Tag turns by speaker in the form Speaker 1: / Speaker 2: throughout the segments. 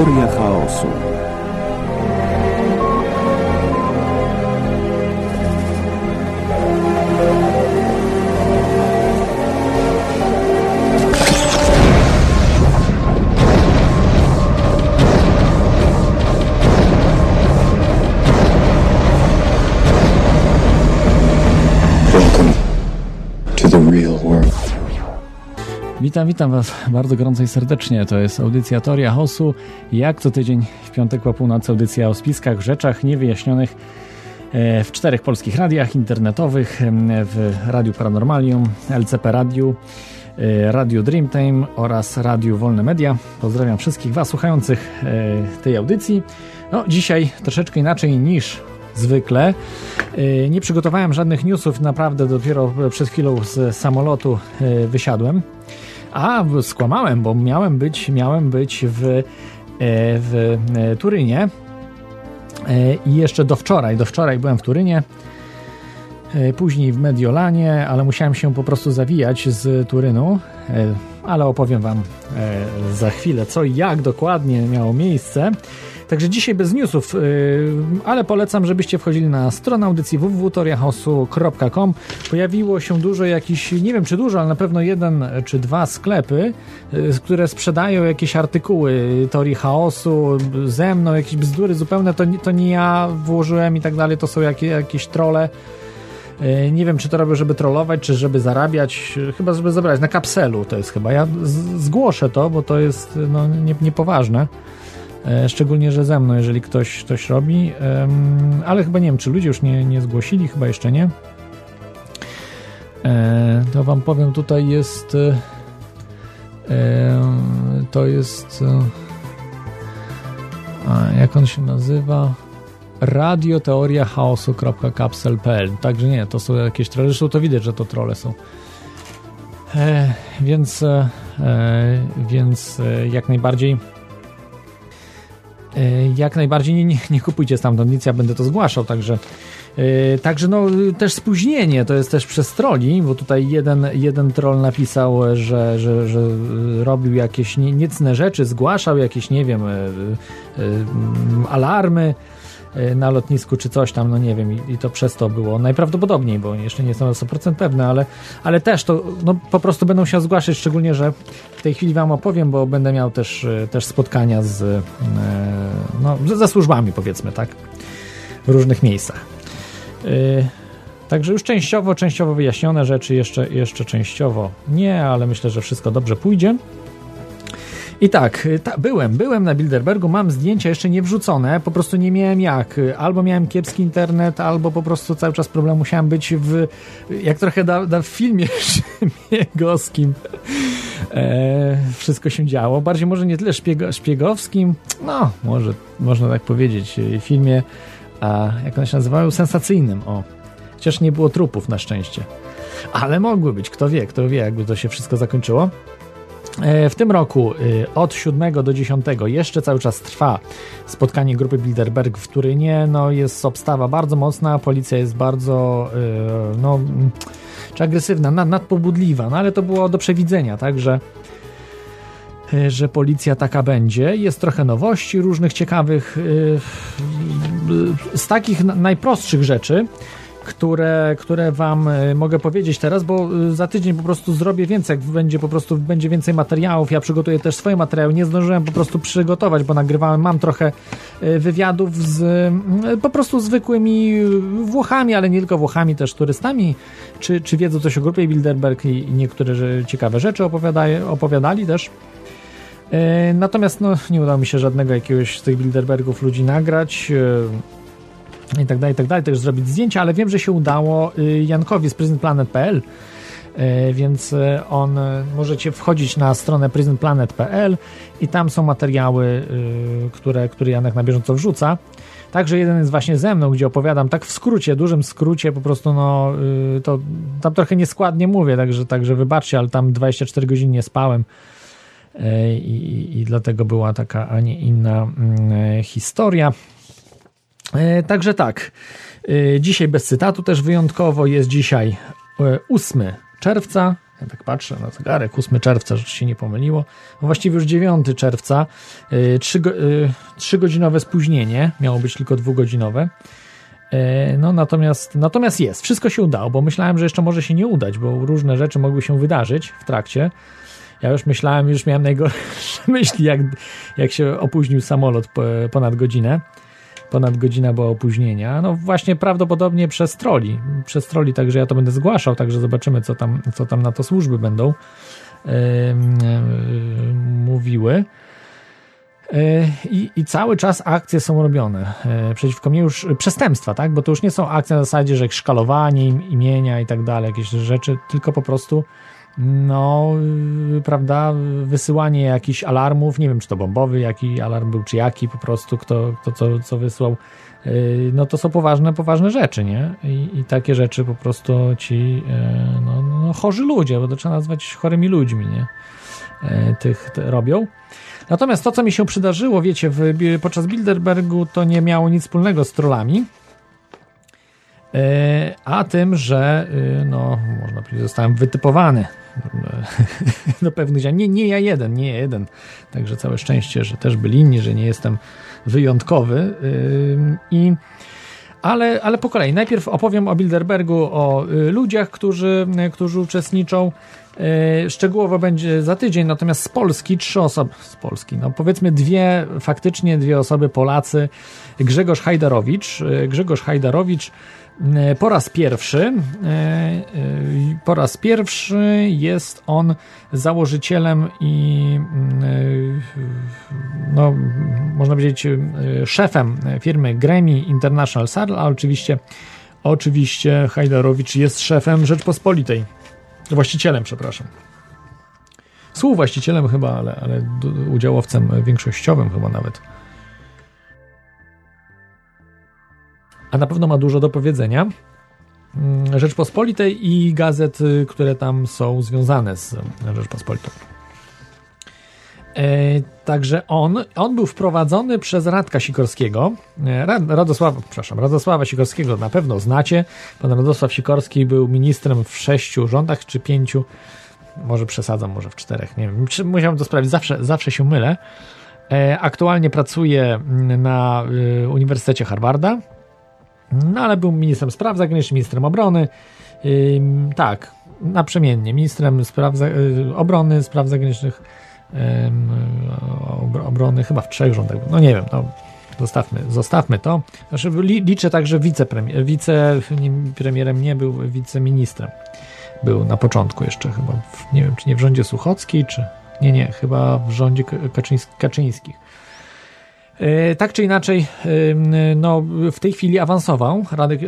Speaker 1: Teoria chaosu.
Speaker 2: Witam, witam Was bardzo gorąco i serdecznie. To jest audycja Teoria Hosu. Jak co tydzień w piątek po północy audycja o spiskach, rzeczach niewyjaśnionych e, w czterech polskich radiach internetowych, w Radiu Paranormalium, LCP Radiu, e, Radio Dreamtime oraz Radiu Wolne Media. Pozdrawiam wszystkich Was słuchających e, tej audycji. No, dzisiaj troszeczkę inaczej niż zwykle. Nie przygotowałem żadnych newsów, naprawdę dopiero przed chwilą z samolotu wysiadłem. A, skłamałem, bo miałem być, miałem być w, e, w e, Turynie. E, i jeszcze do wczoraj, do wczoraj byłem w Turynie, później w Mediolanie, ale musiałem się po prostu zawijać z Turynu, ale opowiem Wam za chwilę, co i jak dokładnie miało miejsce. Także dzisiaj bez newsów, yy, ale polecam, żebyście wchodzili na stronę audycji www.toriahosu.com. Pojawiło się dużo jakichś, nie wiem czy dużo, ale na pewno jeden czy dwa sklepy, yy, które sprzedają jakieś artykuły teorii chaosu ze mną, jakieś bzdury zupełne, to, to nie ja włożyłem i tak dalej, to są jakieś, jakieś trole. Yy, nie wiem, czy to robię, żeby trollować, czy żeby zarabiać. Chyba, żeby zabrać na kapselu to jest chyba. Ja zgłoszę to, bo to jest no, nie, niepoważne. E, szczególnie, że ze mną, jeżeli ktoś coś robi, ale chyba nie wiem, czy ludzie już nie, nie zgłosili, chyba jeszcze nie. E, to wam powiem, tutaj jest e, to jest jak on się nazywa? radioteoriachaosu.capsel.pl Także nie, to są jakieś trolle, zresztą to widać, że to trole są. więc więc jak najbardziej jak najbardziej nie, nie, nie kupujcie stamtąd nic, ja będę to zgłaszał, także Yy, także no też spóźnienie to jest też przez troli, bo tutaj jeden, jeden troll napisał, że, że, że robił jakieś nie, niecne rzeczy, zgłaszał jakieś, nie wiem, yy, yy, alarmy na lotnisku czy coś tam, no nie wiem, i, i, to przez to było najprawdopodobniej, bo jeszcze nie jestem na 100% pewny, ale, ale też to no, po prostu będą się zgłaszać, szczególnie, że w tej chwili Wam opowiem, bo będę miał też, też spotkania z, no, ze służbami, powiedzmy, tak, w różnych miejscach. Także już częściowo, częściowo wyjaśnione rzeczy, jeszcze, jeszcze częściowo nie, ale myślę, że wszystko dobrze pójdzie. I tak, y, ta, byłem, byłem na Bilderbergu, mam zdjęcia jeszcze nie wrzucone, po prostu nie miałem jak. Albo miałem kiepski internet, albo po prostu cały czas problem musiałem być w, jak trochę da, da w filmie szpiegowskim. E, wszystko się działo. Bardziej może nie tyle szpiego, szpiegowskim, no, może można tak powiedzieć, y, filmie, a jak one się nazywały, sensacyjnym, o. Chociaż nie było trupów na szczęście. Ale mogły być, kto wie, kto wie, jakby to się wszystko zakończyło. E, w tym roku e, od 7 do 10 jeszcze cały czas trwa spotkanie grupy Bilderberg w Turynie. No, jest obstawa bardzo mocna, policja jest bardzo e, no, czy agresywna, nadpobudliwa, no ale to było do przewidzenia, także że policja taka będzie. Jest trochę nowości różnych ciekawych. Z takich najprostszych rzeczy które, które wam e, mogę powiedzieć teraz, bo e, za tydzień po prostu zrobię więcej, będzie po prostu będzie więcej materiałów, ja przygotuję też swoje materiały, nie zdążyłem po prostu przygotować, bo nagrywałem, mam trochę e, wywiadów z po prostu zwykłymi Włochami, ale nie tylko Włochami, też turystami, czy, czy wiedzą coś o grupie Bilderberg i, i niektóre ciekawe rzeczy opowiadali też. Natomiast no, nie udało mi się żadnego jakiegoś z tych Bilderbergów ludzi nagrać i tak dalej, i tak dalej, też zrobić zdjęcia, ale wiem, że się udało y, Jankowi z prisonplanet.pl y, więc y, on możecie wchodzić na stronę prisonplanet.pl i tam są materiały, które, które Janek na bieżąco wrzuca. Także jeden jest właśnie ze mną, gdzie opowiadam tak w skrócie, dużym skrócie, po prostu no to tam trochę nieskładnie mówię, także, także wybaczcie, ale tam 24 godziny nie spałem i, i dlatego była taka, a nie inna mm, historia. E, także tak, e, dzisiaj bez cytatu też wyjątkowo jest dzisiaj 8 e, czerwca, Ja tak patrzę na zegarek, 8 czerwca, że się nie pomyliło. No właściwie już 9 czerwca, yy, 3, yy, 3 godzinowe spóźnienie, miało być tylko dwugodzinowe. Yy, no natomiast, natomiast jest, wszystko się udało, bo myślałem, że jeszcze może się nie udać, bo różne rzeczy mogły się wydarzyć w trakcie. Ja już myślałem, już miałem najgorsze myśli, jak, jak się opóźnił samolot ponad godzinę. Ponad godzina była opóźnienia. No właśnie prawdopodobnie przez troli. Przez troli, także ja to będę zgłaszał, także zobaczymy, co tam, co tam na to służby będą yy, yy, mówiły. I, I, cały czas akcje są robione przeciwko mnie już przestępstwa, tak? Bo to już nie są akcje na zasadzie, że szkalowanie imienia i tak dalej, jakieś rzeczy, tylko po prostu no, yy, prawda, wysyłanie jakichś alarmów, nie wiem, czy to bombowy, jaki alarm był, czy jaki po prostu, kto, kto co, co wysłał, yy, no to są poważne, poważne rzeczy, nie? I, i takie rzeczy po prostu ci, yy, no, no, chorzy ludzie, bo to trzeba nazwać chorymi ludźmi, nie? Tych robią. Natomiast to, co mi się przydarzyło, wiecie, w, podczas Bilderbergu, to nie miało nic wspólnego z trollami, a tym, że no, można powiedzieć, zostałem wytypowany do pewnych działań. Nie, nie ja jeden, nie ja jeden. Także całe szczęście, że też byli inni, że nie jestem wyjątkowy. I ale, ale po kolei. Najpierw opowiem o Bilderbergu, o y, ludziach, którzy, którzy uczestniczą. Y, szczegółowo będzie za tydzień, natomiast z Polski trzy osoby, z Polski, no powiedzmy dwie, faktycznie dwie osoby Polacy. Grzegorz Hajdarowicz. Y, Grzegorz Hajdarowicz po raz pierwszy, e, e, po raz pierwszy jest on założycielem i mm, no, można powiedzieć szefem firmy Grammy International Saddle, a oczywiście oczywiście Hajdarowicz jest szefem Rzeczpospolitej. Właścicielem, przepraszam. Współwłaścicielem chyba, ale, ale udziałowcem większościowym chyba nawet. A na pewno ma dużo do powiedzenia. Mm, Rzeczpospolitej i gazet, y, które tam są związane z Rzeczpospolitą. E, także on, on był wprowadzony przez Radka Sikorskiego. E, Radosława, przepraszam, Radosława Sikorskiego na pewno znacie. Pan Radosław Sikorski był ministrem w sześciu rządach, czy pięciu, może przesadzam, może w czterech, nie wiem. Musiałem to sprawdzić, zawsze, zawsze się mylę. E, aktualnie pracuje na y, Uniwersytecie Harvarda no ale był ministrem spraw zagranicznych, ministrem obrony. Yy, tak, naprzemiennie. Ministrem spraw za, yy, obrony, spraw zagranicznych, yy, obrony chyba w trzech rządach. No nie wiem, no, zostawmy, zostawmy to. Znaczy, liczę także wicepremier, wicepremierem nie był, wiceministrem. Był na początku jeszcze chyba, w, nie wiem, czy nie w rządzie Suchockiej, czy... Nie, nie, chyba w rządzie Kaczyńskich. E, tak czy inaczej, e, no, w tej chwili awansował, Radek, e,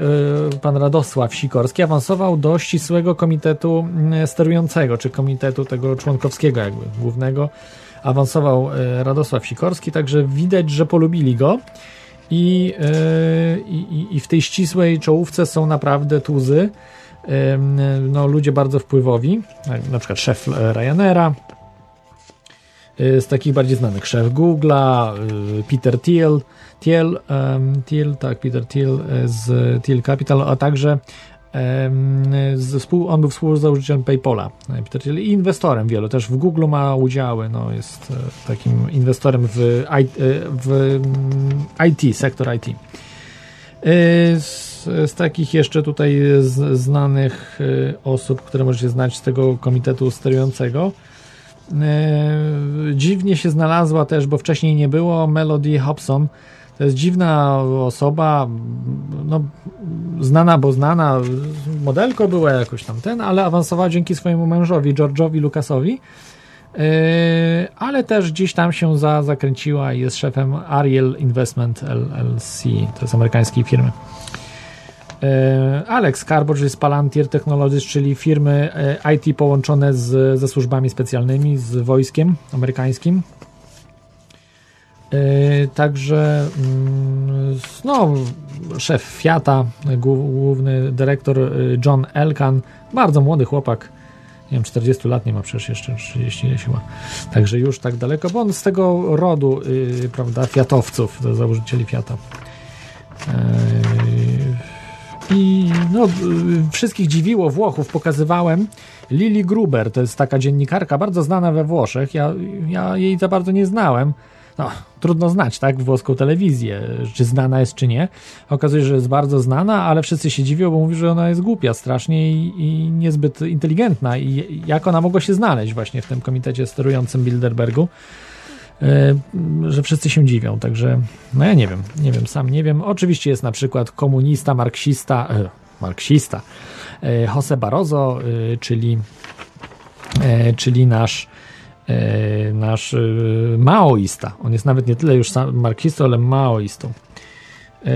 Speaker 2: pan Radosław Sikorski awansował do ścisłego komitetu sterującego, czy komitetu tego członkowskiego jakby, głównego. Awansował Radosław Sikorski, także widać, że polubili go. I, i, i w tej ścisłej czołówce są naprawdę tuzy, no, ludzie bardzo wpływowi, na przykład szef Ryanaira, z takich bardziej znanych. Szef Google'a, y, Peter Thiel, Thiel, um, Thiel, tak, Peter Thiel y, z Thiel Capital, a także on był współzałożycielem PayPala, Peter Thiel i inwestorem wielu, też w Google ma udziały, no, jest takim inwestorem w, w IT, sektor IT. Z, z, takich jeszcze tutaj z, znanych osób, które możecie znać z tego komitetu sterującego, E, dziwnie się znalazła też, bo wcześniej nie było, Melody Hobson. To jest dziwna osoba, no, znana, bo znana, modelko była jakoś tam ten, ale awansowała dzięki swojemu mężowi, George'owi Lucasowi, yy, ale też gdzieś tam się za, zakręciła i jest szefem Ariel Investment LLC, to jest amerykańskiej firmy. E, Alex czyli z Palantir Technologies, czyli firmy e, IT połączone z, ze służbami specjalnymi, z wojskiem amerykańskim. E, także mm, no, szef Fiata, główny dyrektor John Elkan, bardzo młody chłopak, nie wiem, 40 lat nie ma przecież jeszcze 30 chyba. Także już tak daleko, bo on z tego rodu, prawda, fiatowców, założycieli Fiata. I no, wszystkich dziwiło Włochów, pokazywałem. Lili Gruber, to jest taka dziennikarka bardzo znana we Włoszech, ja, ja jej za bardzo nie znałem, no, trudno znać, tak, włoską telewizję, czy znana jest, czy nie. Okazuje się, że jest bardzo znana, ale wszyscy się dziwią, bo mówi, że ona jest głupia strasznie i, i niezbyt inteligentna. I jak ona mogła się znaleźć właśnie w tym komitecie sterującym Bilderbergu że wszyscy się dziwią, także no ja nie wiem, nie wiem, sam nie wiem. Oczywiście jest na przykład komunista, marksista, e, marksista e, Jose Barroso, e, czyli, e, czyli nasz E, nasz e, maoista. On jest nawet nie tyle już marksistą, ale maoistą. E,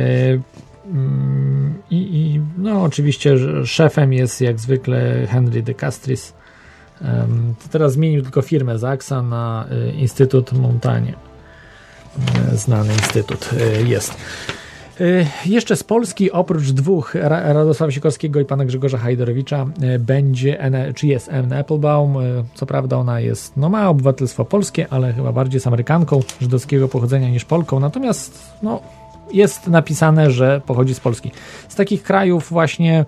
Speaker 2: mm, I, I, no oczywiście szefem jest jak zwykle Henry de Castris. Teraz zmienił tylko firmę Zaxa na Instytut Montanie. Znany instytut jest. Y, jeszcze z Polski, oprócz dwóch, Radosława Sikorskiego i pana Grzegorza Hajderowicza, y, będzie, czy jest Anne Applebaum. Y, co prawda ona jest, no ma obywatelstwo polskie, ale chyba bardziej jest Amerykanką żydowskiego pochodzenia niż Polką. Natomiast, no, jest napisane, że pochodzi z Polski. Z takich krajów właśnie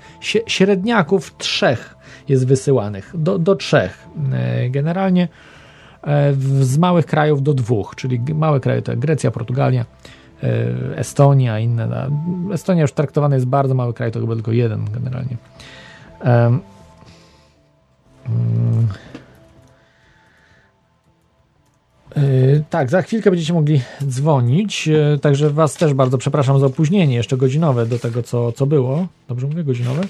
Speaker 2: średniaków trzech jest wysyłanych, do, do trzech generalnie. Z małych krajów do dwóch, czyli małe kraje to Grecja, Portugalia, E, Estonia, inne. Estonia już traktowana jest bardzo mały kraj, to chyba tylko jeden generalnie. Um, tak, za chwilkę będziecie mogli dzwonić, także Was też bardzo przepraszam za opóźnienie, jeszcze godzinowe do tego, co, co było. Dobrze mówię, godzinowe?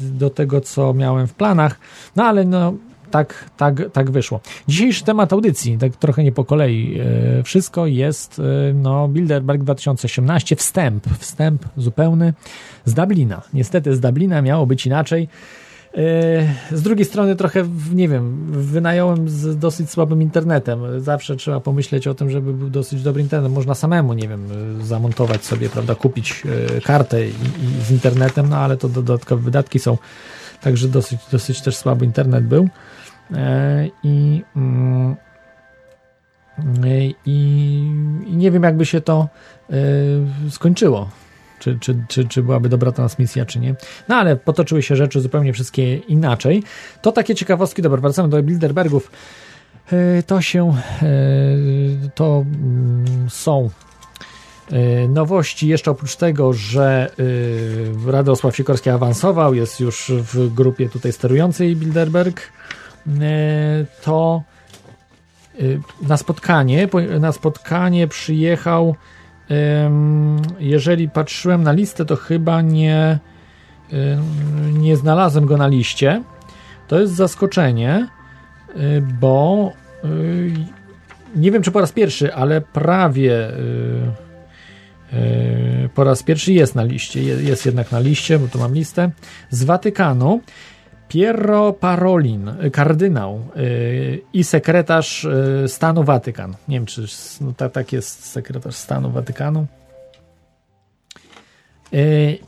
Speaker 2: Do tego, co miałem w planach. No ale no, tak, tak, tak wyszło. Dzisiejszy temat audycji, tak trochę nie po kolei, e, wszystko jest e, no, Bilderberg 2018, wstęp, wstęp zupełny z Dublina. Niestety z Dublina miało być inaczej. E, z drugiej strony trochę, nie wiem, wynająłem z dosyć słabym internetem. Zawsze trzeba pomyśleć o tym, żeby był dosyć dobry internet. Można samemu, nie wiem, zamontować sobie, prawda, kupić kartę i, i z internetem, no ale to dodatkowe wydatki są. Także dosyć, dosyć też słaby internet był. E, I, mm, i, i nie wiem, jakby się to e, skończyło. Czy, czy, czy, czy byłaby dobra transmisja, czy nie. No ale potoczyły się rzeczy zupełnie wszystkie inaczej. To takie ciekawostki, dobra, wracamy do Bilderbergów. E, to się, to mm, są nowości, jeszcze oprócz tego, że Radosław Sikorski awansował, jest już w grupie tutaj sterującej Bilderberg, E, to e, na spotkanie, na spotkanie przyjechał jeżeli patrzyłem na listę, to chyba nie nie znalazłem go na liście. To jest zaskoczenie, e, bo nie wiem czy po raz pierwszy, ale prawie po raz pierwszy jest na liście, jest jednak na liście, bo tu mam listę, z Watykanu Piero Parolin, kardynał yy, i sekretarz yy, stanu Watykan. Nie wiem, czy no, tak, jest sekretarz stanu Watykanu.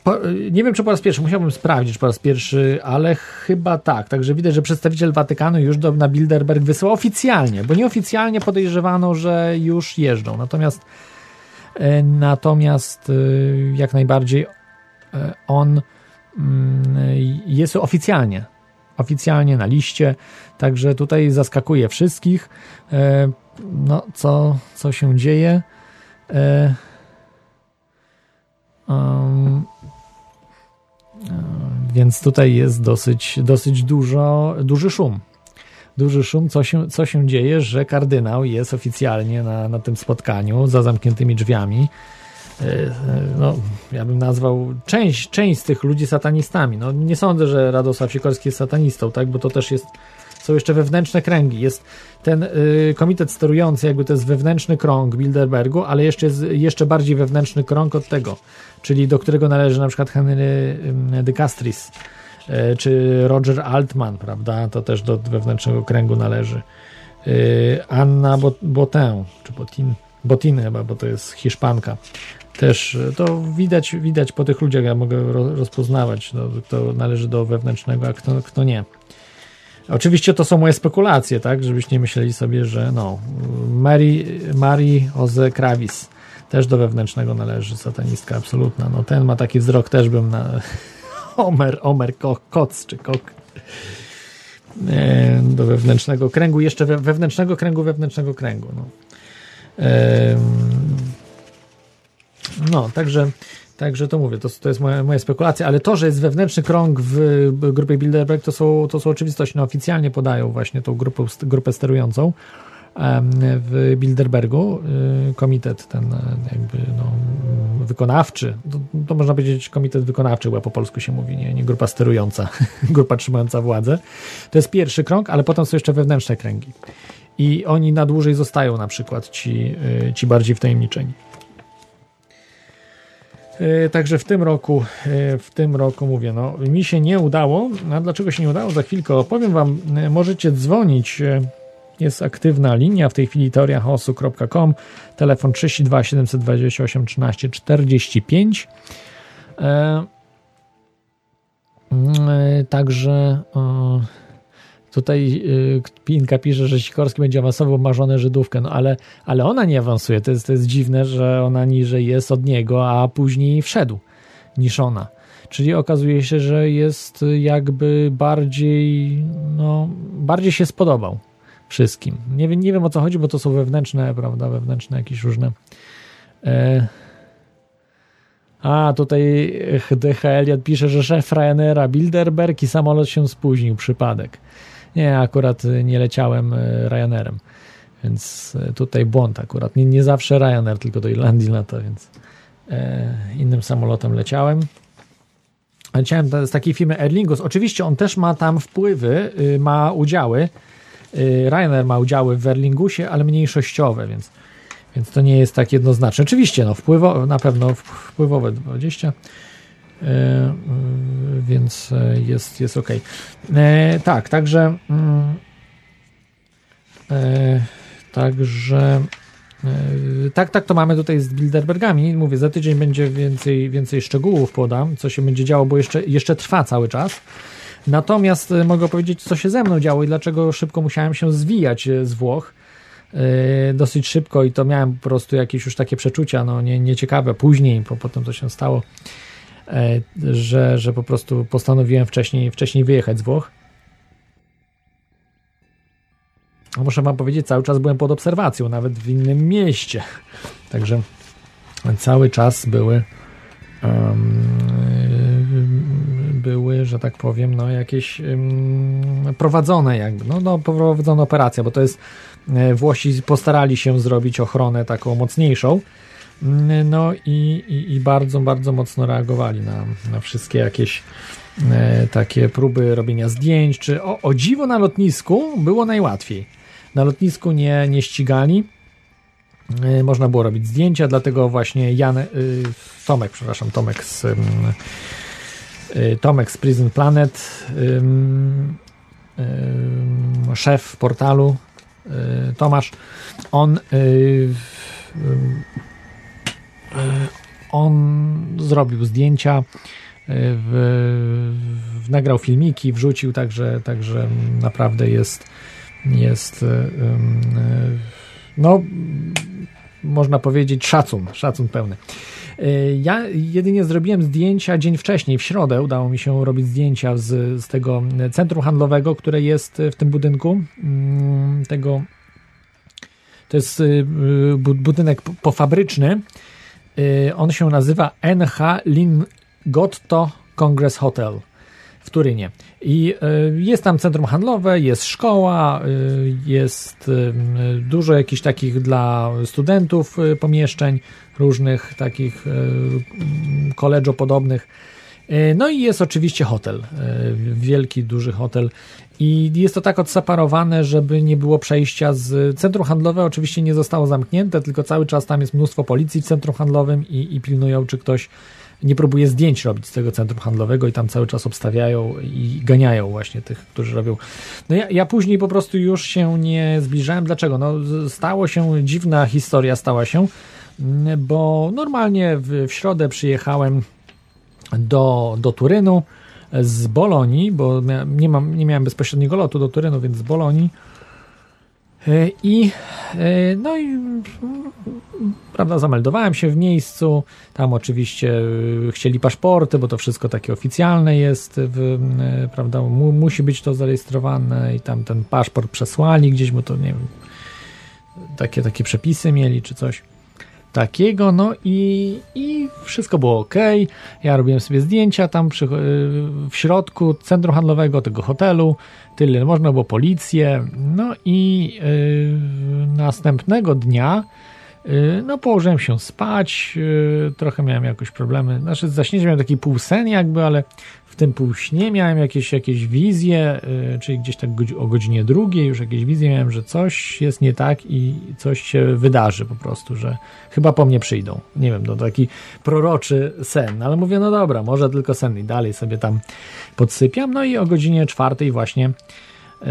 Speaker 2: Po, nie wiem, czy po raz pierwszy, musiałbym sprawdzić, po raz pierwszy, ale chyba tak. Także widać, że przedstawiciel Watykanu już do, na Bilderberg wysyłał oficjalnie, bo nieoficjalnie podejrzewano, że już jeżdżą. Natomiast, natomiast jak najbardziej on jest oficjalnie oficjalnie na liście, także tutaj zaskakuje wszystkich. E, no, co, co się dzieje? Um, więc tutaj jest dosyć, dosyć dużo, duży szum. Duży szum, co się, co się dzieje, że kardynał jest oficjalnie na, na tym spotkaniu za zamkniętymi drzwiami. E, no, ja bym nazwał część, część z tych ludzi satanistami. No, nie sądzę, że Radosław Sikorski jest satanistą, tak, bo to też jest, są jeszcze wewnętrzne kręgi. Jest ten y, komitet sterujący, jakby to jest wewnętrzny krąg Bilderbergu, ale jeszcze jest jeszcze bardziej wewnętrzny krąg od tego, czyli do którego należy na przykład Henry de Castris, y, czy Roger Altman, prawda, to też do wewnętrznego kręgu należy. Y, Anna Botin, czy Botin, Botin chyba, bo to jest Hiszpanka też to widać, widać po tych ludziach, ja mogę rozpoznawać, no, kto należy do wewnętrznego, a kto, kto nie. Oczywiście to są moje spekulacje, tak, żebyście nie myśleli sobie, że no, Mary, Mary Kravis, też do wewnętrznego należy, satanistka absolutna. No ten ma taki wzrok, też bym na Omer, Omer, ko, Koc czy Kok e, do wewnętrznego kręgu, jeszcze we, wewnętrznego kręgu, wewnętrznego kręgu. No, e, no także Także to mówię, to, to jest moja, moja spekulacja, ale to, że jest wewnętrzny krąg w grupie Bilderberg, to są, to są oczywistości. No, oficjalnie podają właśnie tą grupę, grupę sterującą w Bilderbergu, y, komitet ten jakby no, wykonawczy, to, to, można powiedzieć komitet wykonawczy, bo po polsku się mówi, nie, nie grupa sterująca, grupa trzymająca władzę. To jest pierwszy krąg, ale potem są jeszcze wewnętrzne kręgi. I oni na dłużej zostają na przykład ci, y, ci bardziej wtajemniczeni. E, także w tym roku, e, w tym roku mówię, no mi się nie udało. A dlaczego się nie udało? Za chwilkę opowiem Wam. E, możecie dzwonić. Jest aktywna linia w tej chwili teoriachaosu.com, telefon 32 728 13 45. Także Tutaj y, Pinka pisze, że Sikorski będzie awansował marzone Żydówkę, no ale, ale ona nie awansuje. To jest, to jest dziwne, że ona niżej jest od niego, a później wszedł niż ona. Czyli okazuje się, że jest jakby bardziej, no, bardziej się spodobał wszystkim. Nie wiem, nie wiem o co chodzi, bo to są wewnętrzne, prawda, wewnętrzne jakieś różne. E... A, tutaj DHL pisze, że szef Ryanaira Bilderberg i samolot się spóźnił, przypadek. Nie, akurat y, nie leciałem y, Ryanerem, więc y, tutaj błąd akurat. Nie, nie zawsze Ryanair, tylko do Irlandii lata, więc e, innym samolotem leciałem. Leciałem z takiej firmy Erlingus. Oczywiście on też ma tam wpływy, ma udziały. Ryanair ma udziały w Erlingusie, ale mniejszościowe, więc, więc to nie jest tak jednoznaczne. Oczywiście, no, wpływo, na pewno wpływowe 20 E, e, więc e, jest, jest ok. Tak, także mm, także tak, tak to mamy tutaj z Bilderbergami. Mówię, za tydzień będzie więcej, więcej szczegółów podam, co się będzie działo, bo jeszcze, jeszcze trwa cały czas. Natomiast mogę powiedzieć, co się ze mną działo i dlaczego szybko musiałem się zwijać z Włoch. Dosyć szybko i to miałem po prostu jakieś już takie przeczucia, no nie, nieciekawe. Później, po, potem to się stało. E, że, że po prostu postanowiłem wcześniej, wcześniej wyjechać z Włoch. Muszę wam powiedzieć, cały czas byłem pod obserwacją, nawet w innym mieście. Także cały czas były um, były, że tak powiem, no jakieś um, prowadzone jakby, no, no prowadzona operacja, bo to jest e, Włosi postarali się zrobić ochronę taką mocniejszą, no i, i, i bardzo, bardzo mocno reagowali na, na wszystkie jakieś e, takie próby robienia zdjęć, czy o, o dziwo na lotnisku było najłatwiej. Na lotnisku nie, nie ścigali, e, można było robić zdjęcia, dlatego właśnie Jan, y, Tomek, przepraszam, Tomek z y, Tomek z Prison Planet, szef portalu Tomasz, on E, on zrobił zdjęcia, e, w, w, nagrał filmiki, wrzucił, także, także naprawdę jest, jest e, no, można powiedzieć szacun, szacun pełny. Ja jedynie zrobiłem zdjęcia dzień wcześniej, w środę udało mi się robić zdjęcia z, z tego centrum handlowego, które jest w tym budynku, mm, tego to jest budynek pofabryczny, Y, on się nazywa NH Lingotto Congress Hotel w Turynie. I y, jest tam centrum handlowe, jest szkoła, y, jest dużo jakichś takich dla studentów pomieszczeń, różnych takich koledżo podobnych. No i jest oczywiście hotel, wielki, duży hotel i jest to tak odseparowane, żeby nie było przejścia z centrum handlowe. Oczywiście nie zostało zamknięte, tylko cały czas tam jest mnóstwo policji w centrum handlowym i, i pilnują, czy ktoś nie próbuje zdjęć robić z tego centrum handlowego i tam cały czas obstawiają i ganiają właśnie tych, którzy robią. No ja, ja później po prostu już się nie zbliżałem. Dlaczego? No stało się, dziwna historia stała się, bo normalnie w, w środę przyjechałem do, do Turynu, z Bolonii, bo nie, mam, nie miałem bezpośredniego lotu do Turynu, więc z Bolonii. I no i prawda, zameldowałem się w miejscu. Tam oczywiście chcieli paszporty, bo to wszystko takie oficjalne jest, w, prawda, mu, musi być to zarejestrowane i tam ten paszport przesłali gdzieś, bo to nie wiem, takie, takie przepisy mieli czy coś takiego, no i, i wszystko było ok. Ja robiłem sobie zdjęcia tam przy, w środku centrum handlowego tego hotelu, tyle można było policję, no i yy, następnego dnia no położyłem się spać, yy, trochę miałem jakoś problemy, znaczy zaśnięcie miałem taki półsen jakby, ale w tym półśnie miałem jakieś, jakieś wizje, yy, czyli gdzieś tak o godzinie drugiej już jakieś wizje miałem, że coś jest nie tak i coś się wydarzy po prostu, że chyba po mnie przyjdą. Nie wiem, to taki proroczy sen, ale mówię, no dobra, może tylko sen i dalej sobie tam podsypiam. No i o godzinie czwartej właśnie yy,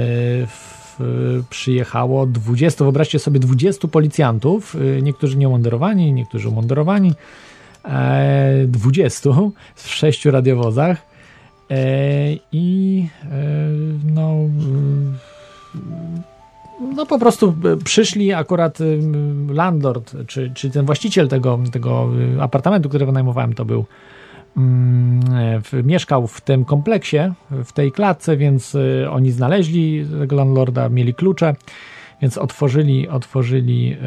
Speaker 2: przyjechało 20, wyobraźcie sobie 20 policjantów, yy, niektórzy nieumundurowani, niektórzy umundurowani, 20 w sześciu radiowozach E, I e, no, no po prostu przyszli akurat landlord, czy, czy ten właściciel tego, tego apartamentu, który wynajmowałem, to był mieszkał w tym kompleksie, w tej klatce, więc e, oni znaleźli tego landlorda, mieli klucze, więc otworzyli, otworzyli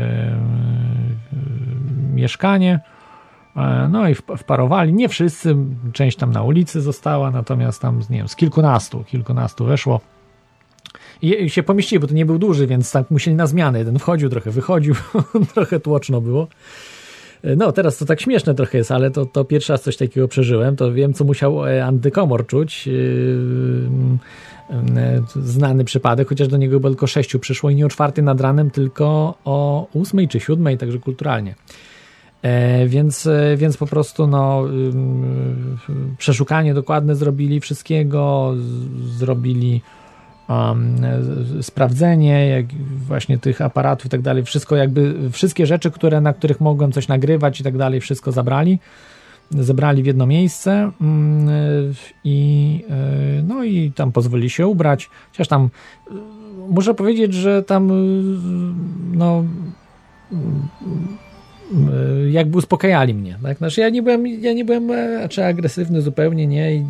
Speaker 2: mieszkanie E, no i wparowali. Nie wszyscy, część tam na ulicy została, natomiast tam nie wiem, z kilkunastu, kilkunastu weszło. I się pomieścili, bo to nie był duży, więc tak musieli na zmianę. Jeden wchodził, trochę wychodził, trochę tłoczno było. E, no, teraz to tak śmieszne trochę jest, ale to, to pierwszy raz coś takiego przeżyłem. To wiem, co musiał e, antykomor czuć. Znany przypadek, chociaż do niego było tylko sześciu przyszło i nie o czwartej nad ranem, tylko o ósmej czy siódmej, także kulturalnie. E, więc, e, więc po prostu no, przeszukanie dokładne zrobili wszystkiego, zrobili um, sprawdzenie jak właśnie tych aparatów i tak dalej, wszystko jakby, wszystkie rzeczy, które, na których mogłem coś nagrywać i tak dalej, wszystko zabrali, zebrali w jedno miejsce mm, i no i tam pozwolili się ubrać, chociaż tam muszę powiedzieć, że tam no E, jakby uspokajali mnie. Tak? Znaczy ja nie byłem, ja nie byłem e, czy agresywny zupełnie, nie.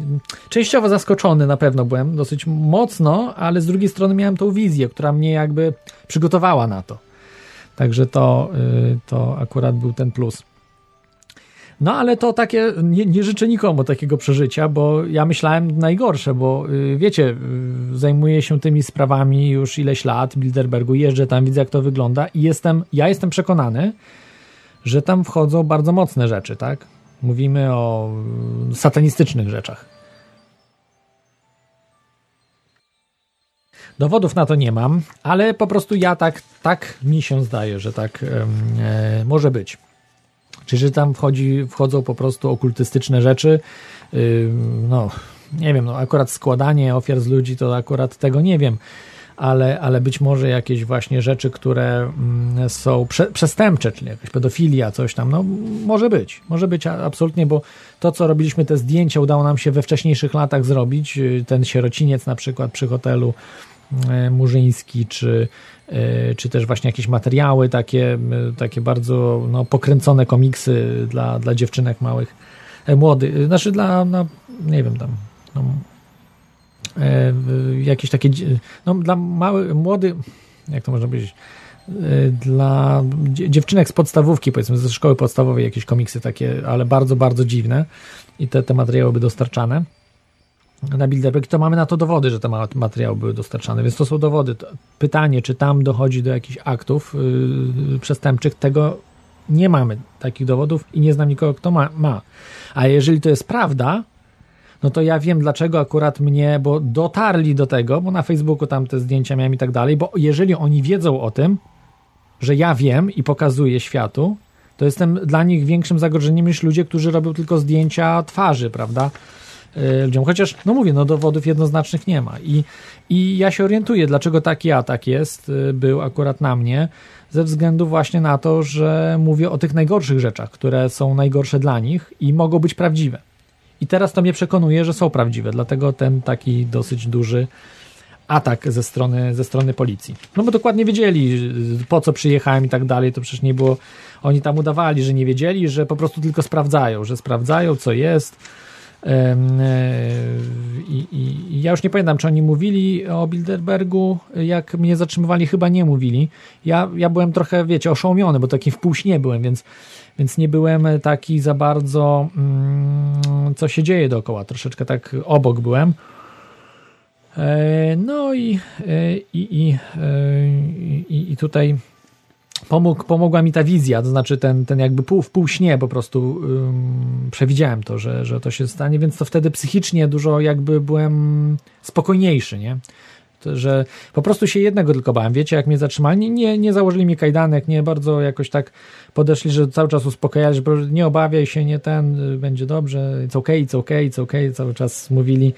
Speaker 2: Częściowo zaskoczony na pewno byłem, dosyć mocno, ale z drugiej strony miałem tą wizję, która mnie jakby przygotowała na to. Także to, e, to akurat był ten plus. No ale to takie, nie, nie, życzę nikomu takiego przeżycia, bo ja myślałem najgorsze, bo wiecie, zajmuję się tymi sprawami już ileś lat Bilderbergu, jeżdżę tam, widzę jak to wygląda i jestem, ja jestem przekonany, że tam wchodzą bardzo mocne rzeczy, tak? Mówimy o satanistycznych rzeczach. Dowodów na to nie mam, ale po prostu ja tak, tak mi się zdaje, że tak e, może być. Czyli, że tam wchodzi, wchodzą po prostu okultystyczne rzeczy. Yy, no, nie wiem, no akurat składanie ofiar z ludzi to akurat tego nie wiem ale, ale być może jakieś właśnie rzeczy, które mm, są prze, przestępcze, czyli jakaś pedofilia, coś tam, no może być, może być absolutnie, bo to, co robiliśmy, te zdjęcia udało nam się we wcześniejszych latach zrobić, y, ten sierociniec na przykład przy hotelu y, Murzyński, czy, y, czy też właśnie jakieś materiały takie, takie bardzo no, pokręcone komiksy dla, dla dziewczynek małych, e, młodych, znaczy dla, no, nie wiem tam, no, jakieś takie, no dla małych, młody, jak to można powiedzieć, e, dla dziewczynek z podstawówki, powiedzmy ze szkoły podstawowej, jakieś komiksy takie, ale bardzo, bardzo dziwne i te, te materiały były dostarczane na Bilderberg, to mamy na to dowody, że te materiały były dostarczane, więc to są dowody. Pytanie, czy tam dochodzi do jakichś aktów yy, przestępczych, tego nie mamy takich dowodów i nie znam nikogo, kto ma. ma. A jeżeli to jest prawda, no to ja wiem dlaczego akurat mnie, bo dotarli do tego, bo na Facebooku tam te zdjęcia miałem i tak dalej, bo jeżeli oni wiedzą o tym, że ja wiem i pokazuję światu, to jestem dla nich większym zagrożeniem niż ludzie, którzy robią tylko zdjęcia twarzy, prawda? Y, ludziom. Chociaż, no mówię, no dowodów jednoznacznych nie ma. I, I ja się orientuję, dlaczego taki atak jest, y, był akurat na mnie, ze względu właśnie na to, że mówię o tych najgorszych rzeczach, które są najgorsze dla nich i mogą być prawdziwe. I teraz to mnie przekonuje, że są prawdziwe, dlatego ten taki dosyć duży atak ze strony, ze strony policji. No bo dokładnie wiedzieli, po co przyjechałem i tak dalej, to przecież nie było, oni tam udawali, że nie wiedzieli, że po prostu tylko sprawdzają, że sprawdzają, co jest. E, I, i, ja już nie pamiętam, czy oni mówili o Bilderbergu, jak mnie zatrzymywali, chyba nie mówili. Ja, ja byłem trochę, wiecie, oszołomiony, bo taki w półśnie byłem, więc, więc nie byłem taki za bardzo, mm, co się dzieje dookoła, troszeczkę tak obok byłem. E, no i, e, i, i, i, i tutaj pomógł, pomogła mi ta wizja, to znaczy ten, ten jakby pół w pół śnie po prostu um, przewidziałem to, że, że to się stanie, więc to wtedy psychicznie dużo jakby byłem spokojniejszy, nie? Że po prostu się jednego tylko bałem, wiecie, jak mnie zatrzymali, nie, nie założyli mi kajdanek, nie bardzo jakoś tak podeszli, że cały czas uspokajali, że nie obawiaj się, nie ten, będzie dobrze, it's okay, it's okay, it's okay, cały czas mówili,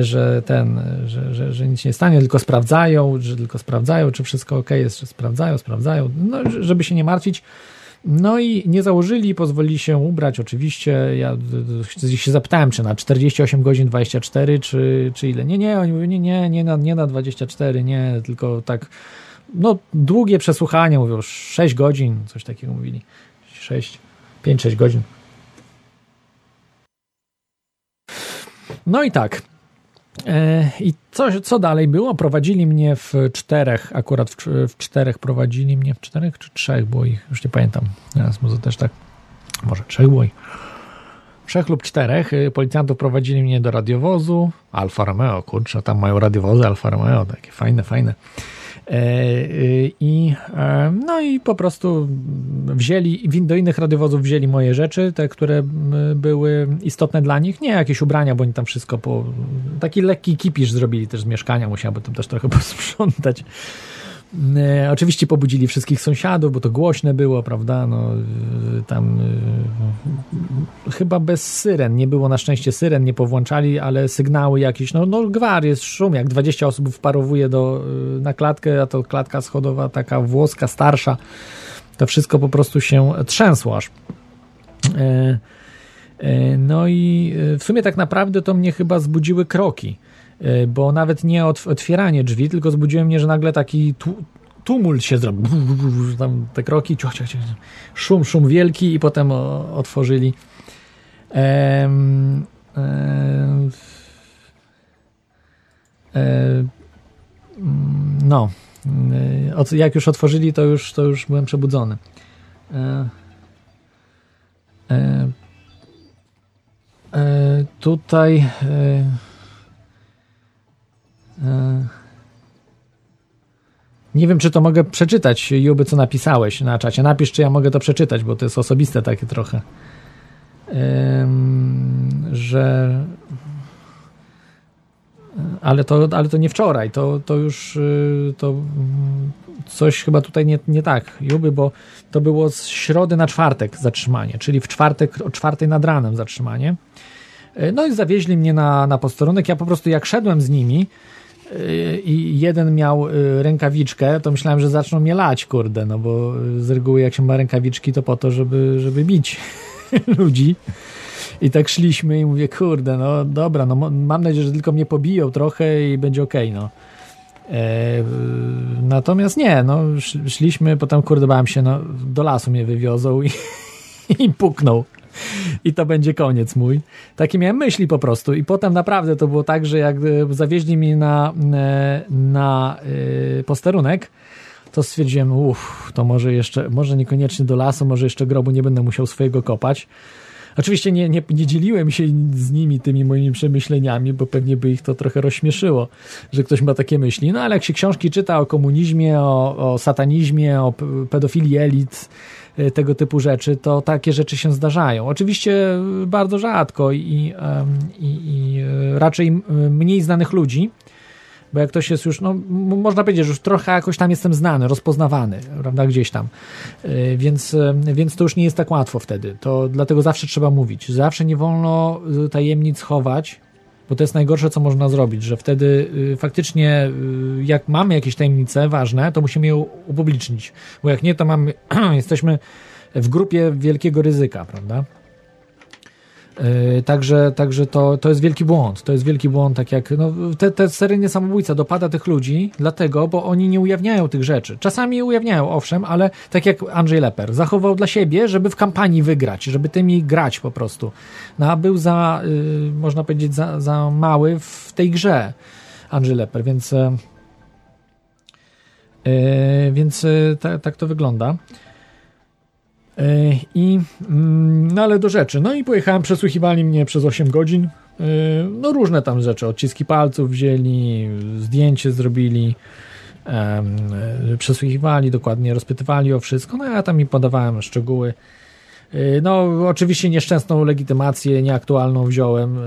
Speaker 2: że ten, że, że, że nic nie stanie, tylko sprawdzają, że tylko sprawdzają, czy wszystko ok jest, sprawdzają, sprawdzają, no, żeby się nie martwić. No i nie założyli, pozwolili się ubrać, oczywiście. Ja się zapytałem, czy na 48 godzin 24, czy, czy ile. Nie, nie, oni mówią, nie, nie, nie na, nie na 24, nie, tylko tak, no długie przesłuchanie, mówią 6 godzin, coś takiego mówili. 6, 5-6 godzin. No i tak, I co, co dalej było? Prowadzili mnie w czterech, akurat w, w, czterech prowadzili mnie, w czterech czy trzech było ich, już nie pamiętam. Teraz może też tak, może trzech było ich. Trzech lub czterech y, policjantów prowadzili mnie do radiowozu Alfa Romeo, kurczę, tam mają radiowozy Alfa Romeo, takie fajne, fajne. E, y, I, e, no i po prostu wzięli, do innych radiowozów wzięli moje rzeczy, te, które były istotne dla nich, nie jakieś ubrania, bo oni tam wszystko po, taki lekki kipisz zrobili też z mieszkania, musiałby tam też trochę posprzątać. E, oczywiście pobudzili wszystkich sąsiadów, bo to głośne było, prawda? No, e, tam e, chyba bez syren, nie było na szczęście syren, nie powłączali, ale sygnały jakieś, no, no gwar, jest szum, jak 20 osób wparowuje do, na klatkę, a to klatka schodowa taka włoska, starsza, to wszystko po prostu się trzęsło aż. No i w sumie tak naprawdę to mnie chyba zbudziły kroki E, bo nawet nie otwieranie drzwi, tylko zbudziło mnie, że nagle taki tumult się zrobił. Tam te kroki, ciuch, szum, szum wielki i potem otworzyli. Ehm, no, e, jak już otworzyli, to już, to już byłem przebudzony. E, e, e, tutaj e, E, nie wiem, czy to mogę przeczytać, Juby, co napisałeś na czacie. Napisz, czy ja mogę to przeczytać, bo to jest osobiste takie trochę. Że. Ale to, ale to nie wczoraj, to, to już y, to coś chyba tutaj nie, nie tak, Juby, bo to było z środy na czwartek zatrzymanie, czyli w czwartek o czwartej nad ranem zatrzymanie. E, no i zawieźli mnie na, na posterunek. Ja po prostu jak szedłem z nimi, i jeden miał y, rękawiczkę, to myślałem, że zaczną mnie lać, kurde, no bo z reguły jak się ma rękawiczki, to po to, żeby, żeby bić ludzi. I tak szliśmy i mówię, kurde, no dobra, no mam nadzieję, że tylko mnie pobiją trochę i będzie okej, okay, no. E, natomiast nie, no szliśmy, potem kurde bałem się, no do lasu mnie wywiozą i, i puknął i to będzie koniec mój. Takie miałem myśli po prostu i potem naprawdę to było tak, że jak e, zawieźli mnie na, e, na e, posterunek, to stwierdziłem, uff, to może jeszcze, może niekoniecznie do lasu, może jeszcze grobu nie będę musiał swojego kopać. Oczywiście nie, nie, nie dzieliłem się z nimi tymi moimi przemyśleniami, bo pewnie by ich to trochę rozśmieszyło, że ktoś ma takie myśli. No ale jak się książki czyta o komunizmie, o, o satanizmie, o pedofilii elit, tego typu rzeczy, to takie rzeczy się zdarzają. Oczywiście bardzo rzadko i, i, i y, raczej mniej znanych ludzi, bo jak ktoś jest już, no można powiedzieć, że już trochę jakoś tam jestem znany, rozpoznawany, prawda, gdzieś tam, y, więc, więc to już nie jest tak łatwo wtedy, to dlatego zawsze trzeba mówić, zawsze nie wolno tajemnic chować, bo to jest najgorsze, co można zrobić, że wtedy y, faktycznie, y, jak mamy jakieś tajemnice ważne, to musimy je upublicznić, bo jak nie, to mamy, jesteśmy w grupie wielkiego ryzyka, prawda? Także, także to, to jest wielki błąd. To jest wielki błąd, tak jak no, te, te seryjne samobójca dopada tych ludzi, dlatego, bo oni nie ujawniają tych rzeczy. Czasami ujawniają, owszem, ale tak jak Andrzej Leper, zachował dla siebie, żeby w kampanii wygrać, żeby tymi grać po prostu. No, a był za, y, można powiedzieć, za, za mały w tej grze Andrzej Leper, więc, y, więc y, tak to wygląda. E, I, mm, no ale do rzeczy. No i pojechałem, przesłuchiwali mnie przez 8 godzin. E, no różne tam rzeczy, odciski palców wzięli, zdjęcie zrobili, e, przesłuchiwali dokładnie, rozpytywali o wszystko. No ja tam mi podawałem szczegóły. No, oczywiście nieszczęsną legitymację nieaktualną wziąłem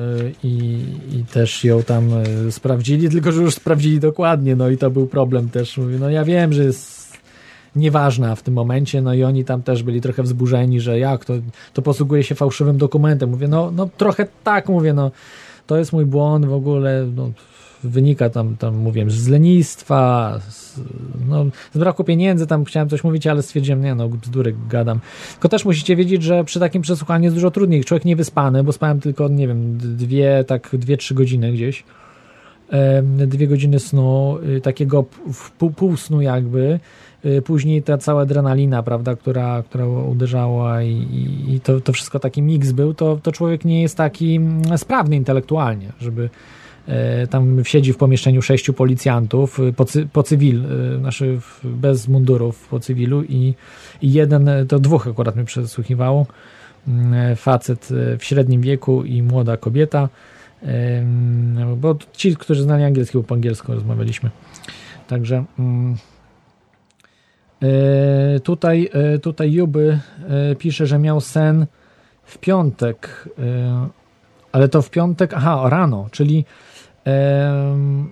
Speaker 2: i, i, też ją tam sprawdzili, tylko że już sprawdzili dokładnie, no i to był problem też. Mówię, no ja wiem, że jest nieważna w tym momencie, no i oni tam też byli trochę wzburzeni, że jak, to, to posługuje się fałszywym dokumentem. Mówię, no, no trochę tak, mówię, no to jest mój błąd w ogóle, no, wynika tam, tam mówiłem, z lenistwa, z, no, z braku pieniędzy, tam chciałem coś mówić, ale stwierdziłem, nie no, bzdury gadam. Tylko też musicie wiedzieć, że przy takim przesłuchaniu jest dużo trudniej. Człowiek niewyspany, bo spałem tylko, nie wiem, dwie, tak, dwie, trzy godziny gdzieś. Dwie godziny snu, y, takiego pół, pół snu jakby, później ta cała adrenalina, prawda, która, która uderzała i, i to, to wszystko taki miks był, to, to człowiek nie jest taki mm, sprawny intelektualnie, żeby e, tam siedzi w pomieszczeniu sześciu policjantów y, po, po cywil, y, znaczy bez mundurów po cywilu i, i jeden, to dwóch akurat mnie przesłuchiwało, mm, facet w średnim wieku i młoda kobieta, bo ci, którzy znali angielski, bo po angielsku rozmawialiśmy. Także mm, E, tutaj, e, tutaj Juby e, pisze, że miał sen w piątek, ale to w piątek, aha, rano, czyli mm,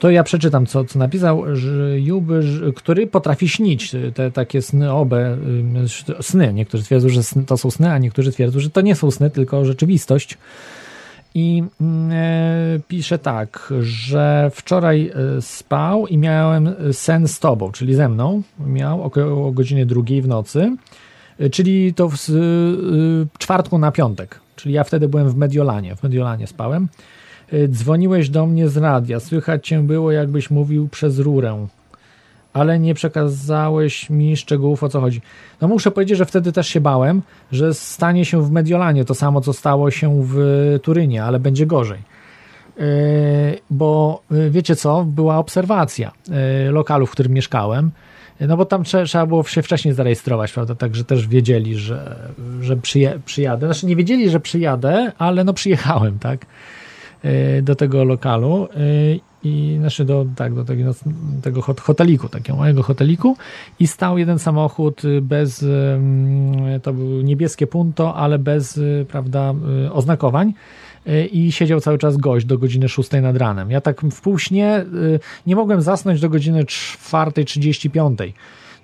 Speaker 2: to ja przeczytam, co, co napisał, że Juby, który potrafi śnić te takie sny obe, sny. Niektórzy twierdzą, że to są sny, a niektórzy twierdzą, że to nie są sny, tylko rzeczywistość. I mm, e, pisze tak, że wczoraj e, spał i miałem sen z tobą, czyli ze mną. Miał około godziny drugiej w nocy, e, czyli to w czwartku na piątek. Czyli ja wtedy byłem w Mediolanie. W Mediolanie spałem. Dzwoniłeś do mnie z radia. Słychać cię było, jakbyś mówił przez rurę ale nie przekazałeś mi szczegółów o co chodzi. No muszę powiedzieć, że wtedy też się bałem, że stanie się w Mediolanie to samo, co stało się w Turynie, ale będzie gorzej. Yy, bo yy, wiecie co, była obserwacja yy, lokalu, w którym mieszkałem, no bo tam trzeba, trzeba było się wcześniej zarejestrować, prawda, także też wiedzieli, że, że przyje, przyjadę. Znaczy nie wiedzieli, że przyjadę, ale no przyjechałem, tak, do tego lokalu i znaczy do, tak, do tego, tego hoteliku, takiego małego hoteliku. I stał jeden samochód y, bez, to był niebieskie punto, ale bez, y, prawda, y, oznakowań. I siedział cały czas gość do godziny 6 nad ranem. Ja tak w półśnie nie mogłem zasnąć do godziny 4.35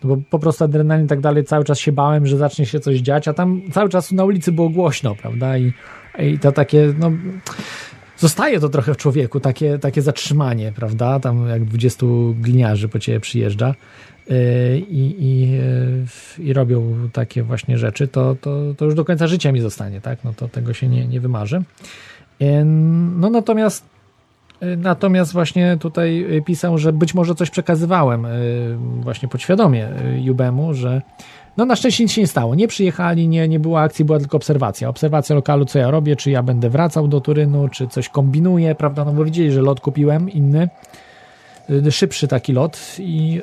Speaker 2: no bo po prostu adrenalin i tak dalej, cały czas się bałem, że zacznie się coś dziać, a tam cały czas na ulicy było głośno, prawda, i, i to takie, no zostaje to trochę w człowieku, takie, takie zatrzymanie, prawda? Tam jak 20 gliniarzy po ciebie przyjeżdża yy, i, i, yy, i robią takie właśnie rzeczy, to, to, to już do końca życia mi zostanie, tak? No to tego się nie, nie wymarzy. Yy, no natomiast Natomiast właśnie tutaj pisał, że być może coś przekazywałem właśnie podświadomie Jubemu, że no na szczęście nic się nie stało. Nie przyjechali, nie, nie była akcji, była tylko obserwacja. Obserwacja lokalu, co ja robię, czy ja będę wracał do Turynu, czy coś kombinuję, prawda? No bo widzieli, że lot kupiłem inny, y, szybszy taki lot i...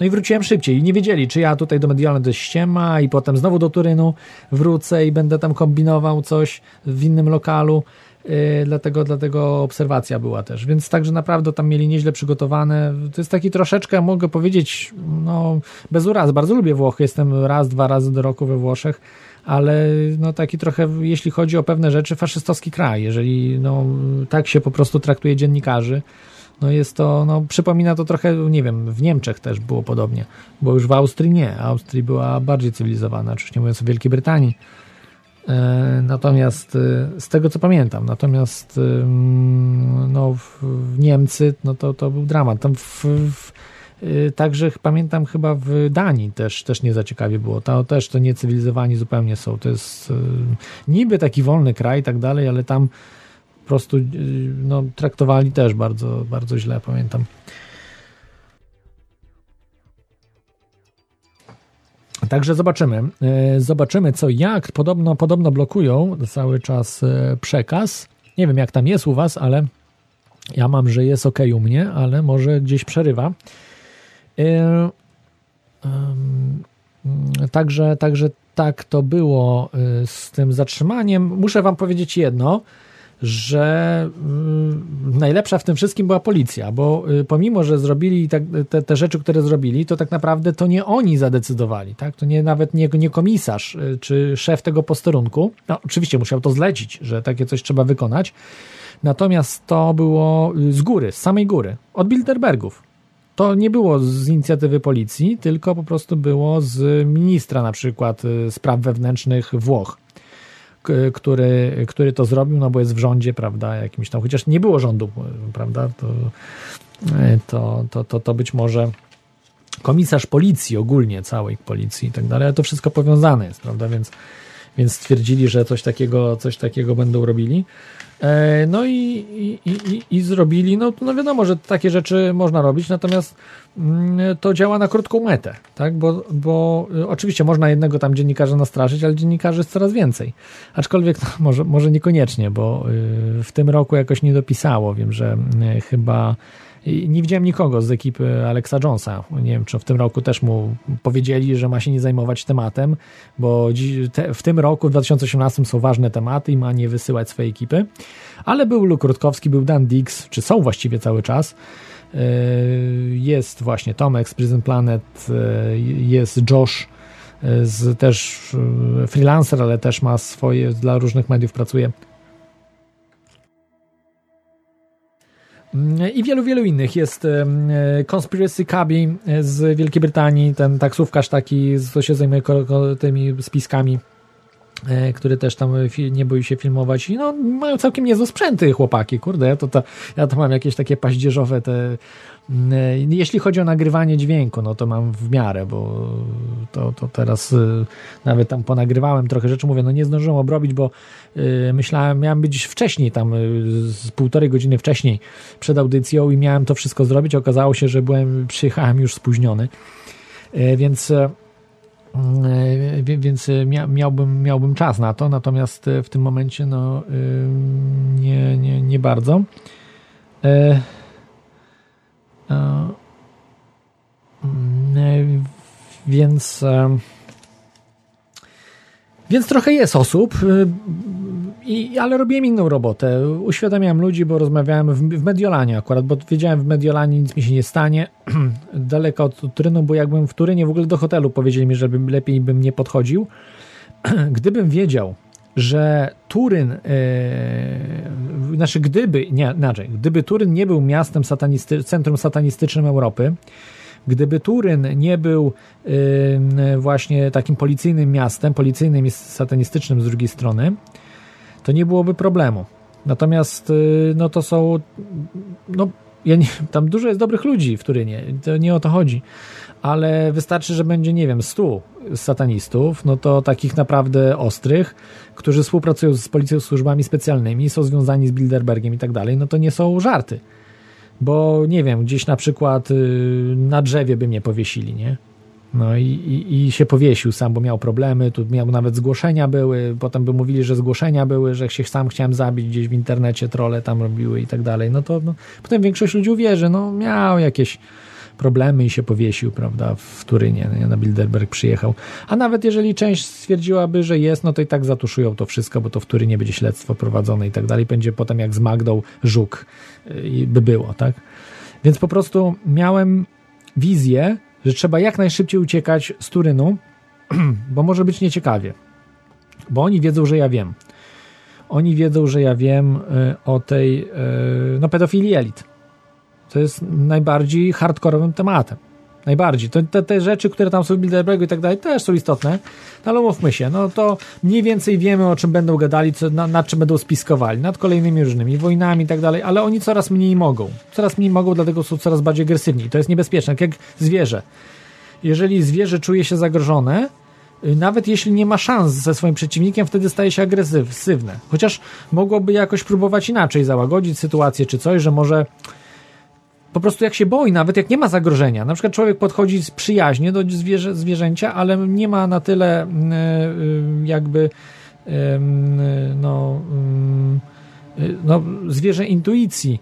Speaker 2: No i wróciłem szybciej i nie wiedzieli, czy ja tutaj do Mediolany do ściema i potem znowu do Turynu wrócę i będę tam kombinował coś w innym lokalu. Y, dlatego, dlatego obserwacja była też, więc także naprawdę tam mieli nieźle przygotowane. To jest taki troszeczkę, mogę powiedzieć, no bez uraz, bardzo lubię Włochy, jestem raz, dwa razy do roku we Włoszech, ale no taki trochę, jeśli chodzi o pewne rzeczy, faszystowski kraj, jeżeli no tak się po prostu traktuje dziennikarzy, no jest to, no przypomina to trochę, nie wiem, w Niemczech też było podobnie, bo już w Austrii nie, Austrii była bardziej cywilizowana, oczywiście mówiąc o Wielkiej Brytanii, natomiast e, z tego co pamiętam, natomiast no, w Niemcy no to, to był dramat. Tam w, w, Także pamiętam chyba w Danii też, też nie za ciekawie było. To też to niecywilizowani zupełnie są. To jest niby taki wolny kraj i tak dalej, ale tam po prostu no, traktowali też bardzo, bardzo źle, pamiętam. Także zobaczymy. E, zobaczymy co jak. Podobno, podobno blokują cały czas e, przekaz. Nie wiem jak tam jest u Was, ale ja mam, że jest ok u mnie, ale może gdzieś przerywa. E, także, także tak to było z tym zatrzymaniem. Muszę Wam powiedzieć jedno że mm, najlepsza w tym wszystkim była policja, bo y, pomimo, że zrobili tak, te, te, rzeczy, które zrobili, to tak naprawdę to nie oni zadecydowali, tak? To nie nawet nie, nie komisarz y, czy szef tego posterunku. No, oczywiście musiał to zlecić, że takie coś trzeba wykonać. Natomiast to było y, z góry, z samej góry, od Bilderbergów. To nie było z inicjatywy policji, tylko po prostu było z ministra na przykład spraw wewnętrznych Włoch który, który to zrobił, no bo jest w rządzie, prawda, jakimś tam, chociaż nie było rządu, prawda, to, to, to, to, to być może komisarz policji ogólnie, całej policji i tak dalej, ale to wszystko powiązane jest, prawda, więc, więc stwierdzili, że coś takiego, coś takiego będą robili. E, no i, i, i, i, zrobili, no, no wiadomo, że takie rzeczy można robić, natomiast mm, to działa na krótką metę, tak? Bo, bo y, oczywiście można jednego tam dziennikarza nastraszyć, ale dziennikarzy jest coraz więcej. Aczkolwiek no, może, może niekoniecznie, bo y, w tym roku jakoś nie dopisało. Wiem, że y, chyba nie widziałem nikogo z ekipy Alexa Jonesa. Nie wiem, czy w tym roku też mu powiedzieli, że ma się nie zajmować tematem, bo w tym roku, w 2018 są ważne tematy i ma nie wysyłać swojej ekipy. Ale był Luke Rutkowski, był Dan Dix, czy są właściwie cały czas. E, jest właśnie Tomek z Prison Planet, e, jest Josh, e, z, też freelancer, ale też ma swoje, dla różnych mediów pracuje. I wielu, wielu innych. Jest e, Conspiracy Cabby z Wielkiej Brytanii, ten taksówkarz taki, co się zajmuje tymi spiskami, e, który też tam nie boi się filmować. I no, mają całkiem niezłe sprzęty chłopaki, kurde, to, to, ja to mam jakieś takie paździerzowe te E, jeśli chodzi o nagrywanie dźwięku, no to mam w miarę, bo to, to teraz e, nawet tam ponagrywałem trochę rzeczy, mówię, no nie zdążyłem obrobić, bo e, myślałem, miałem być wcześniej, tam z półtorej godziny wcześniej przed audycją i miałem to wszystko zrobić. Okazało się, że byłem, przyjechałem już spóźniony, więc więc miałbym, miałbym czas na to, natomiast w tym momencie no nie, nie, nie bardzo. E, więc e, więc trochę jest osób, e, i, ale robiłem inną robotę. Uświadamiałem ludzi, bo rozmawiałem w, w Mediolanie akurat, bo wiedziałem w Mediolanie nic mi się nie stanie. Daleko od Turynu, bo jakbym w Turynie w ogóle do hotelu powiedzieli mi, żebym lepiej bym nie podchodził. Gdybym wiedział, że Turyn, yy, znaczy gdyby, nie, inaczej, gdyby Turyn nie był miastem satanisty, centrum satanistycznym Europy, gdyby Turyn nie był yy, właśnie takim policyjnym miastem, policyjnym i satanistycznym z drugiej strony, to nie byłoby problemu. Natomiast yy, no to są no, ja nie, tam dużo jest dobrych ludzi w Turynie, to nie o to chodzi, ale wystarczy, że będzie, nie wiem, stu satanistów, no to takich naprawdę ostrych, którzy współpracują z policją, służbami specjalnymi, są związani z Bilderbergiem i tak dalej, no to nie są żarty. Bo nie wiem, gdzieś na przykład y, na drzewie by mnie powiesili, nie? No i, i, i, się powiesił sam, bo miał problemy, tu miał nawet zgłoszenia były, potem by mówili, że zgłoszenia były, że się sam chciałem zabić gdzieś w internecie, trole tam robiły i tak dalej. No to no, potem większość ludzi uwierzy, no miał jakieś problemy i się powiesił, prawda, w Turynie, nie? na Bilderberg przyjechał. A nawet jeżeli część stwierdziłaby, że jest, no to i tak zatuszują to wszystko, bo to w Turynie będzie śledztwo prowadzone i tak dalej, będzie potem jak z Magdą Żuk y, by było, tak? Więc po prostu miałem wizję, że trzeba jak najszybciej uciekać z Turynu, bo może być nieciekawie. Bo oni wiedzą, że ja wiem. Oni wiedzą, że ja wiem y, o tej y, no, pedofilii elit. To jest najbardziej hardkorowym tematem. najbardziej. To, te, te rzeczy, które tam są w Bilderbergu i tak dalej, też są istotne, no ale mówmy się, no to mniej więcej wiemy, o czym będą gadali, co, na, nad czym będą spiskowali, nad kolejnymi różnymi wojnami i tak dalej, ale oni coraz mniej mogą. Coraz mniej mogą, dlatego są coraz bardziej agresywni. To jest niebezpieczne, tak jak zwierzę. Jeżeli zwierzę czuje się zagrożone, y, nawet jeśli nie ma szans ze swoim przeciwnikiem, wtedy staje się agresywne. Chociaż mogłoby jakoś próbować inaczej załagodzić sytuację czy coś, że może po prostu jak się boi, nawet jak nie ma zagrożenia. Na przykład człowiek podchodzi przyjaźnie do zwierzę, zwierzęcia, ale nie ma na tyle mm, y, jakby no, mm, y, no, zwierzę intuicji,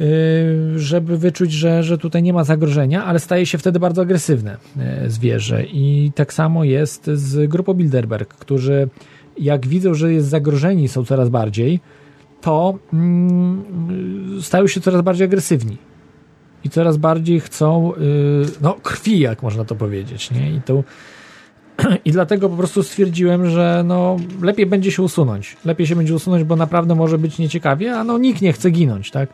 Speaker 2: y, żeby wyczuć, że, że tutaj nie ma zagrożenia, ale staje się wtedy bardzo agresywne zwierzę. I tak samo jest z grupą Bilderberg, którzy jak widzą, że jest zagrożeni, są coraz bardziej, to mm, stają się coraz bardziej agresywni i coraz bardziej chcą yy, no, krwi, jak można to powiedzieć. Nie? I, to, I dlatego po prostu stwierdziłem, że no, lepiej będzie się usunąć. Lepiej się będzie usunąć, bo naprawdę może być nieciekawie, a no, nikt nie chce ginąć. Tak?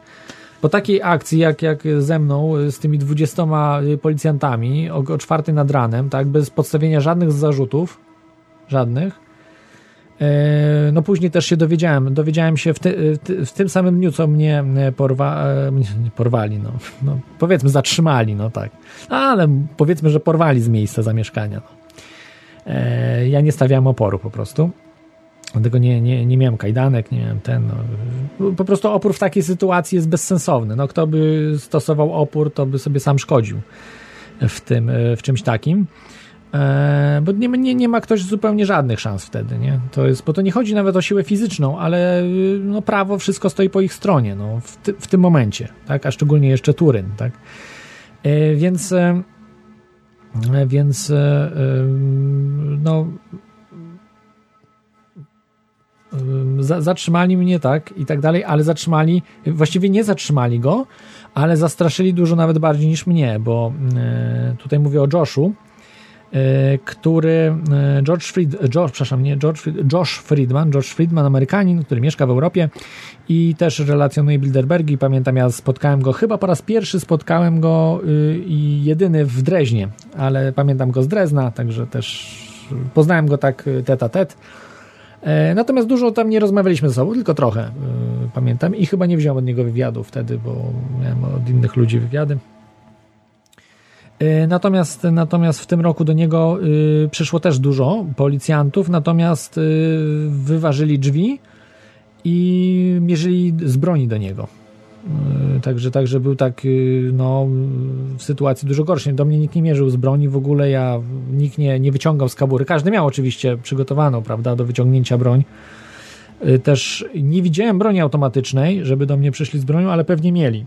Speaker 2: Po takiej akcji, jak, jak ze mną, z tymi dwudziestoma policjantami o, o czwartej nad ranem, tak, bez podstawienia żadnych zarzutów, żadnych, no później też się dowiedziałem, dowiedziałem się w, ty, w tym samym dniu, co mnie e, porwa, e, porwali, no, no, powiedzmy zatrzymali, no tak, ale powiedzmy, że porwali z miejsca zamieszkania. No. Ja nie stawiałem oporu po prostu, dlatego nie, nie, nie miałem kajdanek, nie miałem ten, no. po prostu opór w takiej sytuacji jest bezsensowny, no kto by stosował opór, to by sobie sam szkodził w tym, w czymś takim. E, bo nie, nie, nie ma ktoś zupełnie żadnych szans wtedy, nie? To jest, bo to nie chodzi nawet o siłę fizyczną, ale y, no, prawo wszystko stoi po ich stronie, no, w, ty, w tym momencie, tak? A szczególnie jeszcze Turyn, tak? E, więc e, więc e, e, no e, zatrzymali mnie, tak, i tak dalej, ale zatrzymali, właściwie nie zatrzymali go, ale zastraszyli dużo nawet bardziej niż mnie, bo tutaj mówię o Joshu, E, który e, George Fried, George, przepraszam, nie George Josh Friedman, George Friedman, Amerykanin, który mieszka w Europie i też relacjonuje Bilderbergi. Pamiętam, ja spotkałem go, chyba po raz pierwszy spotkałem go y, i jedyny w Dreźnie, ale pamiętam go z Drezna, także też poznałem go tak tet a tet. E, natomiast dużo tam nie rozmawialiśmy ze sobą, tylko trochę y, pamiętam i chyba nie wziąłem od niego wywiadu wtedy, bo miałem od innych ludzi wywiady. Y, natomiast, natomiast w tym roku do niego y, przyszło też dużo policjantów, natomiast y, wyważyli drzwi i mierzyli z broni do niego. Także, także był tak no, w sytuacji dużo gorszej. Do mnie nikt nie mierzył z broni w ogóle, ja nikt nie, nie wyciągał z kabury. Każdy miał oczywiście przygotowaną, prawda, do wyciągnięcia broń. Też nie widziałem broni automatycznej, żeby do mnie przyszli z bronią, ale pewnie mieli.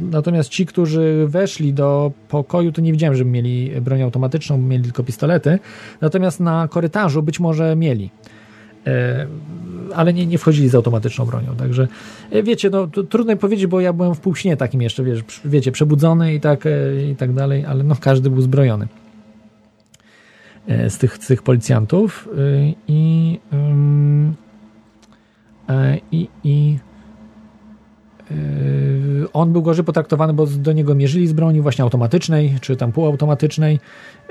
Speaker 2: Natomiast ci, którzy weszli do pokoju, to nie widziałem, żeby mieli broń automatyczną, mieli tylko pistolety. Natomiast na korytarzu być może mieli. Ale nie, nie wchodzili z automatyczną bronią. Także e, wiecie, no trudno powiedzieć, bo ja byłem w półśnie takim jeszcze, wiecie, przebudzony i tak, e, i tak dalej, ale no każdy był zbrojony e, z tych, z tych policjantów i, i, i Yy, on był gorzej potraktowany, bo do niego mierzyli z broni właśnie automatycznej, czy tam półautomatycznej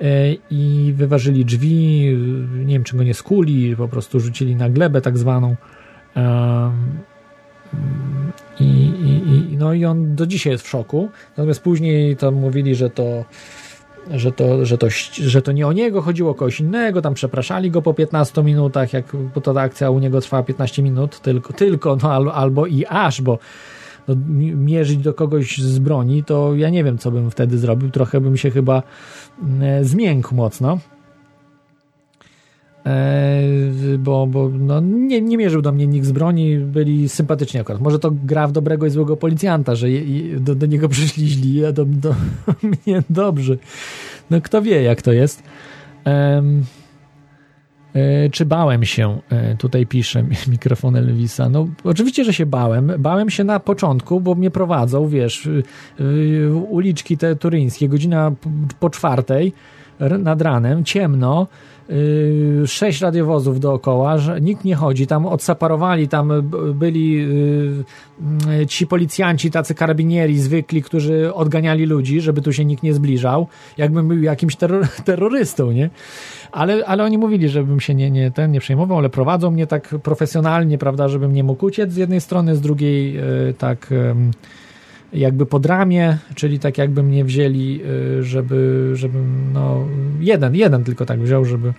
Speaker 2: yy, i wyważyli drzwi, yy, nie wiem czy go nie skuli, po prostu rzucili na glebę tak zwaną. I, i, no i on do dzisiaj jest w szoku. Natomiast później tam mówili, że to że to, że, to, że to nie o niego chodziło, o kogoś innego, tam przepraszali go po 15 minutach, jak, bo ta akcja u niego trwała 15 minut, tylko, tylko no, albo i aż, bo no, mierzyć do kogoś z broni, to ja nie wiem, co bym wtedy zrobił. Trochę bym się chyba e, zmiękł mocno. E, bo, bo no, nie, nie mierzył do mnie nikt z broni, byli sympatyczni akurat. Może to gra w dobrego i złego policjanta, że je, do, do niego przyszli źli, a do, do mnie dobrzy. No kto wie, jak to jest. Um, czy bałem się, e, tutaj pisze mikrofon Elvisa. No, oczywiście, że się bałem. Bałem się na początku, bo mnie prowadzą, wiesz, uliczki te turyńskie, godzina po czwartej, nad ranem, ciemno, sześć radiowozów dookoła, że nikt nie chodzi, tam odseparowali, tam byli yy, ci policjanci, tacy karabinieri zwykli, którzy odganiali ludzi, żeby tu się nikt nie zbliżał, jakbym był jakimś terror, terrorystą, nie? Ale, ale oni mówili, żebym się nie, nie, ten nie przejmował, ale prowadzą mnie tak profesjonalnie, prawda, żebym nie mógł uciec z jednej strony, z drugiej tak jakby pod ramię, czyli tak jakby mnie wzięli, y, żeby, żebym, no, jeden, jeden tylko tak wziął, żeby,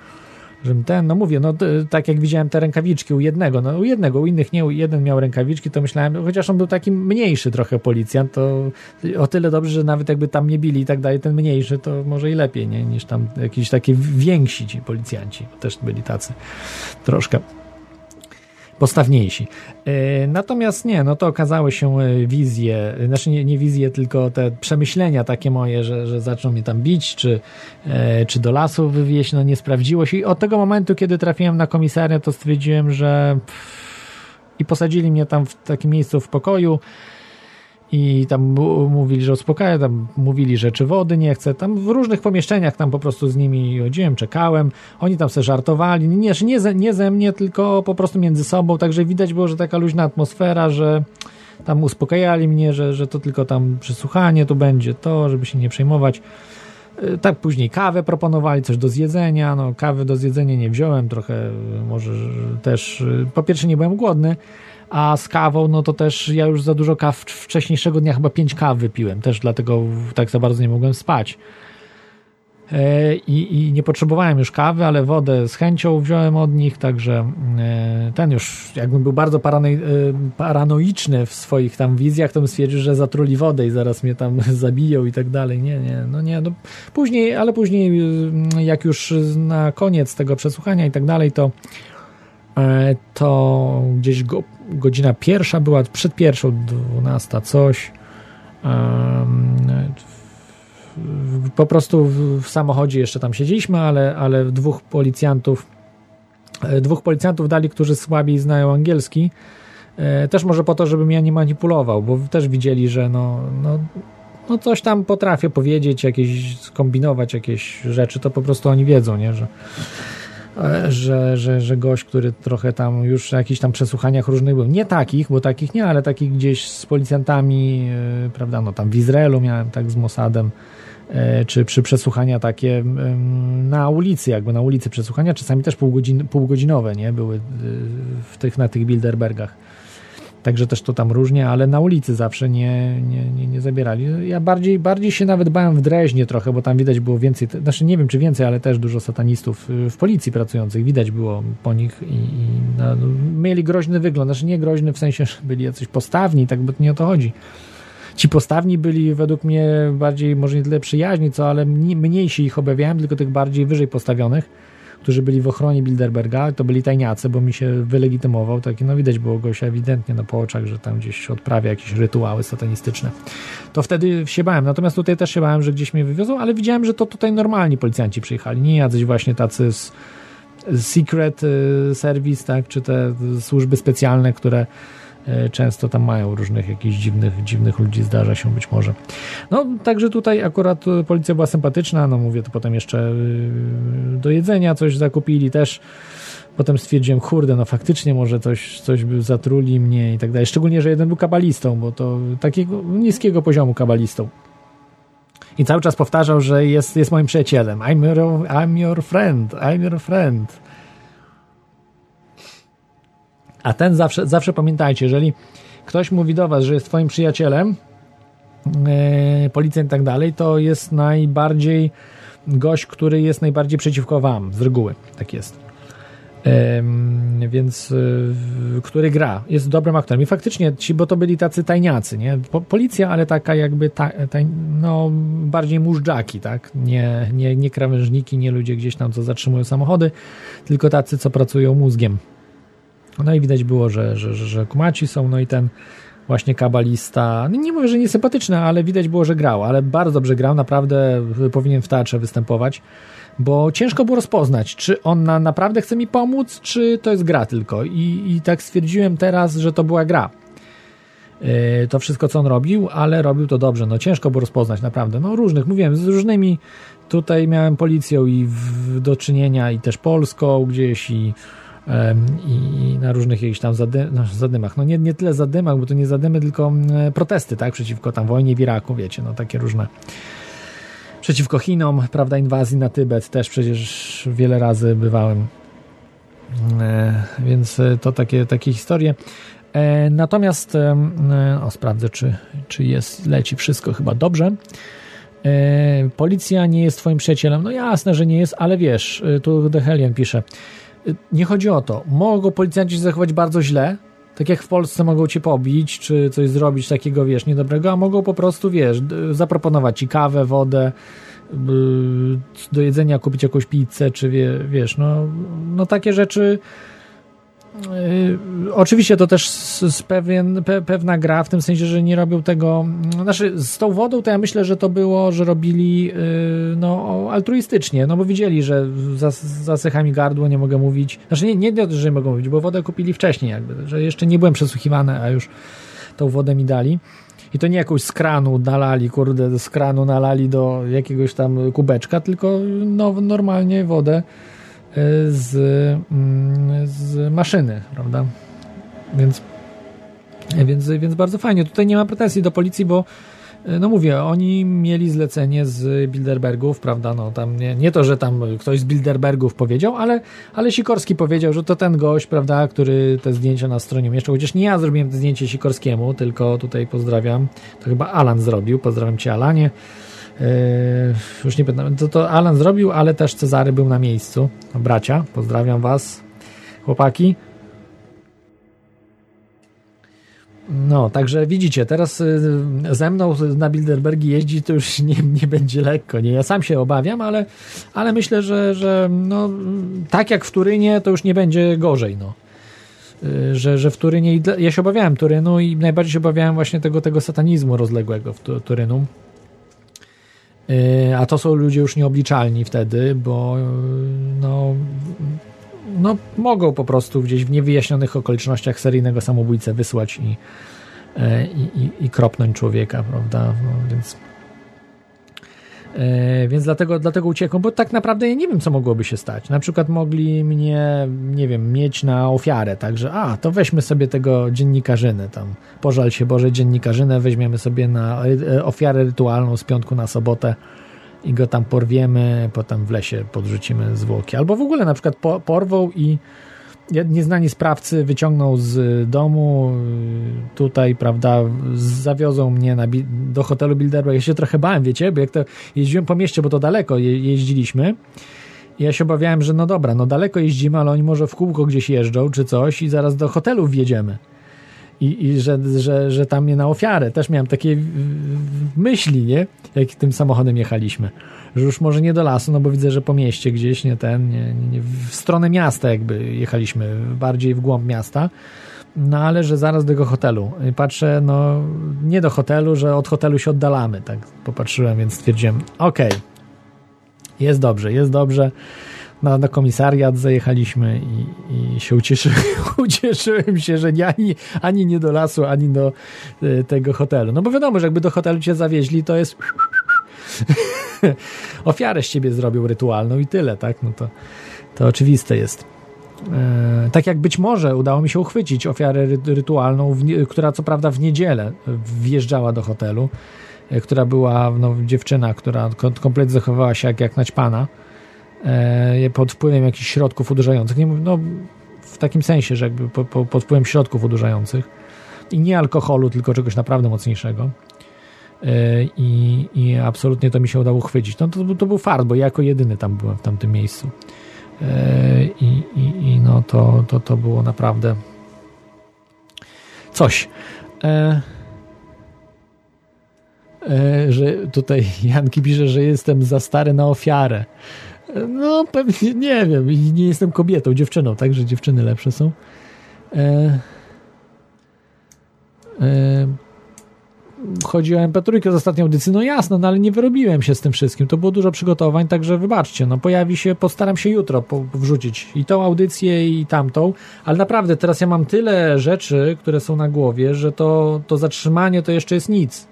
Speaker 2: żebym ten, no mówię, no tak jak widziałem te rękawiczki u jednego, no u jednego, u innych nie, u jeden miał rękawiczki, to myślałem, chociaż on był taki mniejszy trochę policjant, to o tyle dobrze, że nawet jakby tam nie bili i tak dalej, ten mniejszy, to może i lepiej, nie, niż tam jakiś taki więksi ci policjanci, też byli tacy troszkę postawniejsi. E, natomiast nie, no to okazały się e, wizje, znaczy nie, nie wizje, tylko te przemyślenia takie moje, że, że zaczną mnie tam bić, czy, e, czy do lasu wywieźć, no nie sprawdziło się i od tego momentu, kiedy trafiłem na komisariat, to stwierdziłem, że i posadzili mnie tam w takim miejscu w pokoju, i tam mówili, że uspokaja, tam mówili, że czy wody nie chce, tam w różnych pomieszczeniach tam po prostu z nimi chodziłem, czekałem, oni tam sobie żartowali, nie, nie, ze, nie ze mnie, tylko po prostu między sobą, także widać było, że taka luźna atmosfera, że tam uspokajali mnie, że, że to tylko tam przesłuchanie tu będzie, to, żeby się nie przejmować. Y, tak później kawę proponowali, coś do zjedzenia, no kawy do zjedzenia nie wziąłem, trochę może też, y, po pierwsze nie byłem głodny, a z kawą, no to też ja już za dużo kaw wcześniejszego dnia chyba pięć kaw wypiłem, też dlatego tak za bardzo nie mogłem spać. E, I, I, nie potrzebowałem już kawy, ale wodę z chęcią wziąłem od nich, także e, ten już, jakbym był bardzo e, paranoiczny w swoich tam wizjach, to bym stwierdził, że zatruli wodę i zaraz mnie tam zabiją i tak dalej. Nie, nie, no nie. No później, ale później, jak już na koniec tego przesłuchania i tak dalej, to to gdzieś go, godzina pierwsza była, przed pierwszą, dwunasta coś. Po prostu w samochodzie jeszcze tam siedzieliśmy, ale, ale dwóch policjantów e, dwóch policjantów dali, którzy słabiej znają angielski. E, też może po to, żebym ja nie manipulował, bo też widzieli, że no, no, no coś tam potrafię powiedzieć, jakieś skombinować jakieś rzeczy, to po prostu oni wiedzą, nie, że że, że, że gość, który trochę tam już w jakichś tam przesłuchaniach różnych był, nie takich, bo takich nie, ale takich gdzieś z policjantami, e, prawda, no tam w Izraelu miałem tak z Mossadem, e, czy przy przesłuchania takie na ulicy, jakby na ulicy przesłuchania, czasami też półgodzin, półgodzinowe, nie, były e, w tych, na tych Bilderbergach. Także też to tam różnie, ale na ulicy zawsze nie, nie, nie, nie zabierali. Ja bardziej, bardziej się nawet bałem w Dreźnie trochę, bo tam widać było więcej, znaczy nie wiem czy więcej, ale też dużo satanistów y, w policji pracujących. Widać było po nich i, i no, no, mieli groźny wygląd. Znaczy nie groźny w sensie, że byli jacyś postawni, tak bo nie o to chodzi. Ci postawni byli według mnie bardziej, może nie tyle przyjaźni, co, ale mniej się ich obawiałem, tylko tych bardziej wyżej postawionych którzy byli w ochronie Bilderberga, to byli tajniacy, bo mi się wylegitymował, taki, no widać było go się ewidentnie no, po oczach, że tam gdzieś odprawia jakieś rytuały satanistyczne. To wtedy się bałem. Natomiast tutaj też się bałem, że gdzieś mnie wywiozą, ale widziałem, że to tutaj normalni policjanci przyjechali, nie jacyś właśnie tacy z Secret y, Service, tak, czy te służby specjalne, które często tam mają różnych jakichś dziwnych, dziwnych ludzi, zdarza się być może. No, także tutaj akurat policja była sympatyczna, no mówię, to potem jeszcze e, do jedzenia coś zakupili też. Potem stwierdziłem, kurde, no faktycznie może coś, coś by zatruli mnie i tak dalej. Szczególnie, że jeden był kabalistą, bo to takiego niskiego poziomu kabalistą. I cały czas powtarzał, że jest, jest moim przyjacielem. I'm your, I'm your friend, I'm your friend. A ten zawsze, zawsze pamiętajcie, jeżeli ktoś mówi do was, że jest twoim przyjacielem, yy, policjant i tak dalej, to jest najbardziej gość, który jest najbardziej przeciwko wam, z reguły. Tak jest. Więc yy, który gra, jest dobrym aktorem. I faktycznie ci, bo to byli tacy tajniacy, nie? Po, policja, ale taka jakby ta, no, bardziej mużdżaki, tak? Nie, nie, nie krawężniki, nie ludzie gdzieś tam, co zatrzymują samochody, tylko tacy, co pracują mózgiem. No i widać było, że, że, że, że kumaci są, no i ten właśnie kabalista, no nie mówię, że niesympatyczny, ale widać było, że grał, ale bardzo dobrze grał, naprawdę powinien w teatrze występować, bo ciężko było rozpoznać, czy on na, naprawdę chce mi pomóc, czy to jest gra tylko. I, I tak stwierdziłem teraz, że to była gra. to wszystko, co on robił, ale robił to dobrze. No ciężko było rozpoznać, naprawdę. No różnych, mówiłem, z różnymi tutaj miałem policją i w, do czynienia i też polską gdzieś i i na różnych jakichś tam zady, zadymach. No nie, nie tyle zadymach, bo to nie zadymy, tylko mm, protesty, tak, przeciwko tam wojnie w Iraku, wiecie, no takie różne przeciwko Chinom, prawda, inwazji na Tybet też przecież wiele razy bywałem. E, więc to takie, takie historie. E, natomiast e, o, sprawdzę, czy, czy jest, leci wszystko chyba dobrze. Policja nie jest twoim przyjacielem. No jasne, że nie jest, ale wiesz, tu Dehelian pisze, nie chodzi o to. Mogą policjanci zachować bardzo źle, tak jak w Polsce mogą cię pobić, czy coś zrobić takiego, wiesz, niedobrego, a mogą po prostu, wiesz, zaproponować ci kawę, wodę, do jedzenia kupić jakąś pizzę, czy wie, wiesz, no, no takie rzeczy Yy, oczywiście to też z pewien, pe, pewna gra, w tym sensie, że nie robią tego. Znaczy, z tą wodą to ja myślę, że to było, że robili yy, no, altruistycznie, no bo widzieli, że zas, zasycha mi gardło, nie mogę mówić. Znaczy, nie, nie, że nie mogę mówić, bo wodę kupili wcześniej, jakby, że jeszcze nie byłem przesłuchiwany, a już tą wodę mi dali. I to nie jakąś z kranu nalali, kurde, z kranu nalali do jakiegoś tam kubeczka, tylko no, normalnie wodę z, mm, z maszyny, prawda? Więc, więc, więc bardzo fajnie. Tutaj nie ma pretensji do policji, bo no mówię, oni mieli zlecenie z Bilderbergów, prawda, no tam nie, nie to, że tam ktoś z Bilderbergów powiedział, ale, ale Sikorski powiedział, że to ten gość, prawda, który te zdjęcia na stronie umieszczał, chociaż nie ja zrobiłem to zdjęcie Sikorskiemu, tylko tutaj pozdrawiam, to chyba Alan zrobił, pozdrawiam Cię Alanie, już nie pamiętam, to, to Alan zrobił, ale też Cezary był na miejscu. Bracia, pozdrawiam Was, chłopaki. No, także widzicie, teraz y, ze mną na Bilderbergi jeździ to już nie, nie będzie lekko. Nie, ja sam się obawiam, ale, ale myślę, że, że no, tak jak w Turynie, to już nie będzie gorzej. No. Y, że, że w Turynie, ja się obawiałem Turynu i najbardziej się obawiałem właśnie tego, tego satanizmu rozległego w Turynu. E, a to są ludzie już nieobliczalni wtedy, bo e, no, no mogą po prostu gdzieś w niewyjaśnionych okolicznościach seryjnego samobójcę wysłać i, e, i, i, i kropnąć człowieka, prawda? No, więc E, więc dlatego, dlatego uciekłem, bo tak naprawdę ja nie wiem, co mogłoby się stać. Na przykład mogli mnie, nie wiem, mieć na ofiarę, także a, to weźmy sobie tego dziennikarzynę tam, pożal się Boże dziennikarzynę, weźmiemy sobie na e, ofiarę rytualną z piątku na sobotę i go tam porwiemy, potem w lesie podrzucimy zwłoki. Albo w ogóle na przykład po, porwą i nieznani sprawcy wyciągną z domu tutaj, prawda, zawiozą mnie na, do hotelu Bilderberg. Ja się trochę bałem, wiecie, bo jak to jeździłem po mieście, bo to daleko je, jeździliśmy. Ja się obawiałem, że no dobra, no daleko jeździmy, ale oni może w kółko gdzieś jeżdżą czy coś i zaraz do hotelu wjedziemy. I, i że, że, że tam mnie na ofiarę. Też miałem takie myśli, nie? Jak tym samochodem jechaliśmy że już może nie do lasu, no bo widzę, że po mieście gdzieś, nie ten, nie, nie, w stronę miasta jakby jechaliśmy, bardziej w głąb miasta, no ale że zaraz do tego hotelu. I patrzę, no nie do hotelu, że od hotelu się oddalamy, tak popatrzyłem, więc stwierdziłem, okej, okay, jest dobrze, jest dobrze. Na, na komisariat zajechaliśmy i, i się ucieszyłem, ucieszyłem się, że nie, ani, ani nie do lasu, ani do y, tego hotelu. No bo wiadomo, że jakby do hotelu cię zawieźli, to jest ofiarę z ciebie zrobił rytualną i tyle, tak? No to, to oczywiste jest. E, tak jak być może udało mi się uchwycić ofiarę rytualną, która co prawda w niedzielę wjeżdżała do hotelu, e, która była no, dziewczyna, która kompletnie zachowywała się jak, jak naćpana e, pod wpływem jakichś środków uderzających. Nie, no, w takim sensie, że jakby po, po, pod wpływem środków uderzających i nie alkoholu, tylko czegoś naprawdę mocniejszego. E, i, i absolutnie to mi się udało chwycić. No to, to był fart, bo ja jako jedyny tam byłem w tamtym miejscu. E, I, i, i no to, to, to było naprawdę coś. E, że tutaj Janki pisze, że jestem za stary na ofiarę. No pewnie, nie wiem, nie jestem kobietą, dziewczyną, także dziewczyny lepsze są. Chodzi o MP3 z ostatniej audycji, no jasno, no ale nie wyrobiłem się z tym wszystkim, to było dużo przygotowań, także wybaczcie, no pojawi się, postaram się jutro po, wrzucić i tą audycję i tamtą, ale naprawdę teraz ja mam tyle rzeczy, które są na głowie, że to, to zatrzymanie to jeszcze jest nic.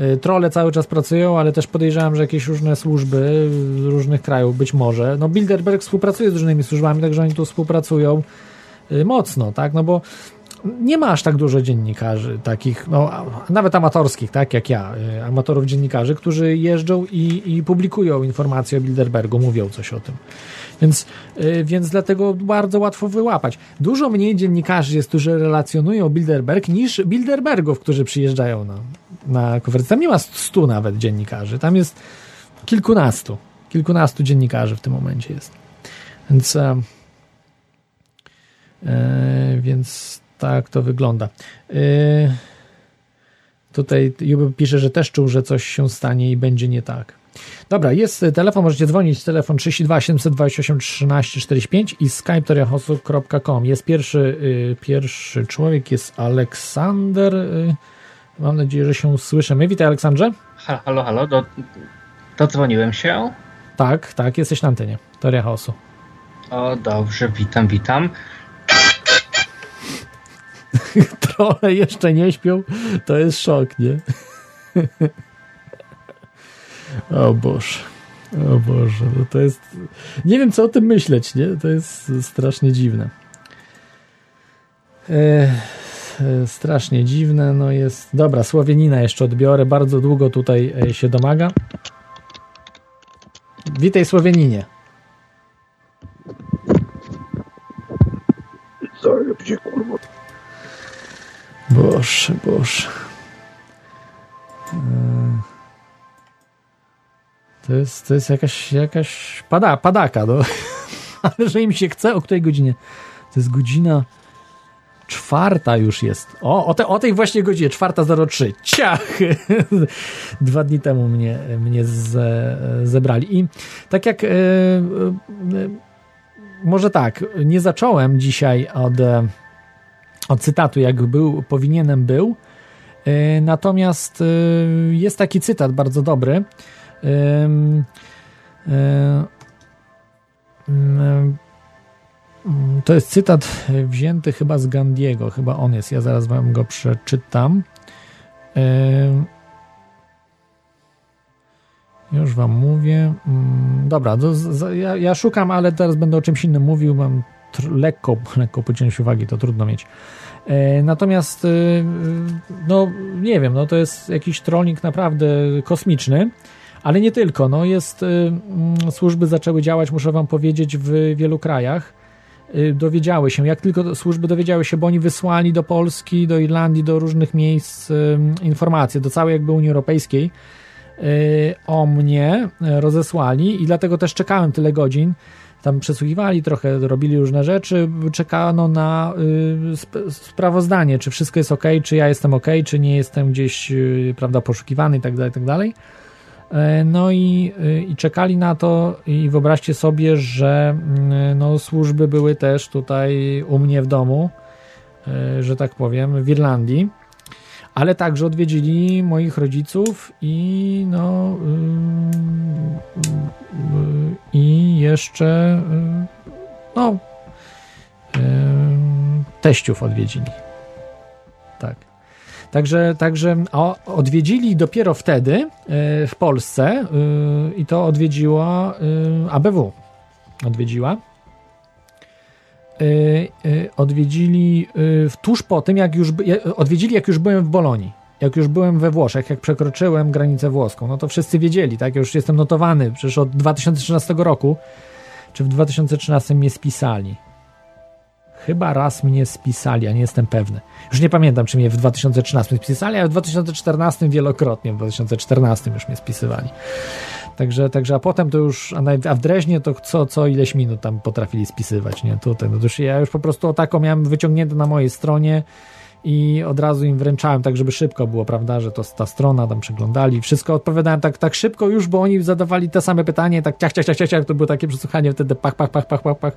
Speaker 2: Y, Trole cały czas pracują, ale też podejrzewam, że jakieś różne służby z różnych krajów, być może. No Bilderberg współpracuje z różnymi służbami, także oni tu współpracują y, mocno, tak, no bo nie ma aż tak dużo dziennikarzy takich, no, nawet amatorskich, tak jak ja, y, amatorów dziennikarzy, którzy jeżdżą i, i publikują informacje o Bilderbergu, mówią coś o tym. Więc, y, więc dlatego bardzo łatwo wyłapać. Dużo mniej dziennikarzy jest, którzy relacjonują Bilderberg, niż Bilderbergów, którzy przyjeżdżają na, na konferencję. Tam nie ma stu nawet dziennikarzy, tam jest kilkunastu. Kilkunastu dziennikarzy w tym momencie jest. Więc, e, e, więc tak to wygląda. Yy, tutaj Juby pisze, że też czuł, że coś się stanie i będzie nie tak. Dobra, jest telefon, możecie dzwonić, telefon 32 728 13 45 i skype.com. Jest pierwszy, yy, pierwszy człowiek, jest Aleksander. Yy, mam nadzieję, że się słyszymy. Witaj Aleksandrze.
Speaker 3: Halo, halo, do, dodzwoniłem się.
Speaker 2: Tak, tak, jesteś na antenie. Teoria chaosu.
Speaker 3: O, dobrze, witam, witam.
Speaker 2: Trochę jeszcze nie śpią, to jest szok, nie? o Boże. O Boże, no to jest. Nie wiem, co o tym myśleć, nie? To jest strasznie dziwne. E, strasznie dziwne, no jest. Dobra, Słowienina jeszcze odbiorę. Bardzo długo tutaj e, się domaga. Witaj, Słowieninie.
Speaker 4: Zajebcie, kurwa.
Speaker 2: Boże, Boże. To jest, to jest jakaś, jakaś pada, padaka, no. Ale że im się chce, o której godzinie? To jest godzina czwarta już jest. O, o, te, o tej właśnie godzinie, czwarta 03. Ciach! Dwa dni temu mnie, mnie ze, zebrali. I tak jak e, e, może tak, nie zacząłem dzisiaj od od cytatu, jak był, powinienem był. E, natomiast e, jest taki cytat bardzo dobry. E, to jest cytat wzięty chyba z Gandiego, chyba on jest. Ja zaraz wam go przeczytam. Już wam mówię. Mm, dobra, ja, ja, szukam, ale teraz będę o czymś innym mówił. Mam lekko, lekko pociąć uwagi, to trudno mieć. E, natomiast, e, no nie wiem, no to jest jakiś trolling naprawdę kosmiczny, ale nie tylko. No jest, e, mm, służby zaczęły działać, muszę wam powiedzieć, w wielu krajach. Dowiedziały się, jak tylko służby dowiedziały się, bo oni wysłali do Polski, do Irlandii, do różnych miejsc informacje, do całej jakby Unii Europejskiej o mnie rozesłali i dlatego też czekałem tyle godzin tam przesłuchiwali trochę, robili różne rzeczy, czekano na y, sp sprawozdanie, czy wszystko jest ok, czy ja jestem ok, czy nie jestem gdzieś, y, prawda, poszukiwany i tak dalej, tak. E, no i, y, i czekali na to i wyobraźcie sobie, że y, no, służby były też tutaj u mnie w domu, y, że tak powiem, w Irlandii ale także odwiedzili moich rodziców i no yy, yy, i jeszcze no teściów odwiedzili. Tak. Także, także odwiedzili dopiero wtedy w Polsce i to odwiedziła ABW. Odwiedziła Y, y, odwiedzili y, tuż po tym, jak już odwiedzili, jak już byłem w Bolonii. Jak już byłem we Włoszech, jak przekroczyłem granicę włoską, no to wszyscy wiedzieli, tak? Ja już jestem notowany, przecież od 2013 roku, czy w 2013 mnie spisali. Chyba raz mnie spisali, a nie jestem pewny. Już nie pamiętam, czy mnie w 2013 spisali, ale w 2014 wielokrotnie, w 2014 już mnie spisywali. Także, także a potem to już, a, w Dreźnie to co, co ileś minut tam potrafili spisywać, nie? Tutaj, no to już ja już po prostu o taką miałem wyciągnięte na mojej stronie i od razu im wręczałem tak, żeby szybko było, prawda, że to ta strona tam przeglądali, wszystko odpowiadałem tak, tak szybko już, bo oni zadawali te same pytanie, tak ciach, ciach, ciach, ciach to było takie przesłuchanie, wtedy pach, pach, pach, pach, pach, pach.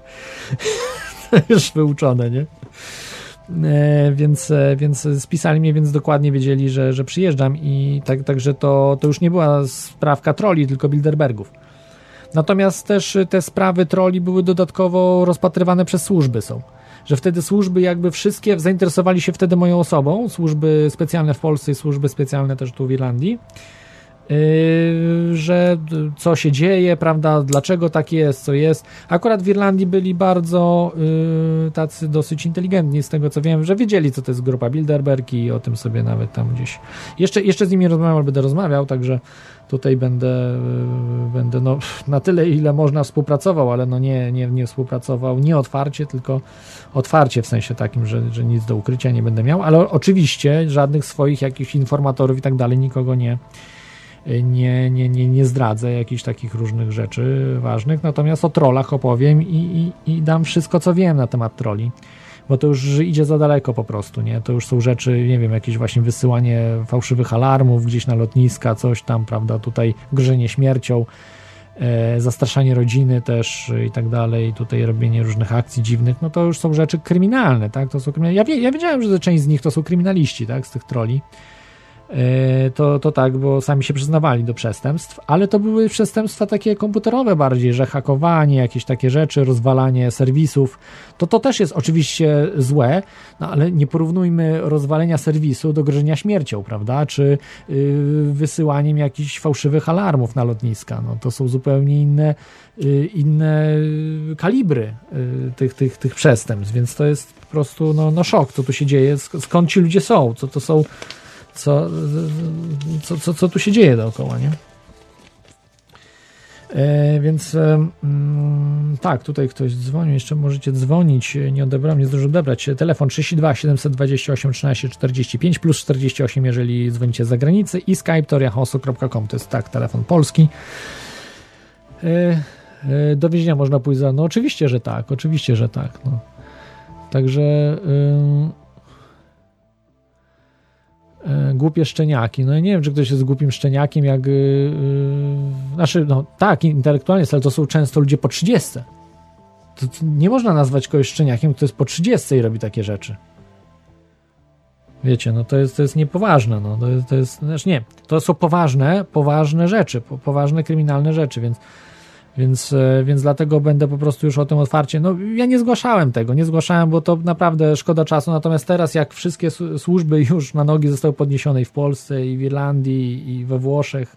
Speaker 2: już wyuczone, nie? E, więc, e, więc spisali mnie, więc dokładnie wiedzieli, że, że przyjeżdżam i tak, także to, to już nie była sprawka troli, tylko Bilderbergów. Natomiast też te sprawy troli były dodatkowo rozpatrywane przez służby są. Że wtedy służby jakby wszystkie zainteresowali się wtedy moją osobą, służby specjalne w Polsce i służby specjalne też tu w Irlandii Yy, że co się dzieje, prawda, dlaczego tak jest, co jest. Akurat w Irlandii byli bardzo yy, tacy dosyć inteligentni, z tego co wiem, że wiedzieli, co to jest grupa Bilderberg i o tym sobie nawet tam gdzieś. Jeszcze, jeszcze z nimi rozmawiał, będę rozmawiał, także tutaj będę, yy, będę no, na tyle, ile można współpracował, ale no nie, nie, nie współpracował nie otwarcie, tylko otwarcie w sensie takim, że, że nic do ukrycia nie będę miał, ale oczywiście żadnych swoich jakichś informatorów i tak dalej nikogo nie nie, nie, nie, nie zdradzę jakichś takich różnych rzeczy ważnych, natomiast o trollach opowiem i, i, i dam wszystko, co wiem na temat troli bo to już idzie za daleko po prostu, nie? To już są rzeczy, nie wiem, jakieś właśnie wysyłanie fałszywych alarmów gdzieś na lotniska, coś tam, prawda, tutaj grzenie śmiercią, e, zastraszanie rodziny też i tak dalej, tutaj robienie różnych akcji dziwnych, no to już są rzeczy kryminalne, tak? To są kryminalne. Ja, wie, ja wiedziałem, że część z nich to są kryminaliści, tak? Z tych troli. E, to, to tak, bo sami się przyznawali do przestępstw, ale to były przestępstwa takie komputerowe bardziej, że hakowanie, jakieś takie rzeczy, rozwalanie serwisów, to to też jest oczywiście złe, no ale nie porównujmy rozwalenia serwisu do grożenia śmiercią, prawda, czy yy, wysyłaniem jakichś fałszywych alarmów na lotniska, no to są zupełnie inne, yy, inne kalibry yy, tych, tych, tych przestępstw, więc to jest po prostu no, no szok, co tu się dzieje, skąd ci ludzie są, co to są co, co, co, co tu się dzieje dookoła, nie? E, więc e, mm, tak, tutaj ktoś dzwonił, jeszcze możecie dzwonić, nie odebrałem, nie zdążył odebrać. Telefon 32 728 13 45 plus 48, jeżeli dzwonicie z zagranicy i skype toriahosu.com, to jest tak, telefon polski. E, e, do więzienia można pójść za, no oczywiście, że tak, oczywiście, że tak. No. Także... E, E, głupie szczeniaki. No ja nie wiem, czy ktoś jest głupim szczeniakiem, jak. Yy, znaczy, no tak, intelektualnie, ale to są często ludzie po 30. To, to nie można nazwać kogoś szczeniakiem, kto jest po 30 i robi takie rzeczy. Wiecie, no to jest, to jest niepoważne. No, to, jest, to jest, znaczy nie, to są poważne, poważne rzeczy, po, poważne kryminalne rzeczy, więc więc, e, więc dlatego będę po prostu już o tym otwarcie. No, ja nie zgłaszałem tego, nie zgłaszałem, bo to naprawdę szkoda czasu. Natomiast teraz, jak wszystkie służby już na nogi zostały podniesione i w Polsce, i w Irlandii, i we Włoszech,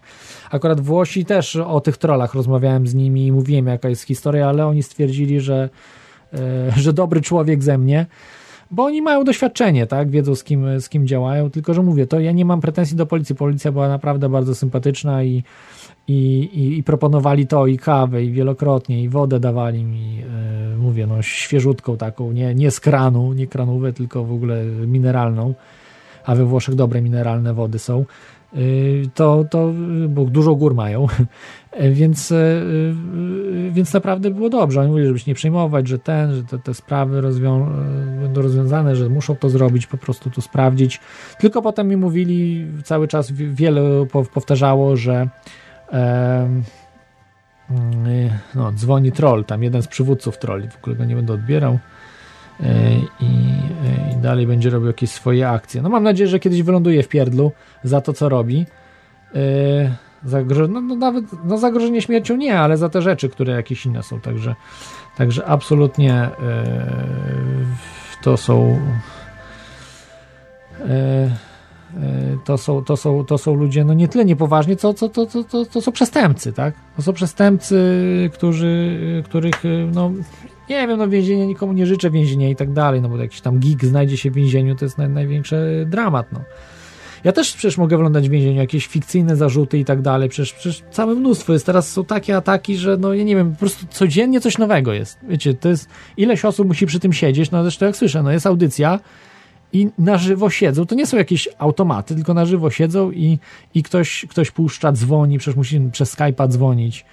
Speaker 2: akurat Włosi też o tych trollach rozmawiałem z nimi i mówiłem, jaka jest historia, ale oni stwierdzili, że, e, że dobry człowiek ze mnie bo oni mają doświadczenie, tak, wiedzą z kim, z kim działają, tylko że mówię, to ja nie mam pretensji do policji, policja była naprawdę bardzo sympatyczna i i, i, i, proponowali to i kawę i wielokrotnie i wodę dawali mi, e, mówię, no świeżutką taką, nie, nie z kranu, nie kranówę, tylko w ogóle mineralną, a we Włoszech dobre mineralne wody są, e, to, to bo dużo gór mają, e, więc, więc naprawdę było dobrze. Oni mówili, żeby się nie przejmować, że ten, że te, te sprawy rozwią będą rozwiązane, że muszą to zrobić, po prostu to sprawdzić. Tylko potem mi mówili, cały czas wiele powtarzało, że no, dzwoni troll, tam jeden z przywódców trolli, w ogóle go nie będę odbierał e, i, i dalej będzie robił jakieś swoje akcje. No mam nadzieję, że kiedyś wyląduje w pierdlu za to, co robi. E, Zagro no, no, nawet no, zagrożenie śmiercią nie, ale za te rzeczy, które jakieś inne są. Także, także absolutnie e, to są E, to są, to są, to są ludzie no nie tyle niepoważni, co, co, to, to, to, to są przestępcy, tak? To są przestępcy, którzy, których, e, no nie wiem, no więzienie nikomu nie życzę więzienia i tak dalej, no bo jakiś tam gig znajdzie się w więzieniu, to jest naj, największy dramat, no. Ja też przecież mogę wylądać w więzieniu, jakieś fikcyjne zarzuty i tak dalej, przecież, przecież całe mnóstwo jest, teraz są takie ataki, że no ja nie wiem, po prostu codziennie coś nowego jest, wiecie, to jest, ileś osób musi przy tym siedzieć, no zresztą jak słyszę, no jest audycja, i na żywo siedzą. To nie są jakieś automaty, tylko na żywo siedzą i, i ktoś, ktoś puszcza, dzwoni, przecież musi przez Skype'a dzwonić.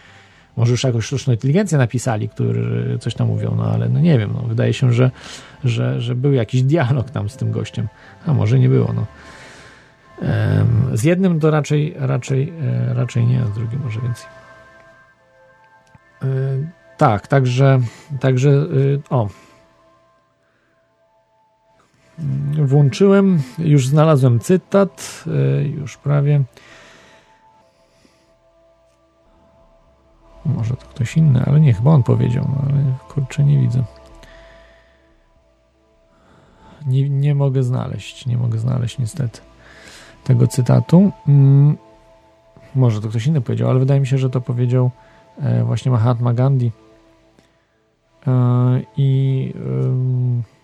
Speaker 2: Może już jakąś sztuczną inteligencję napisali, którzy coś tam mówią, no ale no nie wiem, no, wydaje się, że, że, że był jakiś dialog tam z tym gościem, a może nie było, no. Z jednym to raczej, raczej, e, raczej nie, a z drugim może więcej. E, tak, także, także, y, o, włączyłem, już znalazłem cytat, już prawie. Może to ktoś inny, ale nie, chyba on powiedział, no, ale kurczę, nie widzę. Nie, nie mogę znaleźć, nie mogę znaleźć niestety tego cytatu. Mm, może to ktoś inny powiedział, ale wydaje mi się, że to powiedział e, właśnie Mahatma Gandhi. E, I e,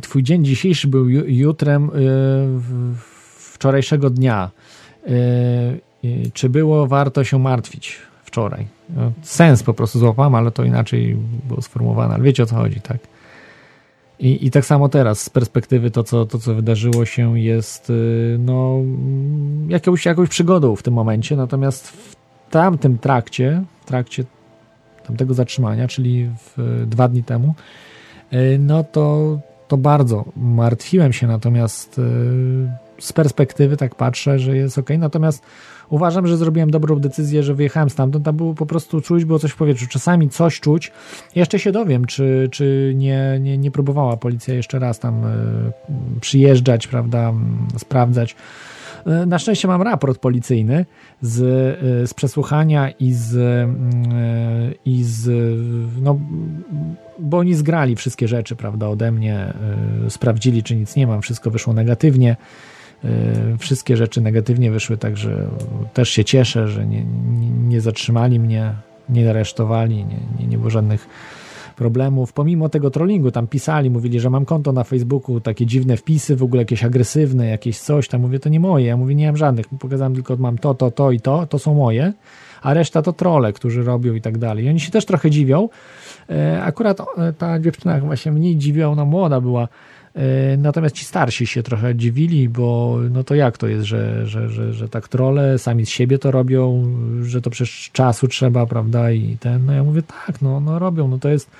Speaker 2: twój dzień dzisiejszy był jutrem wczorajszego dnia. Czy było warto się martwić wczoraj? No, sens po prostu złapałem, ale to inaczej było sformułowane. Ale wiecie o co chodzi, tak? I, I tak samo teraz, z perspektywy to co, to, co wydarzyło się, jest no, jakąś, jakąś przygodą w tym momencie. Natomiast w tamtym trakcie, w trakcie tamtego zatrzymania, czyli w, dwa dni temu, y, no to, to bardzo martwiłem się. Natomiast y, z perspektywy tak patrzę, że jest ok. Natomiast uważam, że zrobiłem dobrą decyzję, że wyjechałem stamtąd. Tam było po prostu czuć, było coś w powietrzu. Czasami coś czuć. Jeszcze się dowiem, czy, czy nie, nie, nie próbowała policja jeszcze raz tam y, przyjeżdżać, prawda, sprawdzać. E, na szczęście mam raport policyjny z, e, z przesłuchania i z, i z no, bo oni zgrali wszystkie rzeczy, prawda, ode mnie, sprawdzili, czy nic nie mam, wszystko wyszło negatywnie. Wszystkie rzeczy negatywnie wyszły, także też się cieszę, że nie, nie, nie zatrzymali mnie, nie aresztowali, nie, nie, nie było żadnych problemów. Pomimo tego trollingu tam pisali, mówili, że mam konto na Facebooku, takie dziwne wpisy, w ogóle jakieś agresywne, jakieś coś tam. Mówię, to nie moje. Ja mówię, nie mam żadnych. Pokazałem tylko, mam to, to, to i to, to są moje, a reszta to trole, którzy robią i tak dalej. I oni się też trochę dziwią. E, akurat e, ta dziewczyna się mniej dziwiła, ona młoda była, natomiast ci starsi się trochę dziwili, bo no to jak to jest, że, że, że, że tak trole sami z siebie to robią, że to przecież czasu trzeba, prawda? I ten, no ja mówię, tak, no, no robią, no to jest.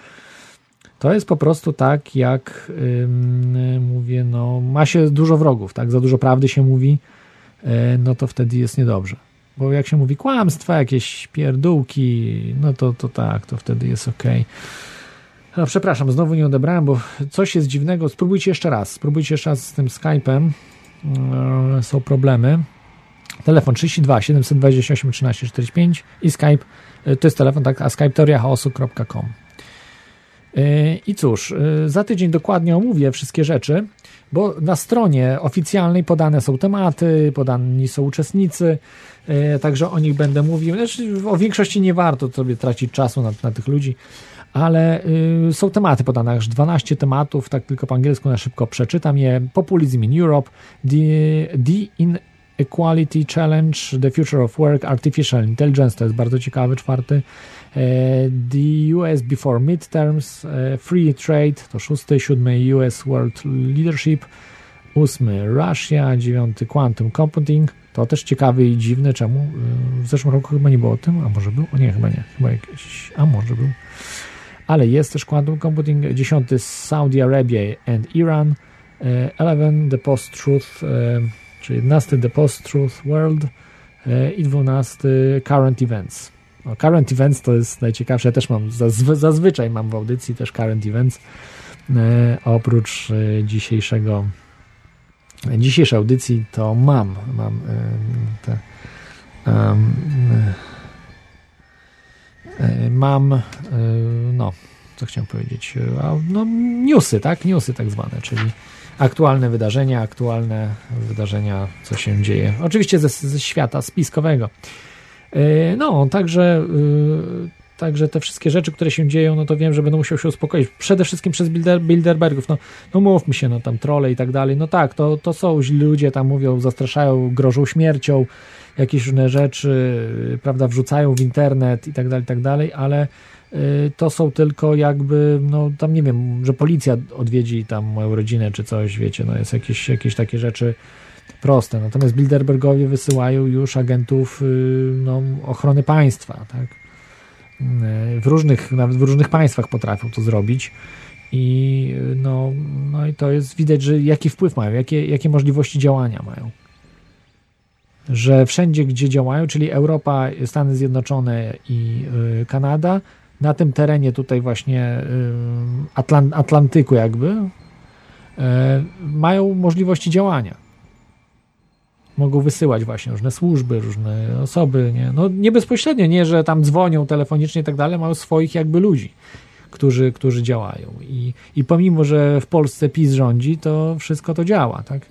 Speaker 2: To jest po prostu tak, jak ym, mówię, no ma się dużo wrogów, tak? Za dużo prawdy się mówi, yy, no to wtedy jest niedobrze. Bo jak się mówi kłamstwa, jakieś pierdółki, no to, to tak, to wtedy jest ok. No, przepraszam, znowu nie odebrałem, bo coś jest dziwnego. Spróbujcie jeszcze raz. Spróbujcie jeszcze raz z tym Skype'em. Yy, są problemy. Telefon 32 728 13 45 i Skype, yy, to jest telefon, tak, a skype teoriachaosu.com. Yy, I cóż, za tydzień dokładnie omówię wszystkie rzeczy, bo na stronie oficjalnej podane są tematy, podani są uczestnicy, także o nich będę mówił. Znaczy, o większości nie warto sobie tracić czasu na, na tych ludzi ale y, są tematy podane, aż 12 tematów, tak tylko po angielsku na szybko przeczytam je. Populism in Europe, the, the Inequality Challenge, The Future of Work, Artificial Intelligence, to jest bardzo ciekawy, czwarty. E, the US Before Midterms, e, Free Trade, to szósty, siódmy US World Leadership, ósmy Russia, dziewiąty Quantum Computing, to też ciekawy i dziwny, czemu? Y, w zeszłym roku chyba nie było o tym, a może był? O nie, chyba nie, chyba jakiś, a może był ale jest też quantum computing, 10 Saudi Arabia and Iran, 11 e, The Post-Truth, e, czy 11 The Post-Truth World e, i 12 Current Events. No, current Events to jest najciekawsze, ja też mam, zazwyczaj mam w audycji też Current Events, oprócz dzisiejszego dzisiejszej audycji to mam, mam te um, mam, e, no, co chciałem powiedzieć, e, no, newsy, tak? Newsy tak zwane, czyli aktualne wydarzenia, aktualne wydarzenia, co się dzieje. Oczywiście ze, ze świata spiskowego. No, także, także te wszystkie rzeczy, które się dzieją, no to wiem, że będę musiał się uspokoić. Przede wszystkim przez Bilder, Bilderbergów. No, no mówmy się, no tam trole i tak dalej. No tak, to, to są źli ludzie, tam mówią, zastraszają, grożą śmiercią, jakieś różne rzeczy, prawda, wrzucają w internet i tak dalej, i tak dalej, ale y, to są tylko jakby, no tam nie wiem, że policja odwiedzi tam moją rodzinę czy coś, wiecie, no jest jakieś, jakieś takie rzeczy proste. Natomiast Bilderbergowie wysyłają już agentów y, no, ochrony państwa, tak? Y, w różnych, nawet w różnych państwach potrafią to zrobić. I no, no i to jest widać, że jaki wpływ mają, jakie, jakie możliwości działania mają że wszędzie, gdzie działają, czyli Europa, Stany Zjednoczone i y, Kanada, na tym terenie tutaj właśnie Atlant Atlantyku jakby mają możliwości działania. Mogą wysyłać właśnie różne służby, różne osoby, nie? No nie bezpośrednio, nie, że tam dzwonią telefonicznie i tak dalej, mają swoich jakby ludzi, którzy, którzy działają. I, I pomimo, że w Polsce PiS rządzi, to wszystko to działa, tak?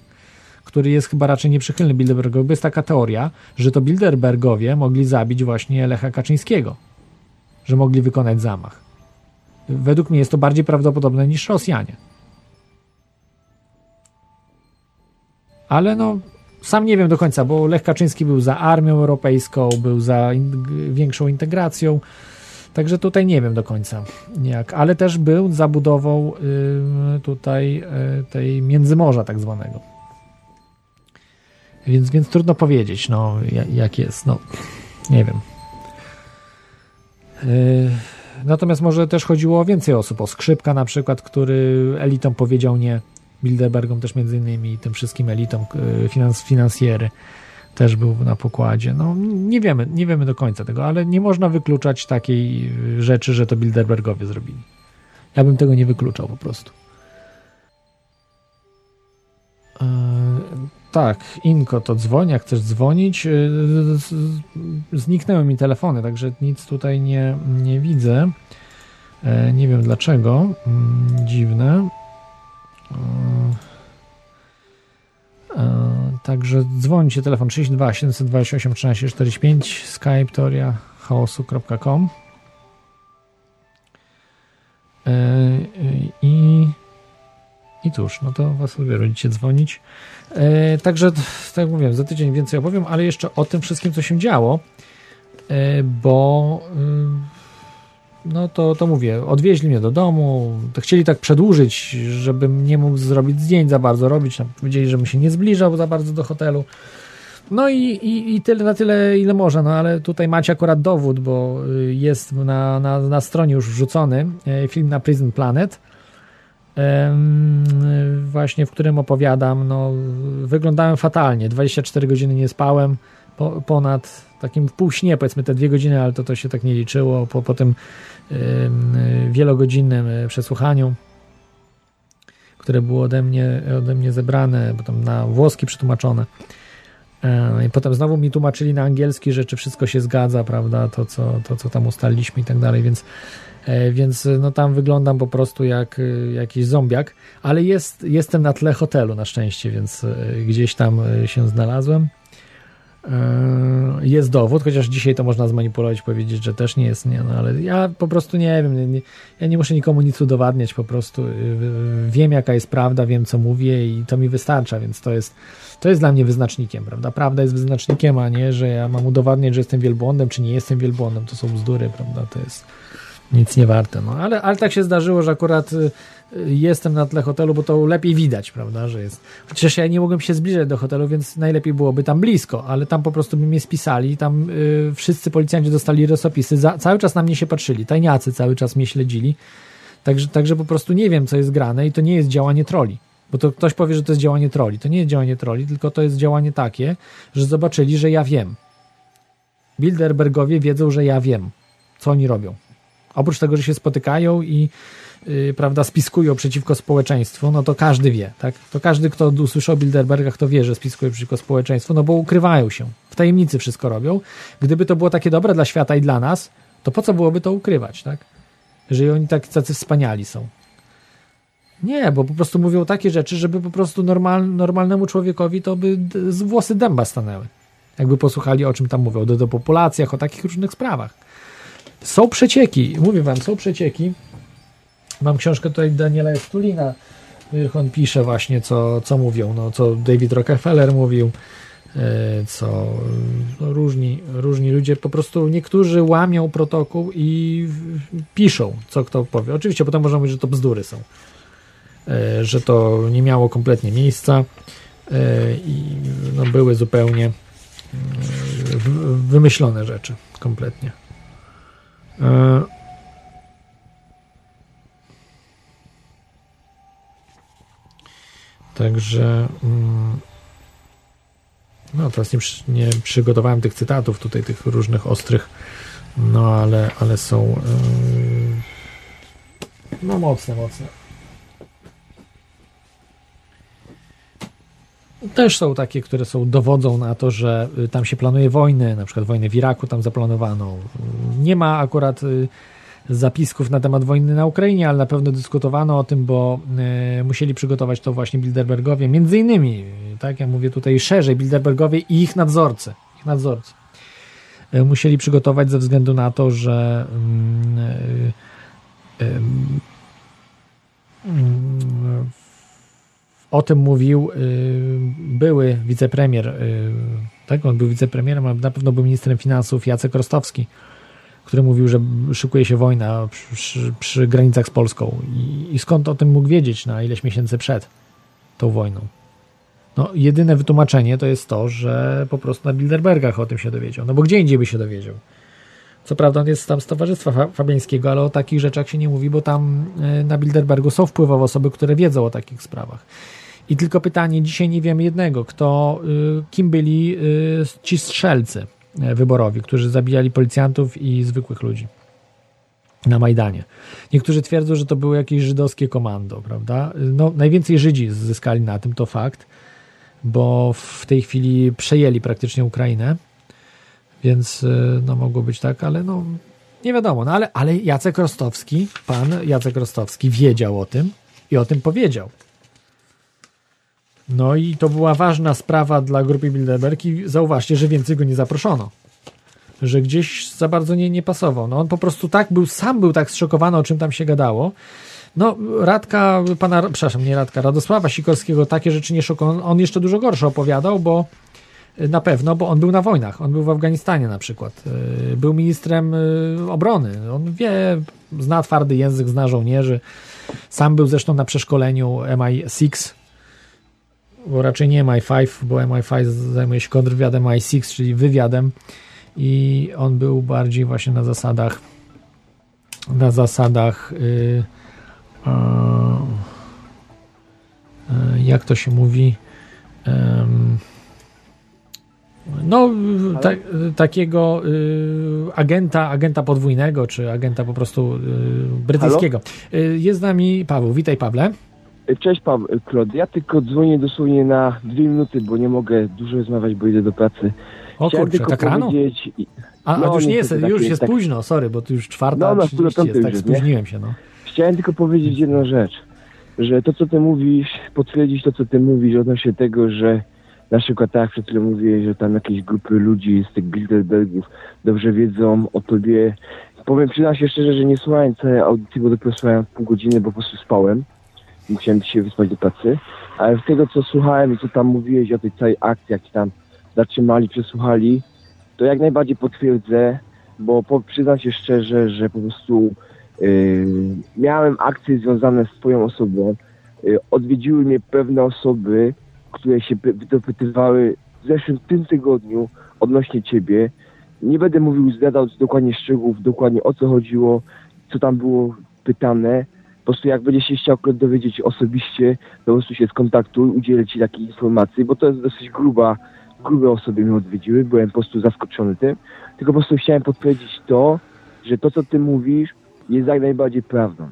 Speaker 2: który jest chyba raczej nieprzychylny Bilderbergowi, jest taka teoria, że to Bilderbergowie mogli zabić właśnie Lecha Kaczyńskiego, że mogli wykonać zamach. Według mnie jest to bardziej prawdopodobne niż Rosjanie. Ale no, sam nie wiem do końca, bo Lech Kaczyński był za armią europejską, był za in większą integracją, także tutaj nie wiem do końca jak, ale też był za budową y, tutaj y, tej Międzymorza tak zwanego. Więc, więc trudno powiedzieć, no, jak jest, no, nie wiem. Yy, natomiast może też chodziło o więcej osób, o Skrzypka na przykład, który elitom powiedział nie, Bilderbergom też między innymi, tym wszystkim elitom yy, finans, finansjery też był na pokładzie. No, nie wiemy, nie wiemy do końca tego, ale nie można wykluczać takiej rzeczy, że to Bilderbergowie zrobili. Ja bym tego nie wykluczał po prostu. Yy, tak, Inko to dzwoni, jak chcesz dzwonić. Y, zniknęły mi telefony, także nic tutaj nie, nie widzę. E, nie wiem dlaczego. Mm, dziwne. E, e, także dzwońcie telefon 32 728 13 45 skype toria chaosu.com i i cóż, no to was lubię rodzicie dzwonić. E, także, tak jak mówiłem, za tydzień więcej opowiem, ale jeszcze o tym wszystkim, co się działo, e, bo y, no to, to mówię, odwieźli mnie do domu, chcieli tak przedłużyć, żebym nie mógł zrobić zdjęć za bardzo robić, powiedzieli, żebym się nie zbliżał za bardzo do hotelu. No i, i, i tyle na tyle, ile może, no ale tutaj macie akurat dowód, bo y, jest na, na, na stronie już wrzucony e, film na Prison Planet, właśnie w którym opowiadam, no, wyglądałem fatalnie. 24 godziny nie spałem, po, ponad takim półśnie, powiedzmy te dwie godziny, ale to, to się tak nie liczyło. Po, po tym wielogodzinnym e, przesłuchaniu, które było ode mnie, ode mnie zebrane, potem na włoski przetłumaczone. E, I potem znowu mi tłumaczyli na angielski, że czy wszystko się zgadza, prawda, to co, to, co tam ustaliliśmy i tak dalej, więc E, więc no tam wyglądam po prostu jak jakiś zombiak, ale jest, jestem na tle hotelu na szczęście, więc gdzieś tam się znalazłem. Jest dowód, chociaż dzisiaj to można zmanipulować, powiedzieć, że też nie jest, nie, no ale ja po prostu nie wiem, nie, ja nie muszę nikomu nic udowadniać, po prostu wiem jaka jest prawda, wiem co mówię i to mi wystarcza, więc to jest, to jest dla mnie wyznacznikiem, prawda? Prawda jest wyznacznikiem, a nie, że ja mam udowadniać, że jestem wielbłądem, czy nie jestem wielbłądem, to są bzdury, prawda? To jest nic nie warte. No, ale, ale tak się zdarzyło, że akurat y, jestem na tle hotelu, bo to lepiej widać, prawda, że jest. Chociaż ja nie mogłem się zbliżać do hotelu, więc najlepiej byłoby tam blisko, ale tam po prostu by mnie spisali, tam y, wszyscy policjanci dostali rysopisy, za, cały czas na mnie się patrzyli, tajniacy cały czas mnie śledzili, także, także po prostu nie wiem, co jest grane i to nie jest działanie troli. Bo to ktoś powie, że to jest działanie troli. To nie jest działanie troli, tylko to jest działanie takie, że zobaczyli, że ja wiem. Bilderbergowie wiedzą, że ja wiem, co oni robią. Oprócz tego, że się spotykają i yy, prawda, spiskują przeciwko społeczeństwu, no to każdy wie, tak? To każdy, kto usłyszał o Bilderbergach, to wie, że spiskują przeciwko społeczeństwu, no bo ukrywają się. W tajemnicy wszystko robią. Gdyby to było takie dobre dla świata i dla nas, to po co byłoby to ukrywać, tak? Jeżeli oni tak tacy wspaniali są. Nie, bo po prostu mówią takie rzeczy, żeby po prostu normal, normalnemu człowiekowi to by z włosy dęba stanęły. Jakby posłuchali, o czym tam mówią, o depopulacjach, o takich różnych sprawach. Są przecieki, mówię wam, są przecieki. Mam książkę tutaj Daniela Estulina, on pisze właśnie, co, co mówią, no, co David Rockefeller mówił, e, co no, różni, różni ludzie, po prostu niektórzy łamią protokół i piszą, co kto powie. Oczywiście potem można mówić, że to bzdury są, e, że to nie miało kompletnie miejsca e, i no, były zupełnie wymyślone rzeczy kompletnie. E, także mm, no teraz nie, nie, przygotowałem tych cytatów tutaj, tych różnych ostrych No ale, ale są yy, no mocne, mocne. Też są takie, które są dowodzą na to, że y, tam się planuje wojny, na przykład wojnę w Iraku tam zaplanowano. Nie ma akurat y, zapisków na temat wojny na Ukrainie, ale na pewno dyskutowano o tym, bo y, musieli przygotować to właśnie Bilderbergowie, między innymi, tak ja mówię tutaj szerzej, Bilderbergowie i ich nadzorcy, ich nadzorcy. Musieli przygotować ze względu na to, że o tym mówił y, były wicepremier, y, tak, on był wicepremierem, ale na pewno był ministrem finansów Jacek Rostowski, który mówił, że szykuje się wojna przy, przy, granicach z Polską. I, I, skąd o tym mógł wiedzieć na ileś miesięcy przed tą wojną? No, jedyne wytłumaczenie to jest to, że po prostu na Bilderbergach o tym się dowiedział. No bo gdzie indziej by się dowiedział? Co prawda on jest tam z Towarzystwa Fabiańskiego, ale o takich rzeczach się nie mówi, bo tam y, na Bilderbergu są wpływowe osoby, które wiedzą o takich sprawach. I tylko pytanie, dzisiaj nie wiem jednego, kto, y, kim byli y, ci strzelcy e, wyborowi, którzy zabijali policjantów i zwykłych ludzi na Majdanie. Niektórzy twierdzą, że to było jakieś żydowskie komando, prawda? No, najwięcej Żydzi zyskali na tym, to fakt, bo w tej chwili przejęli praktycznie Ukrainę, więc y, no mogło być tak, ale no nie wiadomo. No ale, ale Jacek Rostowski, pan Jacek Rostowski wiedział o tym i o tym powiedział. No i to była ważna sprawa dla grupy Bilderberg i zauważcie, że więcej go nie zaproszono. Że gdzieś za bardzo nie, nie pasował. No on po prostu tak był, sam był tak zszokowany, o czym tam się gadało. No, Radka, pana, przepraszam, nie Radka, Radosława Sikorskiego takie rzeczy nie szokują. On jeszcze dużo gorsze opowiadał, bo na pewno, bo on był na wojnach. On był w Afganistanie na przykład. Y, był ministrem y, obrony. On wie, zna twardy język, zna żołnierzy. Sam był zresztą na przeszkoleniu MI6 bo raczej nie MI5, bo MI5 zajmuje się kontrwywiadem MI6, czyli wywiadem i on był bardziej właśnie na zasadach na zasadach yy, yy, jak to się mówi yy, no ta, takiego y, agenta, agenta podwójnego, czy agenta po prostu y, brytyjskiego. Y, jest z nami Paweł. Witaj Pawle.
Speaker 4: Cześć Paweł, Claude. Ja tylko dzwonię dosłownie na dwie minuty, bo nie mogę dużo rozmawiać, bo idę do pracy.
Speaker 2: O Chciałem kurczę, tak rano? A, no, a już nie jest, już jest tak... późno, sorry, bo tu już czwarta, no, no, jest, tak spóźniłem się, no.
Speaker 4: Chciałem tylko powiedzieć jedną rzecz, że to, co ty mówisz, potwierdzić to, co ty mówisz odnośnie tego, że na przykład tak przed chwilą mówiłeś, że tam jakieś grupy ludzi z tych Bilderbergów dobrze wiedzą o tobie. Powiem, przyznam się szczerze, że nie słuchałem całej audycji, bo dopiero słuchałem pół godziny, bo po prostu spałem musiałem się wyspać do pracy, ale z tego co słuchałem i co tam mówiłeś o tej całej akcji, jak ci tam zatrzymali, przesłuchali, to jak najbardziej potwierdzę, bo po, przyznam się szczerze, że po prostu yy, miałem akcje związane z twoją osobą, yy, odwiedziły mnie pewne osoby, które się dopytywały w zeszłym tym tygodniu odnośnie ciebie. Nie będę mówił, zgadał dokładnie szczegółów, dokładnie o co chodziło, co tam było pytane, po prostu jak będziesz się chciał dowiedzieć osobiście, to po prostu się skontaktuj, udzielę Ci takiej informacji, bo to jest dosyć gruba, grube osoby mnie odwiedziły, byłem po prostu zaskoczony tym, tylko po prostu chciałem potwierdzić to, że to, co Ty mówisz, jest jak najbardziej prawdą.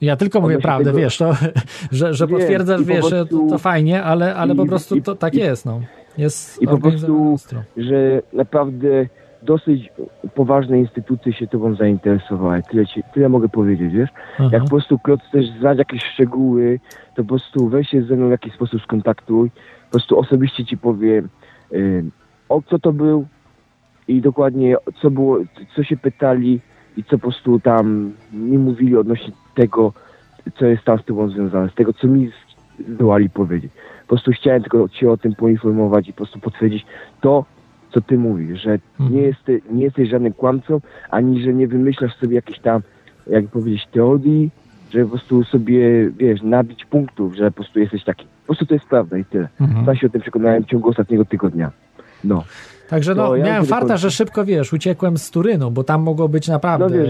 Speaker 2: Ja tylko mówię prawdę, tego... wiesz, to, że, że Wiem, potwierdzasz, wiesz, prostu... to, to, fajnie, ale, ale i, po prostu i, to tak i, jest, no. Jest
Speaker 4: I po prostu, że naprawdę dosyć poważne instytucje się tobą zainteresowały. Tyle, ci, tyle mogę powiedzieć, wiesz? Aha. Jak po prostu Klot chcesz znać jakieś szczegóły, to po prostu weź się ze mną w jakiś sposób skontaktuj. Po prostu osobiście ci powiem, yy, o co to był i dokładnie co było, co się pytali i co po prostu tam mi mówili odnośnie tego, co jest tam z tobą związane, z tego, co mi zdołali powiedzieć. Po prostu chciałem tylko cię o tym poinformować i po prostu potwierdzić to, co ty mówisz, że mhm. nie, jesteś, nie jesteś żadnym kłamcą, ani że nie wymyślasz sobie jakichś tam, jak powiedzieć, teorii, że po prostu sobie, wiesz, nabić punktów, że po prostu jesteś taki. Po prostu to jest prawda i tyle. Mhm. Sam się o tym przekonałem w ciągu ostatniego tygodnia. No.
Speaker 2: Także no, ja miałem farta, że szybko, wiesz, uciekłem z Turynu, bo tam mogło być naprawdę no,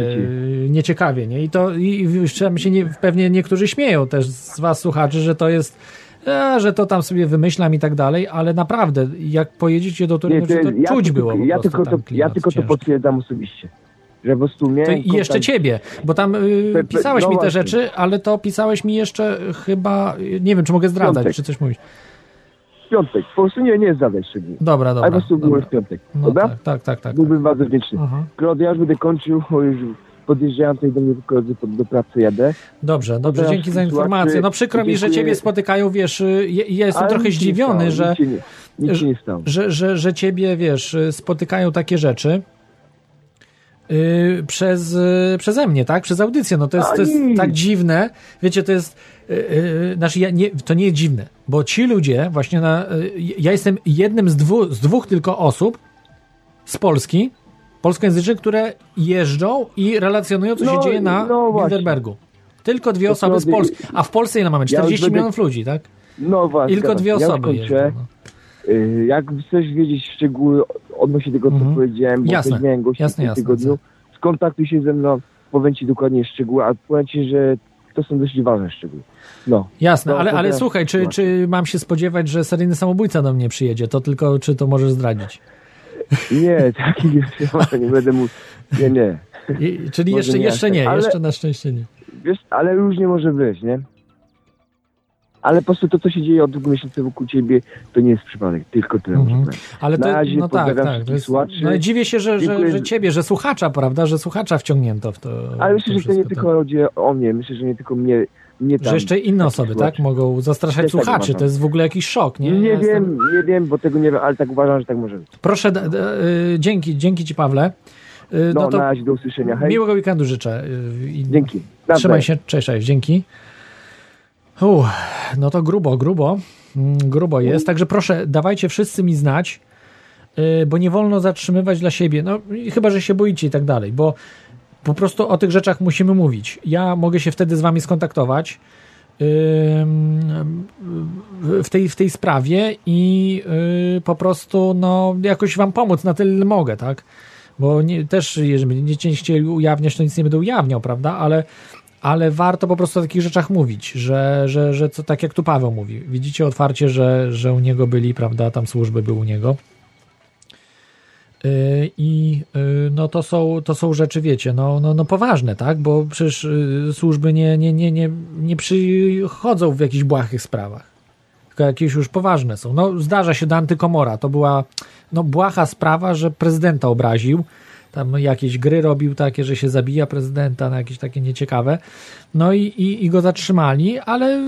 Speaker 2: nieciekawie, nie? I to, i, i się nie, pewnie niektórzy śmieją też z was słuchaczy, że to jest e, że to tam sobie wymyślam i tak dalej, ale naprawdę, jak pojedziecie do Turynu, to, to ja czuć
Speaker 4: tylko,
Speaker 2: było
Speaker 4: ja tylko, to, ja tylko to potwierdzam osobiście. że po prostu miałem
Speaker 2: i jeszcze ciebie, bo tam y, pisałeś
Speaker 4: no
Speaker 2: mi te
Speaker 4: właśnie.
Speaker 2: rzeczy, ale to pisałeś mi jeszcze chyba, nie wiem, czy mogę zdradzać,
Speaker 4: Piątek.
Speaker 2: czy coś mówić.
Speaker 4: w piątek. Po prostu nie, nie zadaj szczegółów.
Speaker 2: Dobra,
Speaker 4: Ale
Speaker 2: dobra.
Speaker 4: po prostu byłem
Speaker 2: dobra.
Speaker 4: w piątek.
Speaker 2: No
Speaker 4: Dobra?
Speaker 2: tak, tak, tak, tak.
Speaker 4: Byłbym bardzo wdzięczny.
Speaker 2: Aha.
Speaker 4: Claude, ja już będę kończył, już podjeżdżałem tutaj do mnie koledzy pod, do pracy jadę.
Speaker 2: Dobrze, dobrze,
Speaker 4: Teraz
Speaker 2: dzięki za informację. No przykro mi, że ciebie spotykają, wiesz, y, ja ja jestem trochę zdziwiony,
Speaker 4: stało,
Speaker 2: że,
Speaker 4: nie,
Speaker 2: że- że, że, że ciebie, wiesz, y, spotykają takie rzeczy yy, przez, y, przeze mnie, tak? Przez audycję. No to jest, to jest tak dziwne. Wiecie, to jest, yy, yy, znaczy ja nie, to nie jest dziwne, bo ci ludzie właśnie na, yy, ja jestem jednym z, dwu, z dwóch tylko osób z Polski, polskojęzycznych, które jeżdżą i relacjonują, co się
Speaker 4: No,
Speaker 2: dzieje na
Speaker 4: no.
Speaker 2: Bilderbergu. Tylko dwie
Speaker 4: To
Speaker 2: osoby z Polski. A w Polsce ile mamy?
Speaker 4: Ja już
Speaker 2: 40
Speaker 4: będę-
Speaker 2: milionów ludzi, tak?
Speaker 4: No właśnie.
Speaker 2: Tylko
Speaker 4: zgadzam
Speaker 2: dwie
Speaker 4: się. Ja
Speaker 2: osoby
Speaker 4: kończę.
Speaker 2: jeżdżą. No.
Speaker 4: Y, Jak chcesz wiedzieć szczegóły odnośnie tego, co
Speaker 2: Mhm.
Speaker 4: powiedziałem, bo
Speaker 2: Jasne,
Speaker 4: też miałem gości
Speaker 2: jasne,
Speaker 4: w tym
Speaker 2: jasne,
Speaker 4: tygodniu, skontaktuj się ze mną, powiem Ci dokładnie szczegóły, a powiem Ci, że to są dość ważne szczegóły. No,
Speaker 2: Jasne,
Speaker 4: To-
Speaker 2: ale,
Speaker 4: to
Speaker 2: ale
Speaker 4: teraz
Speaker 2: słuchaj, czy,
Speaker 4: sytuacja.
Speaker 2: czy mam się spodziewać, że seryjny samobójca do mnie przyjedzie? To tylko, czy to możesz zdradzić?
Speaker 4: Nie, takich jeszcze nie będę mówił. Nie, nie.
Speaker 2: I, czyli
Speaker 4: Może
Speaker 2: jeszcze,
Speaker 4: nie
Speaker 2: jeszcze nie,
Speaker 4: tak, ale-
Speaker 2: jeszcze na szczęście nie.
Speaker 4: Wiesz, ale różnie może być, nie? Ale po prostu to, co się dzieje od dwóch miesięcy wokół Ciebie, to nie jest przypadek, tylko tyle
Speaker 2: Mhm. Ale to,
Speaker 4: Na razie
Speaker 2: no tak, tak. To jest,
Speaker 4: słuchaczy.
Speaker 2: no, dziwię się, że, że, że ciebie, że słuchacza, prawda, że słuchacza wciągnięto w to.
Speaker 4: Ale myślę, że to nie tylko chodzi o mnie, myślę, że nie tylko mnie,
Speaker 2: tak.
Speaker 4: tam.
Speaker 2: Że jeszcze inne osoby, tak? Mogą zastraszać
Speaker 4: Też tak
Speaker 2: słuchaczy.
Speaker 4: uważam.
Speaker 2: To jest w ogóle jakiś szok, nie?
Speaker 4: Nie,
Speaker 2: Ja jestem-
Speaker 4: wiem, nie wiem, bo tego nie wiem, ale tak uważam, że tak może być.
Speaker 2: Proszę, d, d, y, dzięki, dzięki ci, Pawle. Y,
Speaker 4: No,
Speaker 2: No to
Speaker 4: na razie do usłyszenia, hej.
Speaker 2: miłego weekendu życzę. y, i-
Speaker 4: Dzięki.
Speaker 2: Trzymaj się, cześć, cześć, dzięki. Uff, no to grubo, grubo, mm, grubo jest, także proszę, dawajcie wszyscy mi znać, yy, bo nie wolno zatrzymywać dla siebie, no chyba, że się boicie i tak dalej, bo po prostu o tych rzeczach musimy mówić. Ja mogę się wtedy z wami skontaktować w tej, w tej sprawie i yy, po prostu no, jakoś wam pomóc na tyle mogę, tak? Bo nie, też, jeżeli będziecie chcieli ujawniać, to nic nie będę ujawniał, prawda? Ale, ale warto po prostu o takich rzeczach mówić, że, że, że co, tak jak tu Paweł mówi, widzicie otwarcie, że, że u niego byli, prawda, tam służby były u niego. Yy, I yy, no to są, to są rzeczy, wiecie, no, no, no poważne, tak? Bo przecież yy, służby nie, nie, nie, nie, nie przychodzą w jakichś błahych sprawach. Tylko jakieś już poważne są. No zdarza się do antykomora. To była no, błaha sprawa, że prezydenta obraził. Tam jakieś gry robił takie, że się zabija prezydenta, na jakieś takie nieciekawe. No i, i, i go zatrzymali, ale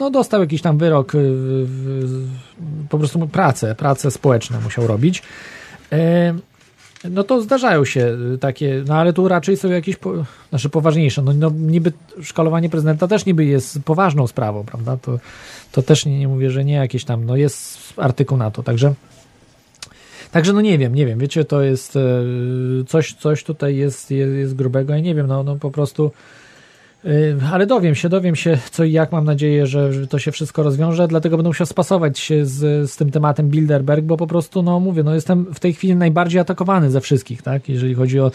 Speaker 2: no, dostał jakiś tam wyrok, y, w- w- po prostu pracę, pracę społeczną musiał robić. No to zdarzają się y, takie, no ale tu raczej są jakieś, po, znaczy poważniejsze. No, no niby szkalowanie prezydenta też niby jest poważną sprawą, prawda? To, to też nie, nie mówię, że nie jakieś tam, no jest artykuł na to, także Także no nie wiem, nie wiem, wiecie, to jest e, coś, coś tutaj jest, jest, jest grubego, ja nie wiem, no, no po prostu ale dowiem się, dowiem się co i jak, mam nadzieję, że, to się wszystko rozwiąże, dlatego będę musiał spasować się z, z tym tematem Bilderberg, bo po prostu, no mówię, no jestem w tej chwili najbardziej atakowany ze wszystkich, tak, jeżeli chodzi o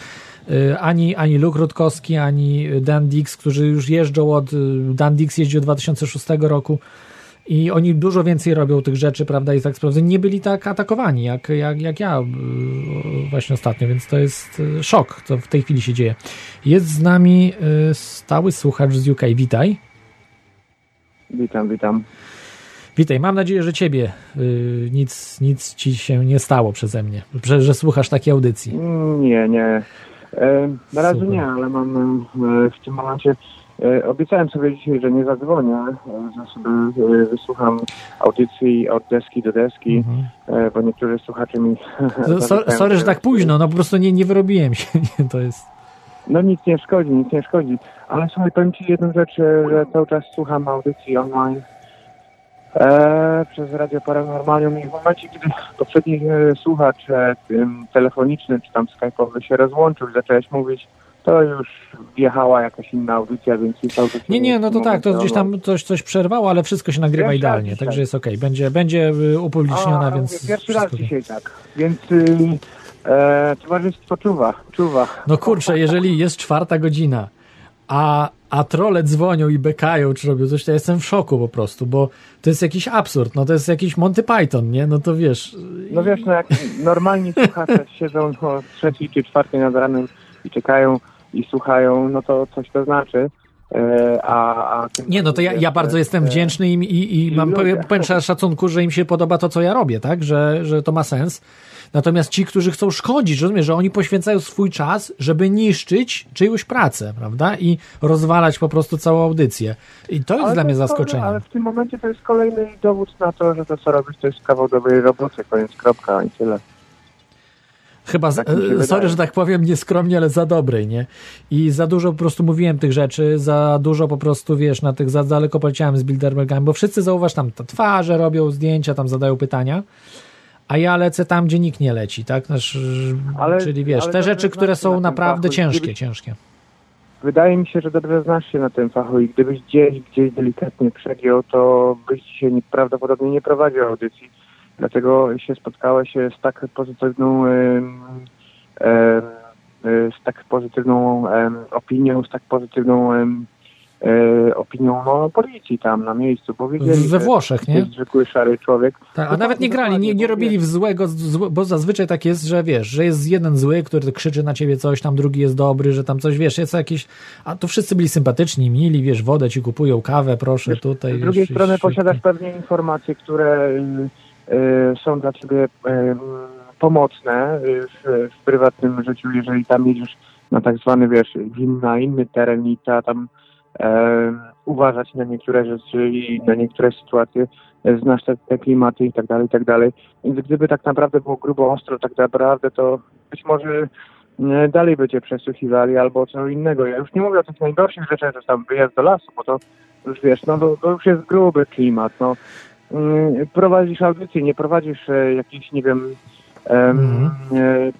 Speaker 2: e, ani, ani Luke Rutkowski, ani Dan Dix, którzy już jeżdżą od, Dan Dix jeździ od 2006 roku, i oni dużo więcej robią tych rzeczy, prawda, i tak sprawdzę, nie byli tak atakowani, jak, jak, jak ja yy, właśnie ostatnio, więc to jest yy, szok, co w tej chwili się dzieje. Jest z nami yy, stały słuchacz z UK, witaj.
Speaker 5: Witam, witam.
Speaker 2: Witaj, mam nadzieję, że ciebie yy, nic, nic ci się nie stało przeze mnie, że, że słuchasz takiej audycji.
Speaker 5: Nie, nie. E, na razie nie, ale mam e, w tym momencie. E, obiecałem sobie dzisiaj, że nie zadzwonię, e, że sobie e, wysłucham audycji od deski do deski,
Speaker 2: Mhm.
Speaker 5: bo niektórzy słuchacze mi.
Speaker 2: So,
Speaker 5: zarzucają,
Speaker 2: sorry, że tak późno, no po prostu nie, nie wyrobiłem się, nie, to jest...
Speaker 5: No nic nie szkodzi, nic nie szkodzi. Ale słuchaj, powiem Ci jedną rzecz, że cały czas słucham audycji online e, przez Radio Paranormalium i w momencie, kiedy poprzedni słuchacz telefoniczny czy tam skype'owy się rozłączył i zacząłeś mówić, to już wjechała jakaś inna audycja, więc już audycja
Speaker 2: Nie, nie, no to tak, to gdzieś tam coś, coś przerwało, ale wszystko się nagrywa
Speaker 5: raz
Speaker 2: idealnie,
Speaker 5: dzisiaj.
Speaker 2: także jest okej. Będzie, będzie y, upubliczniona,
Speaker 5: A,
Speaker 2: więc...
Speaker 5: Pierwszy raz dzisiaj tak, więc y, e, towarzystwo czuwa, czuwa.
Speaker 2: No kurczę, jeżeli jest czwarta godzina, a, a trole dzwonią i bekają, czy robią coś, to ja jestem w szoku po prostu, bo to jest jakiś absurd, no to jest jakiś Monty Python, nie? No to wiesz...
Speaker 5: No wiesz, no jak normalni słuchacze siedzą o trzeciej czy czwartej nad ranem i czekają i słuchają, no to coś to znaczy. E, a, a
Speaker 2: nie, no to ja, ja bardzo jestem wdzięczny i, i, i mam pełen szacunku, że im się podoba to, co ja robię, tak? Że, że to ma sens. Natomiast ci, którzy chcą szkodzić, rozumiesz, że oni poświęcają swój czas, żeby niszczyć czyjąś pracę, prawda? I rozwalać po prostu całą audycję. I to jest ale dla mnie zaskoczenie.
Speaker 5: Ale w tym momencie to jest kolejny dowód na to, że to, co robisz, to jest kawał dobrej roboty, koniec, kropka i tyle.
Speaker 2: Chyba, tak e, sorry, że tak powiem nieskromnie, ale za dobrej, nie? I za dużo po prostu mówiłem tych rzeczy, za dużo po prostu, wiesz, na tych, za daleko poleciałem z Bilderbergami, bo wszyscy zauważ tam te twarze robią zdjęcia, tam zadają pytania, a ja lecę tam, gdzie nikt nie leci, tak? Znaczy, ale, Czyli wiesz, te rzeczy, które są naprawdę fachu, ciężkie, gdybyś, ciężkie.
Speaker 5: Wydaje mi się, że dobrze znasz się na tym fachu i gdybyś gdzieś, gdzieś delikatnie przegiął, to byś się prawdopodobnie nie prowadził audycji Dlatego się spotkałeś z tak pozytywną z tak pozytywną opinią, z tak pozytywną e, opinią no, policji tam na miejscu, bo wiedzieli,
Speaker 2: We Włoszech, nie?
Speaker 5: Jest zwykły szary człowiek.
Speaker 2: Tak, a nawet nie grali, nie, nie robili w złego, bo zazwyczaj tak jest, że wiesz, że jest jeden zły, który krzyczy na ciebie coś, tam drugi jest dobry, że tam coś, wiesz, jest jakieś, a tu wszyscy byli sympatyczni, mili, wiesz, wodę ci kupują, kawę, proszę, wiesz, tutaj.
Speaker 5: Z drugiej wiesz, strony posiadasz pewnie informacje, które są dla ciebie y, pomocne y, w, w, prywatnym życiu, jeżeli tam jedziesz na tak zwany, wiesz, na inny teren i ta tam e, uważać na niektóre rzeczy i na niektóre sytuacje, znasz te, te klimaty i tak dalej, i tak dalej. Więc gdyby tak naprawdę było grubo, ostro, tak naprawdę, to być może dalej by cię przesłuchiwali albo co innego. Ja już nie mówię o tych najgorszych rzeczach, że tam wyjazd do lasu, bo to już wiesz, no to, to już jest gruby klimat, no. Mm, prowadzisz audycję, nie prowadzisz e, jakiejś, nie wiem, mm.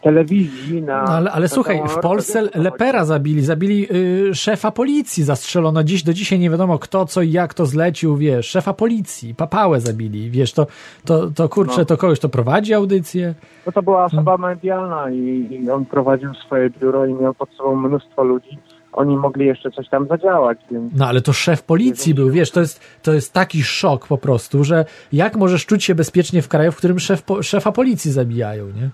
Speaker 5: telewizji na.
Speaker 2: No, ale, ale słuchaj, w Polsce Lepera zabili, zabili y, szefa policji, zastrzelono dziś do dzisiaj nie wiadomo kto, co i jak to zlecił, wiesz, szefa policji, papałę zabili, wiesz, to, to, to kurczę, no. to kogoś to prowadzi audycję.
Speaker 5: No to była osoba hmm. medialna i, i on prowadził swoje biuro i miał pod sobą mnóstwo ludzi oni mogli jeszcze coś tam zadziałać. Więc...
Speaker 2: No ale to szef policji był, wiesz, to jest, to jest taki szok po prostu, że jak możesz czuć się bezpiecznie w kraju, w którym szef, szefa policji zabijają, nie?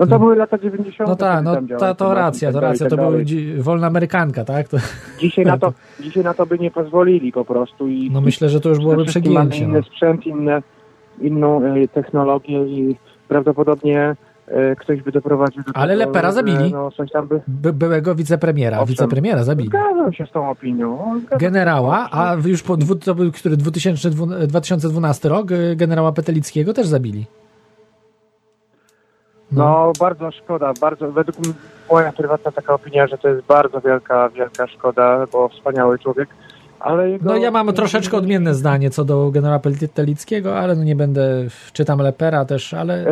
Speaker 5: No to no. były lata 90.
Speaker 2: No tak, no to, to racja, to tak racja, to tak była wolna Amerykanka, tak? To...
Speaker 5: Dzisiaj, na to, dzisiaj na to by nie pozwolili po prostu. I,
Speaker 2: no myślę, że to już byłoby przegięcie.
Speaker 5: Mamy inny no. sprzęt, inne, inną y, technologię i prawdopodobnie ktoś by doprowadził do
Speaker 2: Ale tego, Lepera zabili. No, coś tam by... By, byłego wicepremiera. Owszem, wicepremiera zabili.
Speaker 5: Zgadzam się z tą opinią.
Speaker 2: Generała, a już po dwu, to był który 2012 rok, e, generała Petelickiego też zabili.
Speaker 5: No. no, bardzo szkoda, bardzo, według mnie moja prywatna taka opinia, że to jest bardzo wielka, wielka szkoda, bo wspaniały człowiek. Ale jego...
Speaker 2: No ja mam troszeczkę odmienne zdanie co do generała Petelickiego, ale no nie będę, czytam Lepera też, ale... No.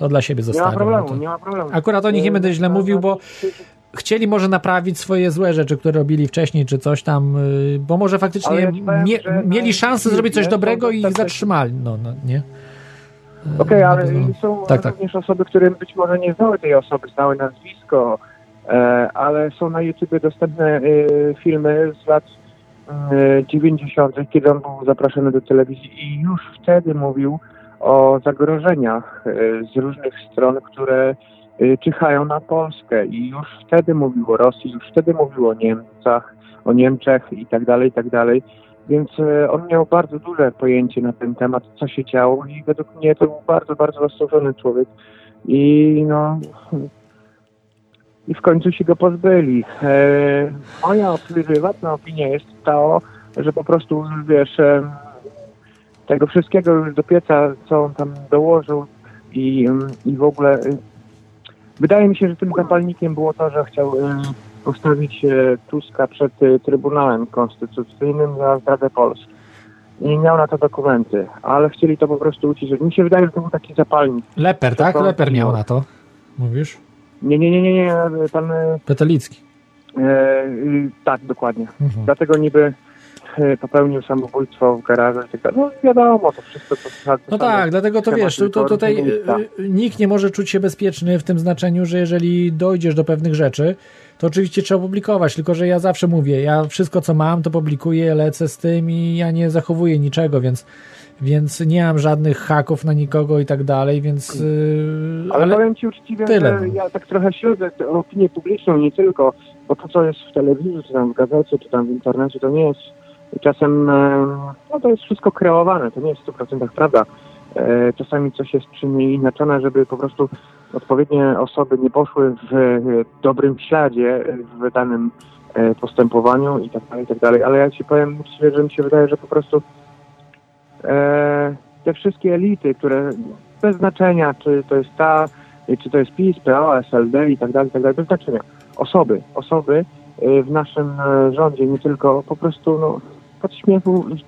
Speaker 2: To dla siebie zostawiam.
Speaker 5: Nie ma problemu, no nie ma problemu.
Speaker 2: Akurat o nich nie będę źle mówił, bo chcieli może naprawić swoje złe rzeczy, które robili wcześniej, czy coś tam, y, bo może faktycznie ja mie mieli szansę zrobić coś dobrego i zatrzymali. No, no nie?
Speaker 5: Okej, okay, ale no. są tak, tak. również osoby, które być może nie znały tej osoby, znały nazwisko, e, ale są na YouTube dostępne e, filmy z lat 90., e, kiedy on był zapraszany do telewizji i już wtedy mówił, o zagrożeniach e, z różnych stron, które e, czyhają na Polskę i już wtedy mówił o Rosji, już wtedy mówił o Niemcach, o Niemczech i tak dalej, i tak dalej. Więc e, on miał bardzo duże pojęcie na ten temat, co się działo i według mnie to był bardzo, bardzo zasłużony człowiek. I no... I w końcu się go pozbyli. Moja prywatna opinia jest ta, że po prostu, wiesz, tego wszystkiego już do pieca, co on tam dołożył i, i w ogóle y, wydaje mi się, że tym zapalnikiem było to, że chciał y, postawić y, Tuska przed Trybunałem Konstytucyjnym za zdradę Polski. I miał na to dokumenty, ale chcieli to po prostu uciszyć. Mi się wydaje, że to był taki zapalnik.
Speaker 2: Leper, tak? Leper miał na to, mówisz?
Speaker 5: Nie, nie, nie, nie, nie, pan...
Speaker 2: Petelicki.
Speaker 5: E, tak, dokładnie. Mhm. Dlatego niby popełnił samobójstwo w garażu i tak dalej. No wiadomo, to wszystko to
Speaker 2: No tak, dlatego to wiesz, to, to tutaj e, nikt nie może czuć się bezpieczny w tym znaczeniu, że jeżeli dojdziesz do pewnych rzeczy, to oczywiście trzeba publikować, tylko że ja zawsze mówię, ja wszystko co mam, to publikuję, lecę z tym i ja nie zachowuję niczego, więc więc nie mam żadnych haków na nikogo i tak dalej, więc... Yy,
Speaker 5: Ale,
Speaker 2: ale
Speaker 5: powiem Ci uczciwie,
Speaker 2: tyle,
Speaker 5: że
Speaker 2: no.
Speaker 5: ja tak trochę śledzę opinię publiczną, nie tylko, bo to, co jest w telewizji, czy tam w gazecie, czy tam w internecie, to nie jest czasem, e, no to jest wszystko kreowane, to nie jest w 100% prawda. E, Czasami coś jest przy niej inaczone, żeby po prostu odpowiednie osoby nie poszły w e, dobrym śladzie w danym postępowaniu i tak dalej, i tak dalej. Ale ja Ci powiem że mi się wydaje, że po prostu te wszystkie elity, które bez znaczenia, czy to jest ta, czy to jest PiS, PO, SLD i tak dalej, i tak dalej, bez znaczenia. Osoby, osoby w naszym rządzie, nie tylko po prostu no,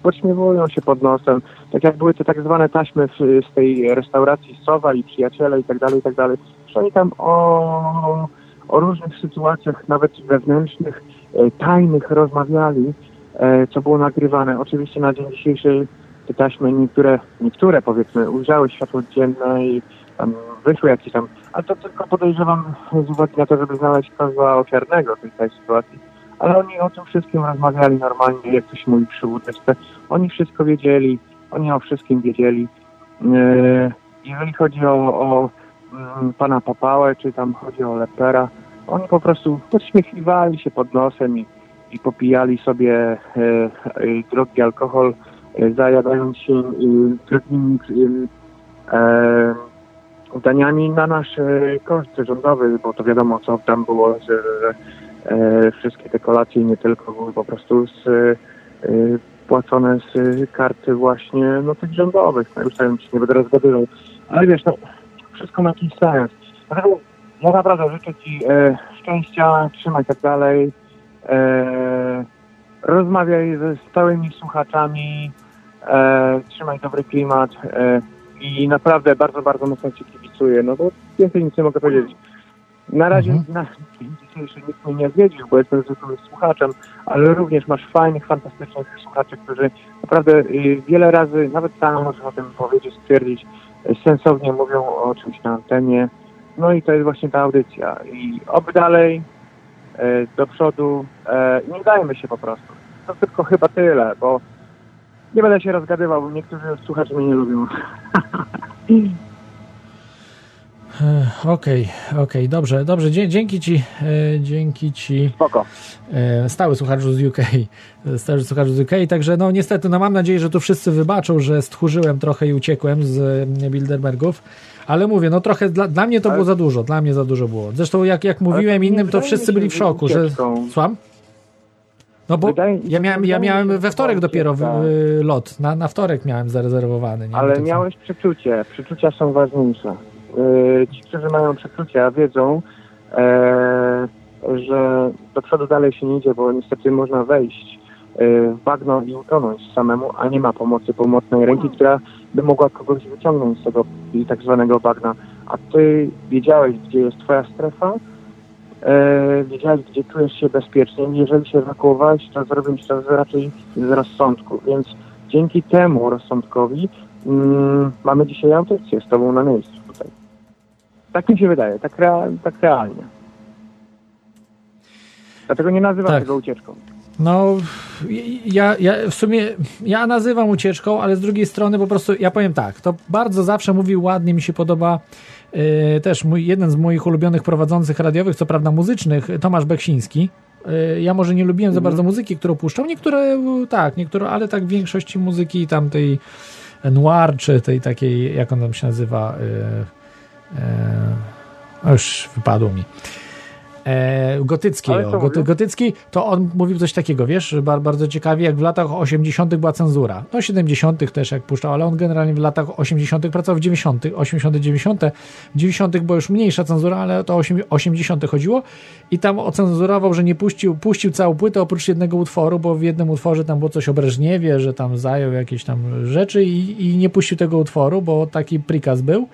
Speaker 5: podśmiewują się pod nosem. Tak jak były te tak zwane taśmy w, z tej restauracji Sowa i Przyjaciele i tak dalej, i tak dalej. Oni tam o, o różnych sytuacjach, nawet wewnętrznych, e, tajnych rozmawiali, e, co było nagrywane. Oczywiście na dzień dzisiejszy te taśmy niektóre, niektóre powiedzmy ujrzały światło dzienne i tam wyszły jakieś tam, ale to tylko podejrzewam z uwagi na to, żeby znaleźć kozła ofiarnego tej całej sytuacji. Ale oni o tym wszystkim rozmawiali normalnie, jak ktoś mówi przy łódeczce. Oni wszystko wiedzieli, oni o wszystkim wiedzieli. E, Jeżeli chodzi o, o mm, pana Papałę, czy tam chodzi o Lepera, oni po prostu podśmiechiwali się pod nosem i, i popijali sobie e, e, drogi alkohol, e, zajadając się e, drogimi e, na nasz e, koszt rządowy, bo to wiadomo, co tam było, wszystkie te kolacje nie tylko były po prostu z, e, płacone z e, karty właśnie no, tych rządowych. No, już się nie będę rozgadywał. Ale wiesz, no, wszystko ma jakiś sens. Dlatego ja naprawdę życzę Ci e, szczęścia, trzymaj tak dalej. E, rozmawiaj ze stałymi słuchaczami, e, trzymaj dobry klimat e, i naprawdę bardzo, bardzo mocno Ci kibicuję. No bo więcej nic nie mogę powiedzieć. Na razie
Speaker 2: Mhm.
Speaker 5: na dzień dzisiejszy nikt mnie nie zwiedził, bo jestem zwykłym słuchaczem, ale również masz fajnych, fantastycznych słuchaczy, którzy naprawdę y, wiele razy, nawet sam możesz o tym powiedzieć, stwierdzić, y, sensownie mówią o czymś na antenie. No i to jest właśnie ta audycja. I oby dalej, y, do przodu, nie dajmy się po prostu. To tylko chyba tyle, bo nie będę się rozgadywał, bo niektórzy słuchacze mnie nie lubią.
Speaker 2: okej, okej, dobrze, dobrze, Dzie- dzięki Ci, e, dzięki Ci.
Speaker 5: Spoko.
Speaker 2: e, stały słuchaczu z UK, stały słuchacz z UK, także no niestety, no mam nadzieję, że tu wszyscy wybaczą, że stchórzyłem trochę i uciekłem z e, Bilderbergów, ale mówię, no trochę dla, dla mnie to
Speaker 5: Ale-
Speaker 2: było za dużo, dla mnie za dużo było. Zresztą jak, jak mówiłem innym, to wszyscy byli w szoku, że... Słucham? No bo
Speaker 5: Wydaje-
Speaker 2: ja miałem, ja miałem we wtorek
Speaker 5: to
Speaker 2: dopiero y, lot, na, na wtorek miałem zarezerwowany. Nie?
Speaker 5: Ale miałeś przeczucie. Przeczucia są ważniejsze. Yy, Ci, którzy mają przeczucia, wiedzą, e, że do przodu dalej się nie idzie, bo niestety można wejść e, w bagno i utonąć samemu, a nie ma pomocy pomocnej ręki, która by mogła kogoś wyciągnąć z tego tak zwanego bagna. A ty wiedziałeś, gdzie jest twoja strefa, e, wiedziałeś, gdzie czujesz się bezpiecznie. Jeżeli się ewakuowałeś, to zrobić to raczej z rozsądku. Więc dzięki temu rozsądkowi mm, mamy dzisiaj audycję z tobą na miejscu. Tak mi się wydaje, tak, rea- tak realnie. Dlatego nie nazywam
Speaker 2: Tak.
Speaker 5: tego ucieczką.
Speaker 2: No, ja, ja w sumie, ja nazywam ucieczką, ale z drugiej strony po prostu, ja powiem tak, to bardzo zawsze mówił ładnie, mi się podoba e, też mój, jeden z moich ulubionych prowadzących radiowych, co prawda muzycznych, Tomasz Beksiński. E, ja może nie lubiłem za
Speaker 5: Mhm.
Speaker 2: bardzo muzyki, którą puszczał, niektóre tak, niektóre, ale tak w większości muzyki tamtej noir, czy tej takiej, jak on tam się nazywa, e, e, już wypadło mi. E, gotycki, o, goty, gotycki, to on mówił coś takiego, wiesz, bar, bardzo ciekawie, jak w latach 80. była cenzura. No 70. też jak puszczał, ale on generalnie w latach 80. pracował w 90., 80., 90. W 90. była już mniejsza cenzura, ale to o 80. chodziło i tam ocenzurował, że nie puścił, puścił całą płytę oprócz jednego utworu, bo w jednym utworze tam było coś o Breżniewie, że tam zajął jakieś tam rzeczy i, i nie puścił tego utworu, bo taki prikaz był.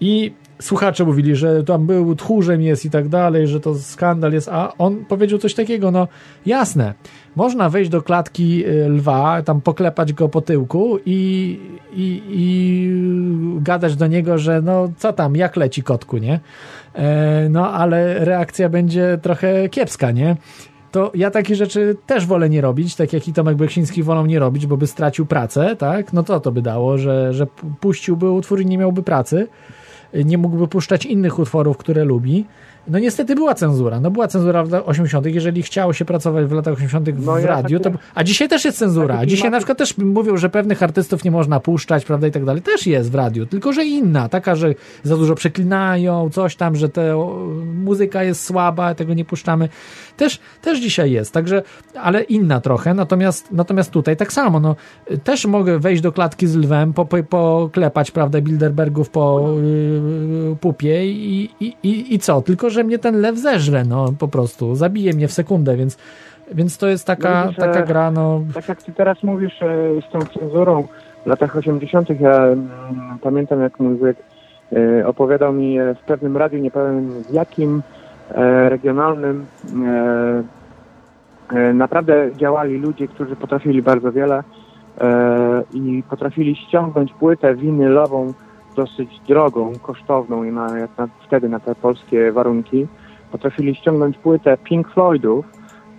Speaker 2: I słuchacze mówili, że tam był tchórzem jest i tak dalej, że to skandal jest, a on powiedział coś takiego, no jasne, można wejść do klatki y, lwa, tam poklepać go po tyłku i, i, i gadać do niego, że no co tam, jak leci kotku, nie? E, no ale reakcja będzie trochę kiepska, nie? to ja takie rzeczy też wolę nie robić, tak jak i Tomek Beksiński wolą nie robić, bo by stracił pracę, tak? No to to by dało, że, że puściłby utwór i nie miałby pracy, nie mógłby puszczać innych utworów, które lubi. No niestety była cenzura. No była cenzura w latach 80., jeżeli chciało się pracować w latach 80. w
Speaker 5: No ja
Speaker 2: radiu,
Speaker 5: takie-
Speaker 2: to, a dzisiaj też jest cenzura. A dzisiaj na przykład też mówią, że pewnych artystów nie można puszczać, prawda, i tak dalej. Też jest w radiu, tylko że inna, taka, że za dużo przeklinają, coś tam, że te muzyka jest słaba, tego nie puszczamy. Też, też dzisiaj jest, także, ale inna trochę, natomiast, natomiast tutaj tak samo, no, też mogę wejść do klatki z lwem, po, po, poklepać, prawda, Bilderbergów po yy, pupie i, i, i, i co, tylko, że mnie ten lew zeżre, no, po prostu, zabije mnie w sekundę, więc, więc to jest taka, taka gra, no,
Speaker 5: Tak jak ty teraz mówisz e, z tą cenzurą w latach 80., ja mm, pamiętam jak mój wujek e, opowiadał mi e, w pewnym radiu, nie powiem w jakim, regionalnym, e, e, naprawdę działali ludzie, którzy potrafili bardzo wiele e, i potrafili ściągnąć płytę winylową dosyć drogą, kosztowną i na, jak na, wtedy na te polskie warunki. Potrafili ściągnąć płytę Pink Floydów,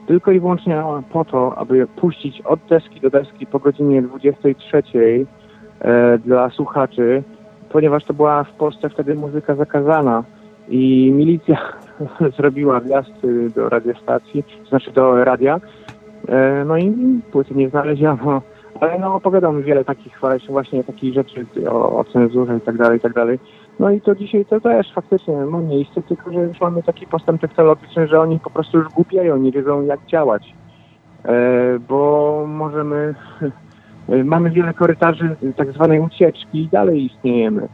Speaker 5: tylko i wyłącznie po to, aby puścić od deski do deski po godzinie 23 e, dla słuchaczy, ponieważ to była w Polsce wtedy muzyka zakazana i milicja zrobiła wjazd y, do radiostacji, znaczy do radia, e, no i płyty nie znaleziono. Ale no opowiadał mi wiele takich właśnie, takich rzeczy o, o cenzurze i tak dalej, i tak dalej. No i to dzisiaj to też faktycznie ma miejsce, tylko że już mamy taki postęp technologiczny, że oni po prostu już głupieją, nie wiedzą jak działać. E, bo możemy, e, mamy wiele korytarzy tak zwanej ucieczki i dalej istniejemy.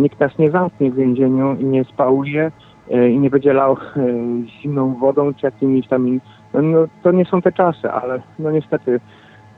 Speaker 5: Nikt nas nie zamknie w więzieniu i nie spałuje i nie będzie lał e, zimną wodą czy jakimiś tam... No, no, to nie są te czasy, ale no niestety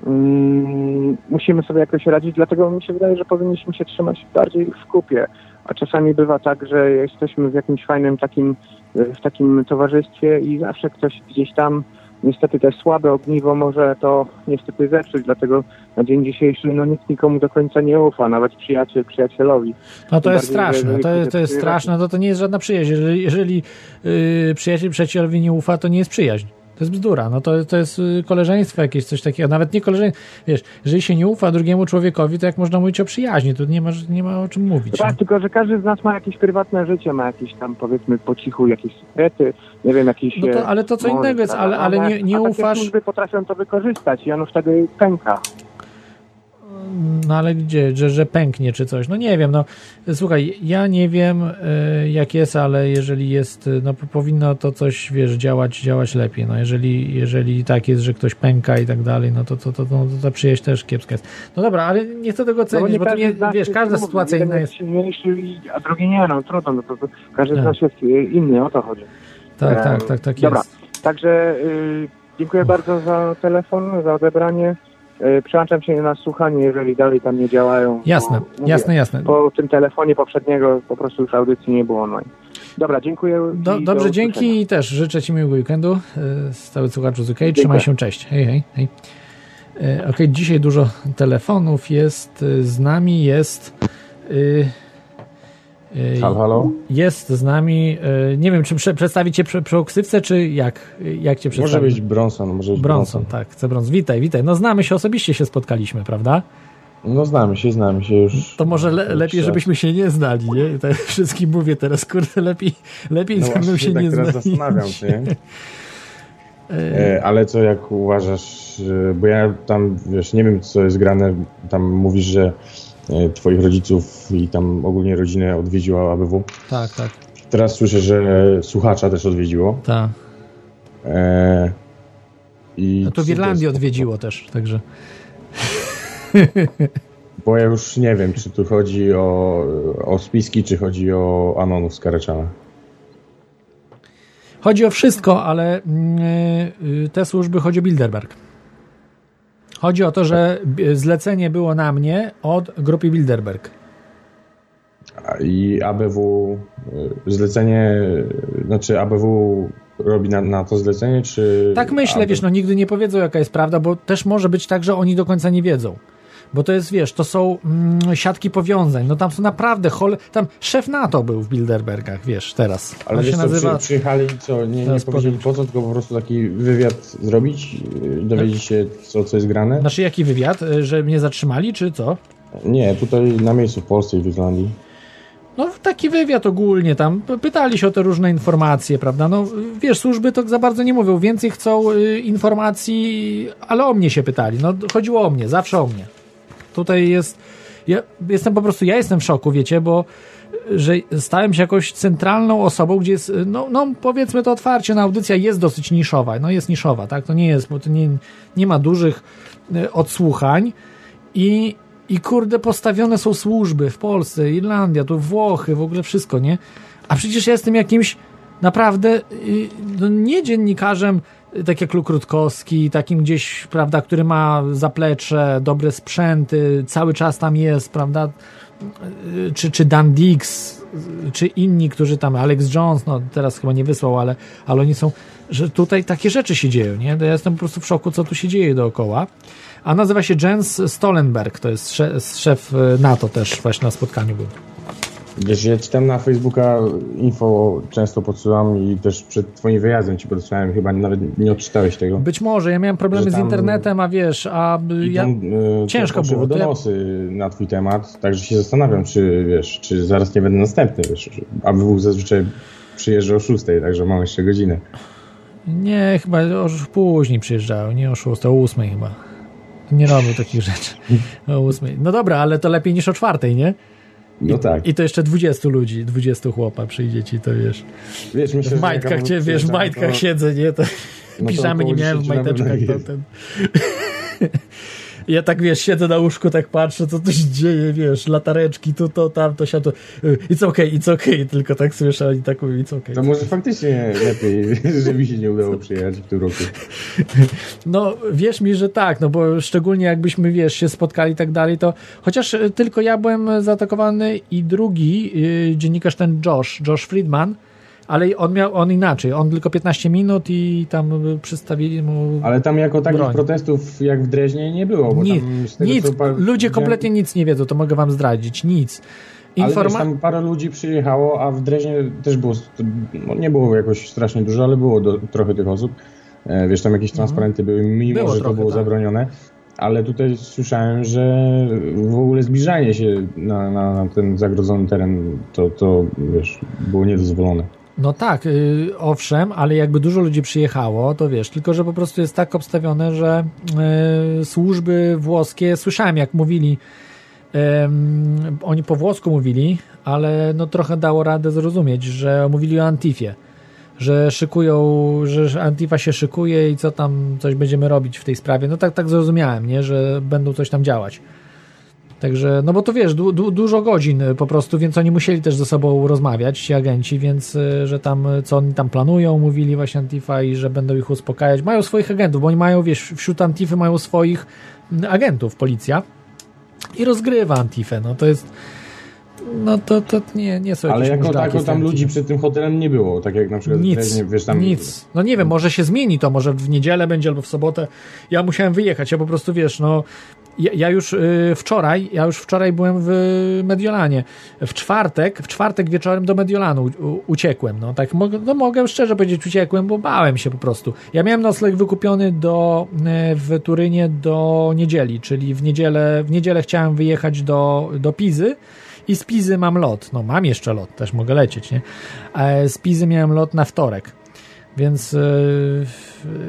Speaker 5: mm, musimy sobie jakoś radzić, dlatego mi się wydaje, że powinniśmy się trzymać bardziej w kupie. A czasami bywa tak, że jesteśmy w jakimś fajnym takim, w takim towarzystwie i zawsze ktoś gdzieś tam, niestety te słabe ogniwo może to niestety zepsuć, dlatego na dzień dzisiejszy no nikt nikomu do końca nie ufa, nawet przyjaciel przyjacielowi.
Speaker 2: No to jest straszne, to jest, to jest straszne, to to nie jest żadna przyjaźń. Jeżeli, jeżeli yy, przyjaciel przyjacielowi nie ufa, to nie jest przyjaźń. To jest bzdura, no to, to jest y, koleżeństwo jakieś, coś takiego, nawet nie koleżeństwo, wiesz, jeżeli się nie ufa drugiemu człowiekowi, to jak można mówić o przyjaźni, to nie ma, nie ma o czym mówić.
Speaker 5: Tak, tylko że każdy z nas ma jakieś prywatne życie, ma jakieś tam powiedzmy po cichu jakieś sekrety, nie wiem, jakieś...
Speaker 2: No to,
Speaker 5: e,
Speaker 2: ale to co
Speaker 5: może,
Speaker 2: innego jest, ale, ale nie, nie
Speaker 5: a takie
Speaker 2: ufasz,
Speaker 5: służby potrafią to wykorzystać i on wtedy pęka.
Speaker 2: No ale gdzie, że, że pęknie czy coś, no nie wiem, no słuchaj, ja nie wiem y, jak jest, ale jeżeli jest, y, no po- powinno to coś, wiesz, działać, działać lepiej, no jeżeli, jeżeli tak jest, że ktoś pęka i tak dalej, no to, to, to, to, ta przyjaźń też kiepska jest. No dobra, ale nie chcę tego
Speaker 5: No
Speaker 2: ocenić, bo to nie, wiesz, każda sytuacja inna jest.
Speaker 5: a drugi nie, no trudno, no to, każdy
Speaker 2: Tak.
Speaker 5: z nas jest y, inny, o to chodzi.
Speaker 2: Tak,
Speaker 5: E,
Speaker 2: tak, tak, tak
Speaker 5: Dobra,
Speaker 2: jest.
Speaker 5: także y, dziękuję bardzo za telefon, za odebranie. Y, Przełączam się na słuchanie, jeżeli dalej tam nie działają.
Speaker 2: Jasne,
Speaker 5: mówię,
Speaker 2: jasne, jasne.
Speaker 5: Po tym telefonie poprzedniego po prostu już audycji nie było online. Dobra, dziękuję.
Speaker 2: Do, dobrze,
Speaker 5: do
Speaker 2: dzięki i też życzę Ci miłego weekendu. e, Stały słuchaczu z UK. Trzymaj się, cześć. Hej, hej, hej. E, Okej, dzisiaj dużo telefonów jest e, z nami, jest
Speaker 6: Halo, halo?
Speaker 2: jest z nami, y, nie wiem, czy prze, przedstawić Cię przy, przy oksywce, czy jak, jak Cię przedstawić?
Speaker 6: Może być Bronson, może być
Speaker 2: Bronson, tak, chcę brąz. Witaj, witaj. No znamy się, osobiście się spotkaliśmy, prawda?
Speaker 6: No znamy się, znamy się już.
Speaker 2: To może le, lepiej, żebyśmy się nie znali, nie? Tak wszystkim mówię teraz, kurde, lepiej, lepiej
Speaker 6: No
Speaker 2: ze mną się
Speaker 6: tak
Speaker 2: nie
Speaker 6: teraz
Speaker 2: znali.
Speaker 6: zastanawiam się. nie? E, ale co, jak uważasz, e, bo ja tam, wiesz, nie wiem, co jest grane, tam mówisz, że e, twoich rodziców i tam ogólnie rodzinę odwiedziła ABW.
Speaker 2: Tak, tak,
Speaker 6: Teraz słyszę, że słuchacza też odwiedziło.
Speaker 2: tak.
Speaker 6: E, i
Speaker 2: No to w Irlandii
Speaker 6: jest?
Speaker 2: odwiedziło też, także.
Speaker 6: Bo ja już nie wiem, czy tu chodzi o, o spiski, czy chodzi o Anonów z Kareczana.
Speaker 2: Chodzi o wszystko, ale mm, y, te służby chodzi o Bilderberg. Chodzi o to, że zlecenie było na mnie od grupy Bilderberg.
Speaker 6: I ABW, y, zlecenie, y, znaczy ABW robi na, na to zlecenie, czy...
Speaker 2: Tak myślę,
Speaker 6: AB
Speaker 2: wiesz, no nigdy nie powiedzą jaka jest prawda, bo też może być tak, że oni do końca nie wiedzą. Bo to jest, wiesz, to są mm, siatki powiązań, no tam są naprawdę, hol... tam szef NATO był w Bilderbergach, wiesz, teraz.
Speaker 6: Ale On wiesz, się nazywa... Przy, przyjechali co, nie, nie powiedzieli po co, tylko po prostu taki wywiad zrobić, y, dowiedzieć się, co, co jest grane?
Speaker 2: Znaczy jaki wywiad? Y, że mnie zatrzymali, czy co?
Speaker 6: Nie, tutaj na miejscu w Polsce i w Irlandii.
Speaker 2: No taki wywiad ogólnie tam, pytali się o te różne informacje, prawda, no wiesz, służby to za bardzo nie mówią, więcej chcą y, informacji, ale o mnie się pytali, no chodziło o mnie, zawsze o mnie. Tutaj jest, ja jestem po prostu, ja jestem w szoku, wiecie, bo że stałem się jakąś centralną osobą, gdzie jest, no, no powiedzmy to otwarcie, na audycja jest dosyć niszowa, no jest niszowa, tak, to nie jest, bo to nie, nie ma dużych y, odsłuchań i i kurde, postawione są służby w Polsce, Irlandia, tu Włochy, w ogóle wszystko, nie? A przecież ja jestem jakimś naprawdę y, no nie dziennikarzem, tak jak Luk Rutkowski, takim gdzieś, prawda, który ma zaplecze, dobre sprzęty, cały czas tam jest, prawda, czy, czy Dan Dix, czy inni, którzy tam, Alex Jones, no teraz chyba nie wysłał, ale, ale oni są, że tutaj takie rzeczy się dzieją, nie? Ja jestem po prostu w szoku, co tu się dzieje dookoła a nazywa się Jens Stoltenberg, to jest szef, szef y, NATO też właśnie na spotkaniu był.
Speaker 6: Wiesz, ja ci tam na Facebooka info często podsyłam i też przed twoim wyjazdem ci podsyłałem, chyba nawet nie odczytałeś tego.
Speaker 2: Być może, ja miałem problemy z internetem, a wiesz, a ja, tam, y, ciężko było.
Speaker 6: donosy ja... na twój temat, także się zastanawiam, czy wiesz, czy zaraz nie będę następny, wiesz, a ABW zazwyczaj przyjeżdża o 6, także mam jeszcze godzinę.
Speaker 2: Nie, chyba już później przyjeżdżają, nie o 6, o 8 chyba nie robił takich rzeczy o ósmej. No dobra, ale to lepiej niż o czwartej, nie?
Speaker 6: No tak.
Speaker 2: I to jeszcze 20 ludzi, 20 chłopa przyjdzie ci, to wiesz.
Speaker 6: Wiesz, myślę,
Speaker 2: w majtkach, cię, wiesz, w majtkach to... siedzę, nie? To no piżamy nie miałem w majteczkach. To, ten... ja tak, wiesz, siedzę na łóżku, tak patrzę, co tu się dzieje, wiesz, latareczki, tu, to, tam, to, siadło. It's okay, it's okay, tylko tak słyszę i tak mówię, it's okay.
Speaker 6: To może faktycznie lepiej, że mi się nie udało przyjechać w tym roku.
Speaker 2: No, wierz mi, że tak, no bo szczególnie jakbyśmy, wiesz, się spotkali i tak dalej, to chociaż tylko ja byłem zaatakowany i drugi yy, dziennikarz ten Josh, Josh Friedman, ale on miał on inaczej, on tylko 15 minut i tam przystawili mu
Speaker 6: Ale tam jako takich broń. protestów jak w Dreźnie nie było. Bo
Speaker 2: nic, nic. ludzie kompletnie nic nie wiedzą, to mogę wam zdradzić, nic.
Speaker 6: Informa... Ale tam parę ludzi przyjechało, a w Dreźnie też było, no nie było jakoś strasznie dużo, ale było do, trochę tych osób. E, wiesz, tam jakieś mhm. transparenty były, mimo było że trochę, to było tak. zabronione. Ale tutaj słyszałem, że w ogóle zbliżanie się na, na, na ten zagrodzony teren to, to wiesz, było niedozwolone.
Speaker 2: No tak, yy, owszem, ale jakby dużo ludzi przyjechało, to wiesz, tylko że po prostu jest tak obstawione, że yy, służby włoskie, słyszałem jak mówili, yy, oni po włosku mówili, ale no trochę dało radę zrozumieć, że mówili o Antifie, że szykują, że Antifa się szykuje i co tam, coś będziemy robić w tej sprawie. No tak, tak zrozumiałem, nie, że będą coś tam działać. Także, no bo to wiesz, du, du, dużo godzin po prostu, więc oni musieli też ze sobą rozmawiać, ci agenci, więc y, że tam, co oni tam planują, mówili właśnie Antifa i że będą ich uspokajać. Mają swoich agentów, bo oni mają, wiesz, wśród Antify mają swoich mm, agentów, policja i rozgrywa Antifę, no to jest no to, to nie, nie są
Speaker 6: Ale jako tako tam ludzi przed tym hotelem nie było, tak jak na przykład
Speaker 2: nic, wiesz tam... Nic, no nie wiem, może się zmieni to, może w niedzielę będzie albo w sobotę. Ja musiałem wyjechać, ja po prostu, wiesz, no ja, ja, już y, wczoraj, ja już wczoraj byłem w Mediolanie. W czwartek, w czwartek wieczorem do Mediolanu u, uciekłem. No tak mogę, no mogę szczerze powiedzieć, uciekłem, bo bałem się po prostu. Ja miałem nocleg wykupiony do, y, w Turynie do niedzieli, czyli w niedzielę, w niedzielę chciałem wyjechać do, do Pizy i z Pizy mam lot. No mam jeszcze lot, też mogę lecieć, nie? E, z Pizy miałem lot na wtorek. Więc. Yy,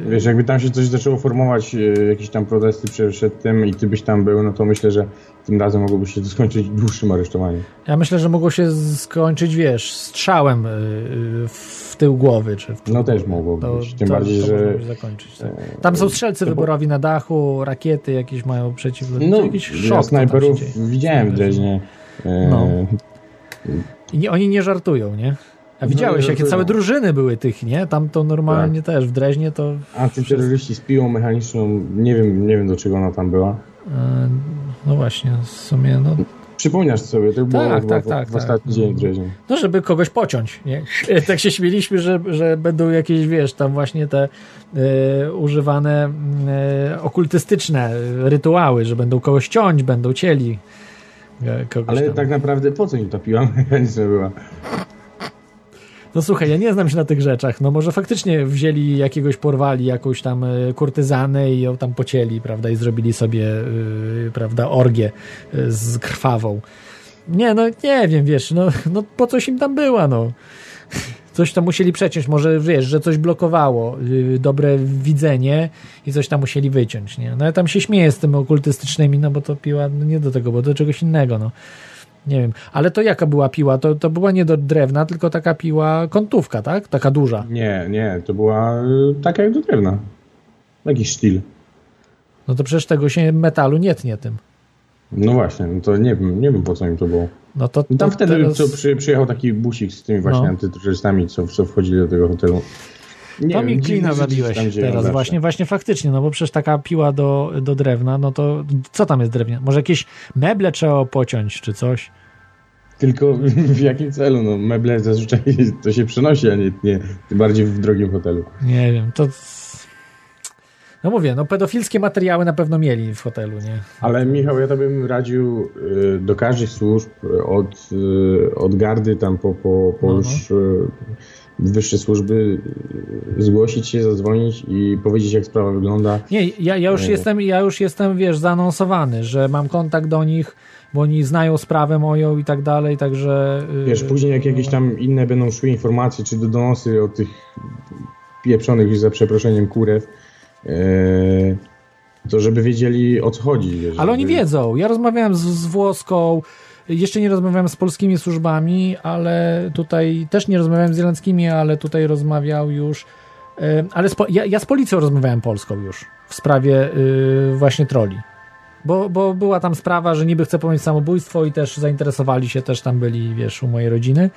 Speaker 6: Wiesz, jakby tam się coś zaczęło formować, yy, jakieś tam protesty przed tym i ty byś tam był, no to myślę, że tym razem mogłoby się skończyć dłuższym aresztowaniem.
Speaker 2: Ja myślę, że mogło się skończyć, wiesz, strzałem yy, w tył głowy. Czy w
Speaker 6: no też mogło to, być. Tym to, bardziej, to że.
Speaker 2: Zakończyć, tak. Tam są strzelcy wyborowi na dachu, rakiety jakieś mają przeciw.
Speaker 6: No, jakiś szok, ja snajperów widziałem w Dreźnie. No.
Speaker 2: I oni nie żartują, nie? A widziałeś, no, jakie całe drużyny były tych, nie? Tam to normalnie tak. też, w Dreźnie to...
Speaker 6: Antyterroryści z piłą mechaniczną, nie wiem, nie wiem do czego ona tam była. E,
Speaker 2: no właśnie, w sumie, no...
Speaker 6: Przypominasz sobie, to było
Speaker 2: Tak, tak,
Speaker 6: w,
Speaker 2: tak,
Speaker 6: w
Speaker 2: tak.
Speaker 6: ostatni dzień września.
Speaker 2: No, żeby kogoś pociąć, nie? Tak się śmieliśmy, że, że będą jakieś, wiesz, tam właśnie te e, używane e, okultystyczne rytuały, że będą kogoś ciąć, będą cieli.
Speaker 6: Ale
Speaker 2: tam.
Speaker 6: tak naprawdę po co im ta piła mechaniczna była?
Speaker 2: No słuchaj, ja nie znam się na tych rzeczach. No może faktycznie wzięli jakiegoś, porwali jakąś tam e, kurtyzanę i ją tam pocięli, prawda, i zrobili sobie, yy, prawda, orgię yy, z krwawą. Nie, no nie wiem, wiesz, no, no po coś im tam była, no. Coś tam musieli przeciąć, może wiesz, że coś blokowało yy, dobre widzenie i coś tam musieli wyciąć, nie? No ja tam się śmieję z tym okultystycznymi, no bo to piła no, nie do tego, bo do czegoś innego, no. Nie wiem, ale to jaka była piła? To, to była nie do drewna, tylko taka piła kątówka, tak? Taka duża.
Speaker 6: Nie, nie, to była y, taka jak do drewna. Jakiś sztil.
Speaker 2: No to przecież tego się metalu nie tnie tym.
Speaker 6: No właśnie, no to nie wiem, nie wiem po co im to było.
Speaker 2: No to,
Speaker 6: tam
Speaker 2: to
Speaker 6: wtedy
Speaker 2: teraz...
Speaker 6: co, przy, przyjechał taki busik z tymi właśnie
Speaker 2: No.
Speaker 6: co, co wchodzili do tego hotelu. Nie
Speaker 2: To
Speaker 6: wiem,
Speaker 2: mi klina zabiłeś
Speaker 6: tam
Speaker 2: teraz, właśnie, właśnie faktycznie, no bo przecież taka piła do, do drewna, no to co tam jest drewnia? Może jakieś meble trzeba pociąć, czy coś?
Speaker 6: Tylko w jakim celu? No, meble zazwyczaj to się przenosi, a nie, nie tym bardziej w drogim hotelu.
Speaker 2: Nie wiem, to... No mówię, no pedofilskie materiały na pewno mieli w hotelu, nie?
Speaker 6: Ale Michał, ja to bym radził y, do każdej służb y, od, y, od gardy tam po, po, po
Speaker 2: No, no.
Speaker 6: już wyższe służby y, zgłosić się, zadzwonić i powiedzieć jak sprawa wygląda.
Speaker 2: Nie, ja, ja już
Speaker 6: Nie.
Speaker 2: jestem, ja już jestem, wiesz, zaanonsowany, że mam kontakt do nich, bo oni znają sprawę moją i tak dalej, także... yy,
Speaker 6: Wiesz, później jak jakieś tam inne będą szły informacje czy do donosy od tych pieprzonych już za przeproszeniem kurew, y, to żeby wiedzieli o co chodzi.
Speaker 2: Ale oni wiedzą. Ja rozmawiałem z, z włoską, jeszcze nie rozmawiałem z polskimi służbami, ale tutaj też nie rozmawiałem z irlandzkimi, ale tutaj rozmawiał już. e, Ale z, ja, ja z policją rozmawiałem polską już w sprawie y, właśnie troli. Bo, bo była tam sprawa, że niby chce popełnić samobójstwo i też zainteresowali się, też tam byli, wiesz, u mojej rodziny.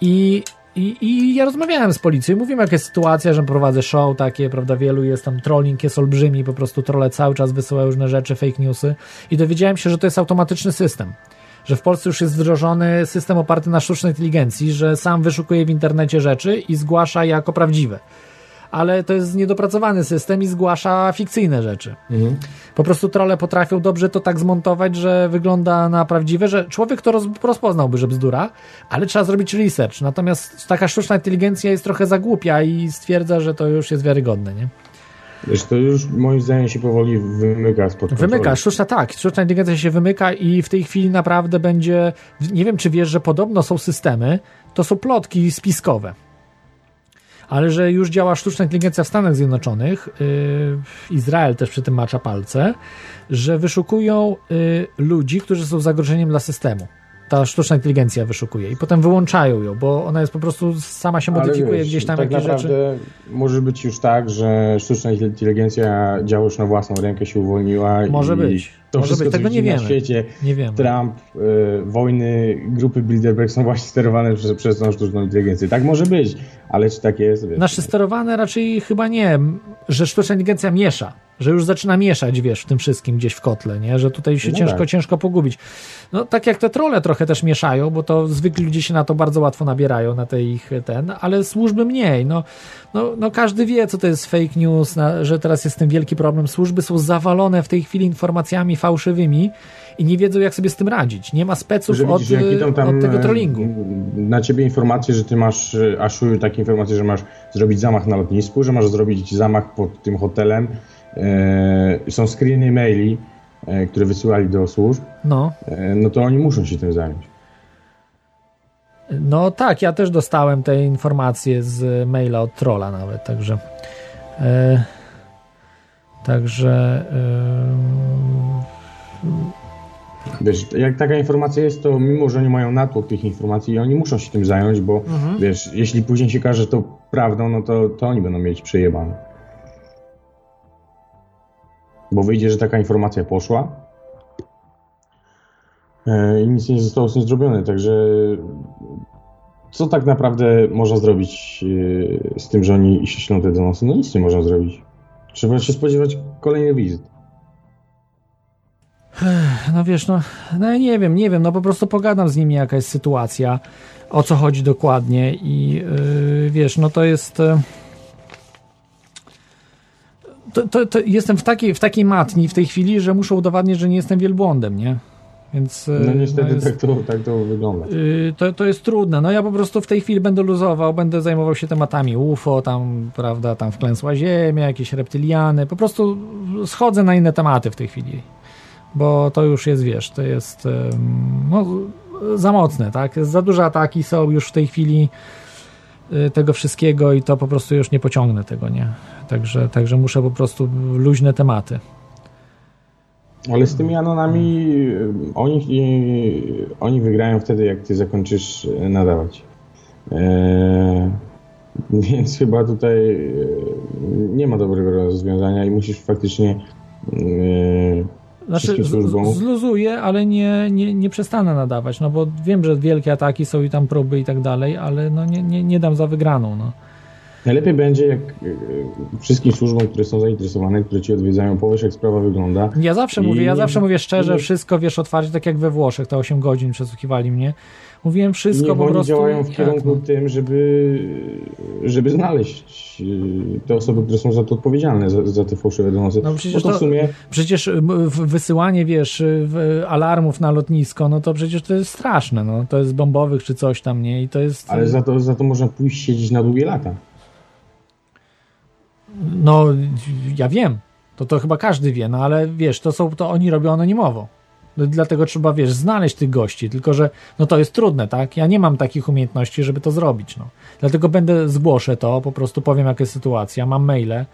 Speaker 2: I, i, I ja rozmawiałem z policją i mówiłem, jaka jest sytuacja, że prowadzę show takie, prawda, wielu jest tam trolling, jest olbrzymi, po prostu trole cały czas wysyłają różne rzeczy, fake newsy i dowiedziałem się, że to jest automatyczny system. Że w Polsce już jest wdrożony system oparty na sztucznej inteligencji, że sam wyszukuje w internecie rzeczy i zgłasza jako prawdziwe. Ale to jest niedopracowany system i zgłasza fikcyjne rzeczy.
Speaker 6: Mhm.
Speaker 2: Po prostu trole potrafią dobrze to tak zmontować, że wygląda na prawdziwe, że człowiek to roz, rozpoznałby, że bzdura, ale trzeba zrobić research. Natomiast taka sztuczna inteligencja jest trochę za głupia i stwierdza, że to już jest wiarygodne, nie?
Speaker 6: Wiesz, to już moim zdaniem się powoli wymyka spod kontroli.
Speaker 2: Wymyka, sztuczna tak, sztuczna inteligencja się wymyka i w tej chwili naprawdę będzie, nie wiem czy wiesz, że podobno są systemy, to są plotki spiskowe. Ale że już działa sztuczna inteligencja w Stanach Zjednoczonych, yy, Izrael też przy tym macza palce, że wyszukują yy, ludzi, którzy są zagrożeniem dla systemu. Ta sztuczna inteligencja wyszukuje i potem wyłączają ją, bo ona jest po prostu sama się modyfikuje
Speaker 6: wiesz,
Speaker 2: gdzieś tam
Speaker 6: tak
Speaker 2: jakieś rzeczy.
Speaker 6: może być już tak, że sztuczna inteligencja działa już na własną rękę, się uwolniła
Speaker 2: Może
Speaker 6: i
Speaker 2: być.
Speaker 6: to
Speaker 2: Może
Speaker 6: wszystko,
Speaker 2: być. Tego nie wiemy.
Speaker 6: na świecie,
Speaker 2: Nie wiem.
Speaker 6: Trump, y, wojny, grupy Bilderberg są właśnie sterowane przez, przez tą sztuczną inteligencję. Tak może być, ale czy tak jest? Wiesz,
Speaker 2: Nasze sterowane raczej chyba nie, że sztuczna inteligencja miesza, że już zaczyna mieszać, wiesz, w tym wszystkim gdzieś w kotle, nie? Że tutaj się
Speaker 6: No
Speaker 2: ciężko,
Speaker 6: tak.
Speaker 2: ciężko pogubić. No tak jak te trole trochę też mieszają, bo to zwykli ludzie się na to bardzo łatwo nabierają, na te ich ten, ale służby mniej. No, no, no każdy wie, co to jest fake news, na, że teraz jest ten wielki problem. Służby są zawalone w tej chwili informacjami fałszywymi i nie wiedzą, jak sobie z tym radzić. Nie ma speców
Speaker 6: że
Speaker 2: od,
Speaker 6: widzisz, tam
Speaker 2: od tego
Speaker 6: e,
Speaker 2: trollingu.
Speaker 6: Na ciebie informacje, że ty masz, e, aszują takie informacje, że masz zrobić zamach na lotnisku, że masz zrobić zamach pod tym hotelem. E, są screeny maili, e, które wysyłali do służb,
Speaker 2: No.
Speaker 6: no to oni muszą się tym zająć.
Speaker 2: No tak, ja też dostałem te informacje z maila od trolla nawet, także także
Speaker 6: Wiesz, jak taka informacja jest, to mimo, że nie mają natłok tych informacji, oni muszą się tym zająć, bo
Speaker 2: Mhm.
Speaker 6: wiesz, jeśli później się każe to prawdą, no to, to oni będą mieć przejebane. Bo wyjdzie, że taka informacja poszła e, i nic nie zostało z tym zrobione, także co tak naprawdę można zrobić e, z tym, że oni ślą te donosy? No nic nie można zrobić. Trzeba się spodziewać kolejnych wizyt.
Speaker 2: No wiesz, no, no ja nie wiem, nie wiem, no po prostu pogadam z nimi jaka jest sytuacja, o co chodzi dokładnie i yy, wiesz, no to jest... Yy, to, to, to, jestem w takiej, w takiej matni w tej chwili, że muszę udowadniać, że nie jestem wielbłądem, nie? Więc,
Speaker 6: y, no niestety no jest, tak, to, tak to wygląda.
Speaker 2: Yy, to, to jest trudne. No ja po prostu w tej chwili będę luzował, będę zajmował się tematami UFO, tam, prawda, tam wklęsła ziemia, jakieś reptyliany. Po prostu schodzę na inne tematy w tej chwili bo to już jest, wiesz, to jest no, za mocne, tak? Za duże ataki są już w tej chwili y, tego wszystkiego i to po prostu już nie pociągnę tego, nie? Także, także muszę po prostu luźne tematy.
Speaker 6: Ale z tymi anonami y, oni, oni wygrają wtedy, jak ty zakończysz y, nadawać. Eee, więc chyba tutaj nie ma dobrego rozwiązania i musisz faktycznie
Speaker 2: znaczy, zluzuję, ale nie, nie, nie przestanę nadawać, no bo wiem, że wielkie ataki są i tam próby i tak dalej, ale no nie, nie, nie dam za wygraną, no.
Speaker 6: Najlepiej będzie, jak e, wszystkim służbom, które są zainteresowane, które ci odwiedzają, powiesz, jak sprawa wygląda.
Speaker 2: Ja zawsze I... mówię, ja zawsze mówię szczerze, wszystko wiesz otwarcie, tak jak we Włoszech, te 8 godzin przesłuchiwali mnie. Mówiłem wszystko
Speaker 6: nie,
Speaker 2: po
Speaker 6: oni
Speaker 2: prostu.
Speaker 6: działają w kierunku no. tym, żeby, żeby znaleźć y, te osoby, które są za to odpowiedzialne, za, za te fałszywe donosy.
Speaker 2: No przecież, to, sumie... przecież wysyłanie, wiesz, alarmów na lotnisko, no to przecież to jest straszne, no. To jest bombowych czy coś tam, nie? I to jest...
Speaker 6: Ale za to, za to można pójść siedzieć na długie lata.
Speaker 2: No, ja wiem. To, to chyba każdy wie, no ale wiesz, to są, to oni robią anonimowo. No, dlatego trzeba, wiesz, znaleźć tych gości, tylko że no to jest trudne, tak? Ja nie mam takich umiejętności, żeby to zrobić, no. Dlatego będę, zgłoszę to, po prostu powiem, jaka jest sytuacja, mam maile,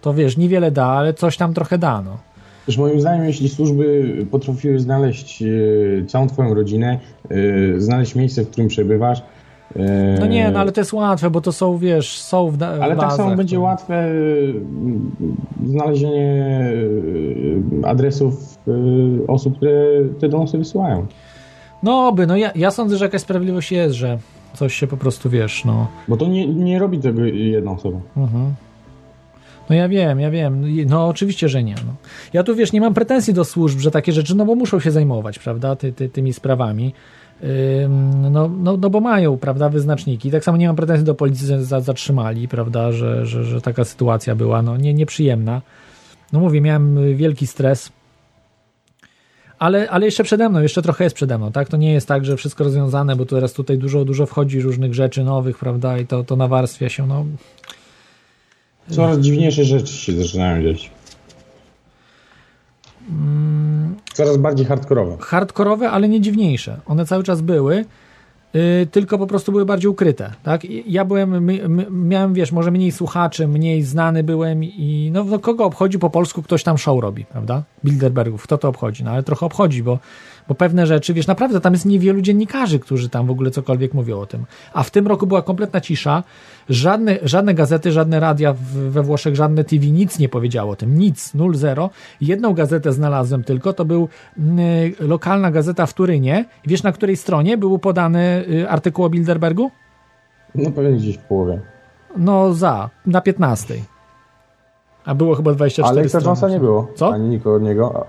Speaker 2: to wiesz, niewiele da, ale coś tam trochę da, no.
Speaker 6: Też moim zdaniem, jeśli służby potrafiły znaleźć e, całą twoją rodzinę, e, znaleźć miejsce, w którym przebywasz,
Speaker 2: no nie, no ale to jest łatwe, bo to są, wiesz, są w, w
Speaker 6: Ale
Speaker 2: bazach,
Speaker 6: tak samo będzie to... łatwe mm, znalezienie e, adresów osób, które te donosy wysyłają.
Speaker 2: No by, no ja, ja sądzę, że jakaś sprawiedliwość jest, że coś się po prostu, wiesz, no...
Speaker 6: Bo to nie, nie robi tego jedna osoba. Mhm.
Speaker 2: No ja wiem, ja wiem. No oczywiście, że nie. No. Ja tu, wiesz, nie mam pretensji do służb, że takie rzeczy, no bo muszą się zajmować, prawda, ty, ty, tymi sprawami. No, no, no bo mają, prawda, wyznaczniki. Tak samo nie mam pretensji do policji, że zatrzymali, prawda, że, że, że taka sytuacja była, no nie, nieprzyjemna. No mówię, miałem wielki stres, ale, ale jeszcze przede mną, jeszcze trochę jest przede mną, tak? To nie jest tak, że wszystko rozwiązane, bo teraz tutaj dużo, dużo wchodzi różnych rzeczy nowych, prawda, i to, to nawarstwia się, no.
Speaker 6: Coraz dziwniejsze rzeczy się zaczynają dziać. Mm. Coraz bardziej hardkorowe.
Speaker 2: Hardkorowe, ale nie dziwniejsze. One cały czas były, yy, tylko po prostu były bardziej ukryte. Tak? Ja byłem, miałem, wiesz, może mniej słuchaczy, mniej znany byłem i no, no kogo obchodzi po polsku ktoś tam show robi, prawda? Bilderbergów, kto to obchodzi? No ale trochę obchodzi, bo bo pewne rzeczy, wiesz, naprawdę tam jest niewielu dziennikarzy, którzy tam w ogóle cokolwiek mówią o tym. A w tym roku była kompletna cisza. Żadne, żadne gazety, żadne radia we Włoszech, żadne TV nic nie powiedziało o tym. Nic, nul, zero. Jedną gazetę znalazłem tylko, to był y, lokalna gazeta w Turynie. Wiesz, na której stronie był podany y, artykuł o Bilderbergu?
Speaker 6: No pewnie gdzieś w połowie.
Speaker 2: No za, na 15. A było chyba 24
Speaker 6: Alexa strony. Jonesa nie było.
Speaker 2: Co?
Speaker 6: Ani nikogo od niego.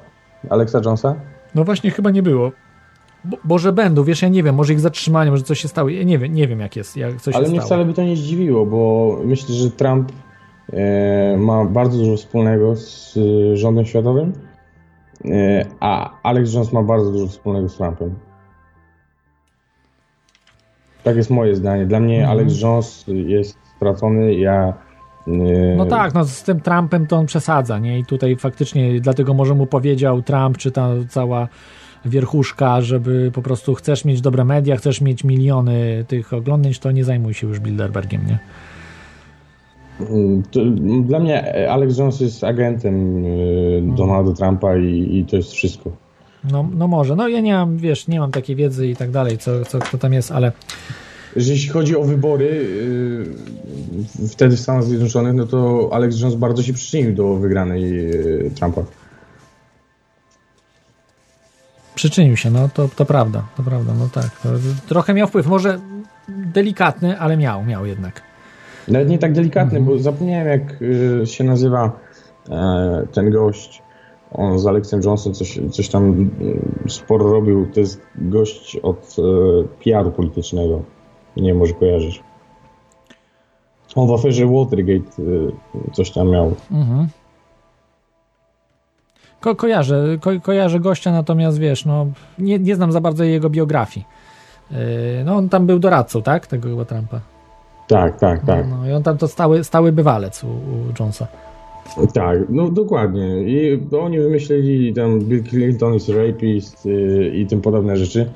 Speaker 6: Alexa Jonesa?
Speaker 2: No właśnie chyba nie było. Bo, będą, wiesz, ja nie wiem, może ich zatrzymanie, może coś się stało. Ja nie wiem, nie wiem jak jest, jak coś
Speaker 6: Ale
Speaker 2: się
Speaker 6: mnie
Speaker 2: stało.
Speaker 6: wcale by to nie zdziwiło, bo myślę, że Trump e, ma bardzo dużo wspólnego z e, rządem światowym, e, a Alex Jones ma bardzo dużo wspólnego z Trumpem. Tak jest moje zdanie. Dla mnie mhm. Alex Jones jest stracony, ja
Speaker 2: no tak, no z tym Trumpem to on przesadza, nie? I tutaj faktycznie dlatego może mu powiedział Trump, czy ta cała wierchuszka, żeby po prostu chcesz mieć dobre media, chcesz mieć miliony tych oglądnięć, to nie zajmuj się już Bilderbergiem, nie?
Speaker 6: To, dla mnie Alex Jones jest agentem y, Donalda Trumpa i, i, to jest wszystko.
Speaker 2: No, no może. No ja nie mam, wiesz, nie mam takiej wiedzy i tak dalej, co, co, co tam jest, ale
Speaker 6: że jeśli chodzi o wybory yy, wtedy w Stanach Zjednoczonych, no to Alex Jones bardzo się przyczynił do wygranej yy, Trumpa.
Speaker 2: Przyczynił się, no to, to prawda, to prawda, no tak. trochę miał wpływ, może delikatny, ale miał, miał jednak.
Speaker 6: Nawet nie tak delikatny, mhm. bo zapomniałem jak yy, się nazywa ten gość. on z Alexem Johnson coś, coś tam sporo robił. To jest gość od PR-u politycznego. Nie może kojarzysz. On w aferze Watergate coś tam miał. Mhm.
Speaker 2: Ko kojarzę, ko kojarzę gościa, natomiast wiesz, no, nie, nie znam za bardzo jego biografii. Yy, no on tam był doradcą, tak? Tego chyba Trumpa.
Speaker 6: Tak, tak, tak.
Speaker 2: No, no i on tam to stały, stały bywalec u, u Jonesa.
Speaker 6: Tak, no dokładnie. I oni wymyślili tam Bill Clinton is rapist yy, i tym podobne rzeczy.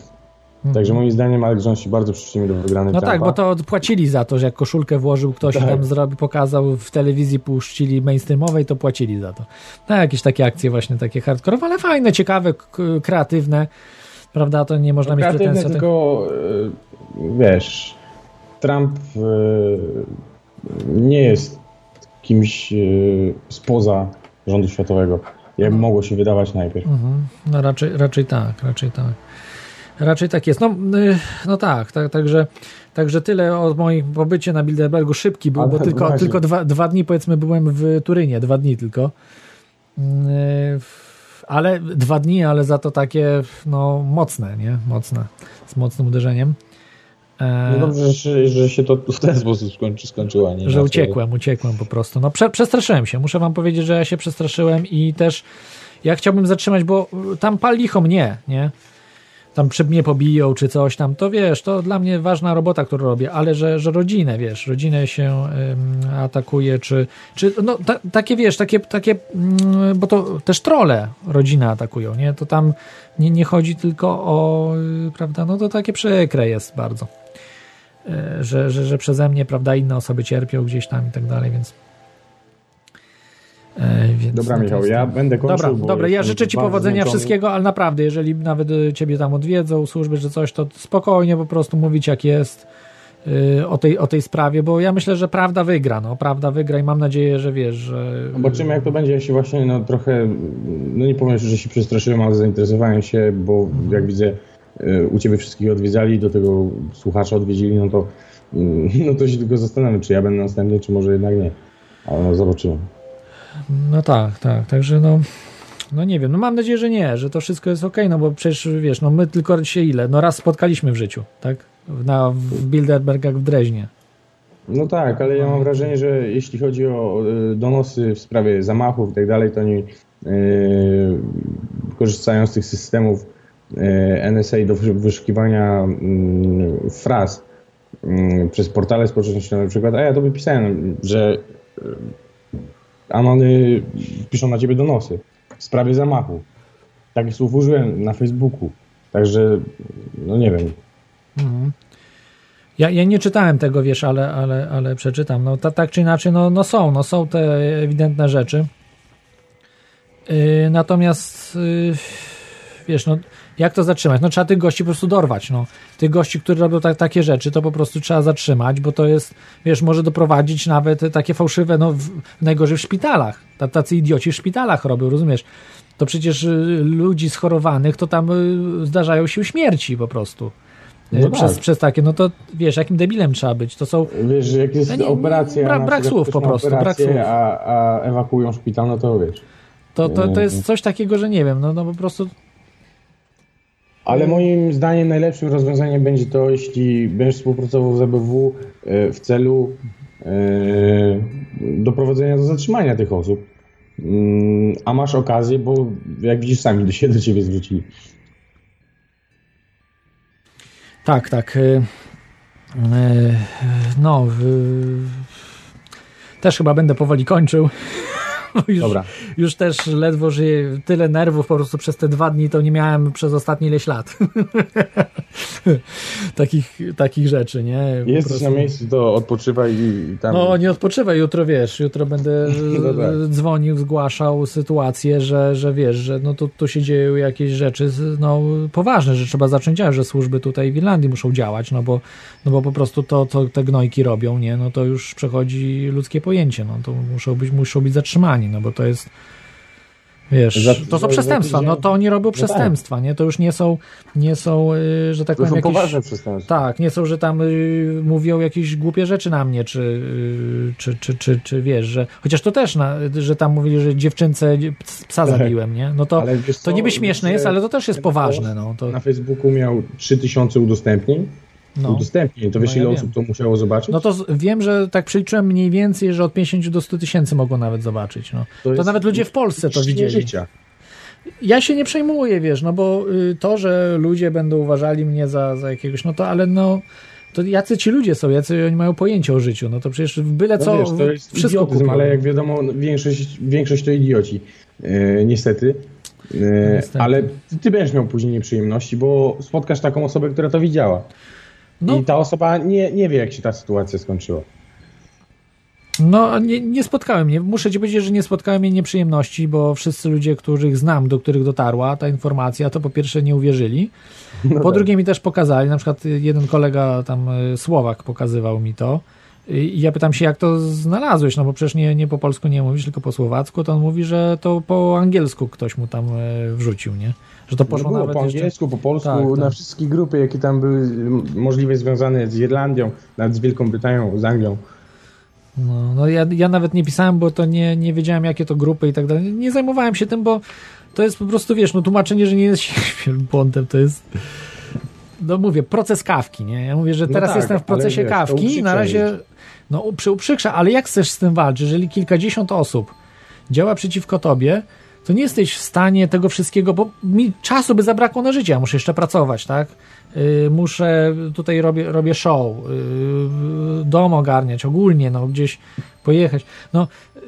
Speaker 6: Mhm. Także moim zdaniem Alex Jones się bardzo przyczynił do wygranej
Speaker 2: No tak, bo to płacili za to, że jak koszulkę włożył ktoś tak. tam zrobił, pokazał w telewizji, puścili mainstreamowej, to płacili za to. No jakieś takie akcje właśnie takie hardkorowe, ale fajne, ciekawe, kreatywne. Prawda, to nie można no, mieć pretensji.
Speaker 6: tylko e, wiesz, Trump e, nie jest kimś e, spoza rządu światowego, jak no. mogło się wydawać najpierw. Mhm.
Speaker 2: No raczej, raczej tak, raczej tak. Raczej tak jest. No, y, no tak, tak, także, także tyle o moim pobycie na Bilderbergu. Szybki był, Ale bo tylko, tylko dwa, dwa dni powiedzmy byłem w Turynie, dwa dni tylko. Y, ale dwa dni, ale za to takie no, mocne, nie? Mocne, z mocnym uderzeniem.
Speaker 6: E, no dobrze, że, że się to w ten sposób skończy, skończyło. Nie
Speaker 2: że uciekłem, uciekłem po prostu. No prze, przestraszyłem się, muszę wam powiedzieć, że ja się przestraszyłem i też ja chciałbym zatrzymać, bo tam pal licho mnie, nie? Tam przy mnie pobiją, czy coś tam, to wiesz, to dla mnie ważna robota, którą robię, ale że, że rodzinę, wiesz, rodzinę się ym, atakuje, czy, czy no ta, takie, wiesz, takie, takie mm, bo to też trole rodzinę atakują, nie, to tam nie, nie chodzi tylko o, y, prawda, no to takie przykre jest bardzo, y, że, że, że przeze mnie, prawda, inne osoby cierpią gdzieś tam i tak dalej, więc
Speaker 6: E, więc dobra, no Michał, ja będę kończył.
Speaker 2: Dobra, dobra ja życzę Ci powodzenia zmęczony. wszystkiego, ale naprawdę, jeżeli nawet e, Ciebie tam odwiedzą służby czy coś, to spokojnie po prostu mówić jak jest e, o tej, o tej sprawie, bo ja myślę, że prawda wygra, no, prawda wygra i mam nadzieję, że wiesz, że...
Speaker 6: Zobaczymy jak to będzie, jeśli właśnie no trochę, no nie powiem, że się przestraszyłem, ale zainteresowałem się, bo mhm. jak widzę u Ciebie wszystkich odwiedzali, do tego słuchacza odwiedzili, no to no to się tylko zastanawiam, czy ja będę następny, czy może jednak nie, ale no, zobaczymy.
Speaker 2: No tak, tak, także no, no nie wiem, no mam nadzieję, że nie, że to wszystko jest ok, no bo przecież wiesz, no my tylko się ile, no raz spotkaliśmy w życiu, tak, na, w Bilderbergach w Dreźnie.
Speaker 6: No tak, ale ja mam wrażenie, że jeśli chodzi o donosy w sprawie zamachów i tak dalej, to oni yy, korzystają z tych systemów yy, NSA do wyszukiwania yy, fraz yy, przez portale społecznościowe na przykład, a ja to wypisałem, że Anony piszą na ciebie donosy w sprawie zamachu. Takich słów użyłem na Facebooku. Także, no nie wiem. Mhm.
Speaker 2: Ja, ja nie czytałem tego, wiesz, ale, ale, ale przeczytam. No, ta, tak czy inaczej, no, no są, no są te ewidentne rzeczy. Yy, natomiast yy, wiesz, no jak to zatrzymać? No trzeba tych gości po prostu dorwać, no. Tych gości, którzy robią tak, takie rzeczy, to po prostu trzeba zatrzymać, bo to jest, wiesz, może doprowadzić nawet takie fałszywe, no w, najgorzej w szpitalach. Tacy idioci w szpitalach robią, rozumiesz? To przecież y, ludzi schorowanych to tam y, zdarzają się śmierci po prostu. Y, no przez, tak. przez takie, no to wiesz, jakim debilem trzeba być. To są.
Speaker 6: Wiesz, jak jest nie, operacja.
Speaker 2: Bra, brak słów po prostu. Brak słów.
Speaker 6: A, a ewakuują szpital, no to wiesz.
Speaker 2: To, to, to jest coś takiego, że nie wiem, no, no po prostu
Speaker 6: ale moim zdaniem najlepszym rozwiązaniem będzie to, jeśli będziesz współpracował z ABW e, w celu e, doprowadzenia do zatrzymania tych osób. Mm, a masz okazję, bo jak widzisz, sami się do ciebie zwrócili.
Speaker 2: Tak, tak. E, no, też chyba będę powoli kończył. już, Dobra. już też ledwo żyję, tyle nerwów po prostu przez te dwa dni to nie miałem przez ostatnie ileś lat. takich, takich rzeczy, nie?
Speaker 6: Po Jesteś prostu... na miejscu, to odpoczywaj i tam...
Speaker 2: No nie odpoczywaj, jutro wiesz, jutro będę no tak. dzwonił, zgłaszał sytuację, że, że wiesz, że no tu, tu się dzieją jakieś rzeczy no, poważne, że trzeba zacząć działać, że służby tutaj w Irlandii muszą działać, no bo, no bo po prostu to, co te gnojki robią, nie? No to już przechodzi ludzkie pojęcie, no to muszą być, muszą być zatrzymani no bo to jest Wiesz, to są przestępstwa, no to oni robią no przestępstwa, tak. nie? To już nie są, nie są, y, że tak
Speaker 6: to
Speaker 2: powiem,
Speaker 6: są
Speaker 2: jakieś...
Speaker 6: poważne przestępstwa.
Speaker 2: Tak, nie są, że tam y, mówią jakieś głupie rzeczy na mnie, czy, y, czy, czy, czy, czy wiesz, że... Chociaż to też, że tam mówili, że dziewczynce psa tak. zabiłem, nie? No to, to niby śmieszne jest, ale to też jest poważne, no. To...
Speaker 6: Na Facebooku miał 3000 udostępnień, no. udostępnień. To wiesz, no, ja ile osób to musiało zobaczyć?
Speaker 2: No to wiem, że tak przeliczyłem mniej więcej, że od 50 do 100 tysięcy mogło nawet zobaczyć. No. To, to nawet ludzie w Polsce to widzieli. Życia. Ja się nie przejmuję, wiesz, no bo y, to, że ludzie będą uważali mnie za, za jakiegoś, no to ale no to jacy ci ludzie są, jacy oni mają pojęcie o życiu, no to przecież byle no co, wiesz, to jest wszystko idiotyzm,
Speaker 6: ale jak wiadomo, większość, większość to idioci, yy, niestety. Yy, niestety. Ale ty będziesz miał później nieprzyjemności, bo spotkasz taką osobę, która to widziała. No. I ta osoba nie, nie wie, jak się ta sytuacja skończyła.
Speaker 2: No, nie, nie spotkałem mnie. Muszę ci powiedzieć, że nie spotkałem mnie nieprzyjemności, bo wszyscy ludzie, których znam, do których dotarła ta informacja, to po pierwsze nie uwierzyli. No po tak. drugie mi też pokazali, na przykład jeden kolega tam, e, Słowak pokazywał mi to. I ja pytam się, jak to znalazłeś, no bo przecież nie, nie po polsku nie mówisz, tylko po słowacku, to on mówi, że to po angielsku ktoś mu tam e, wrzucił, nie? Że to poszło
Speaker 6: no
Speaker 2: nawet
Speaker 6: po angielsku, po polsku, tak, tak. na wszystkie grupy, jakie tam były możliwe związane z Irlandią, nawet z Wielką Brytanią, z Anglią.
Speaker 2: No, no ja, ja nawet nie pisałem, bo to nie, nie wiedziałem, jakie to grupy i tak dalej. Nie zajmowałem się tym, bo to jest po prostu, wiesz, no tłumaczenie, że nie jest błądem, to jest no mówię, proces kawki, nie? Ja mówię, że no teraz no tak, jestem w procesie wiesz, kawki i na razie no uprzykrza, ale jak chcesz z tym walczyć, jeżeli kilkadziesiąt osób działa przeciwko tobie, to nie jesteś w stanie tego wszystkiego, bo mi czasu by zabrakło na życie, ja muszę jeszcze pracować, tak? Yy, muszę, tutaj robię, robię show, yy, dom ogarniać, ogólnie, no gdzieś pojechać. No, yy,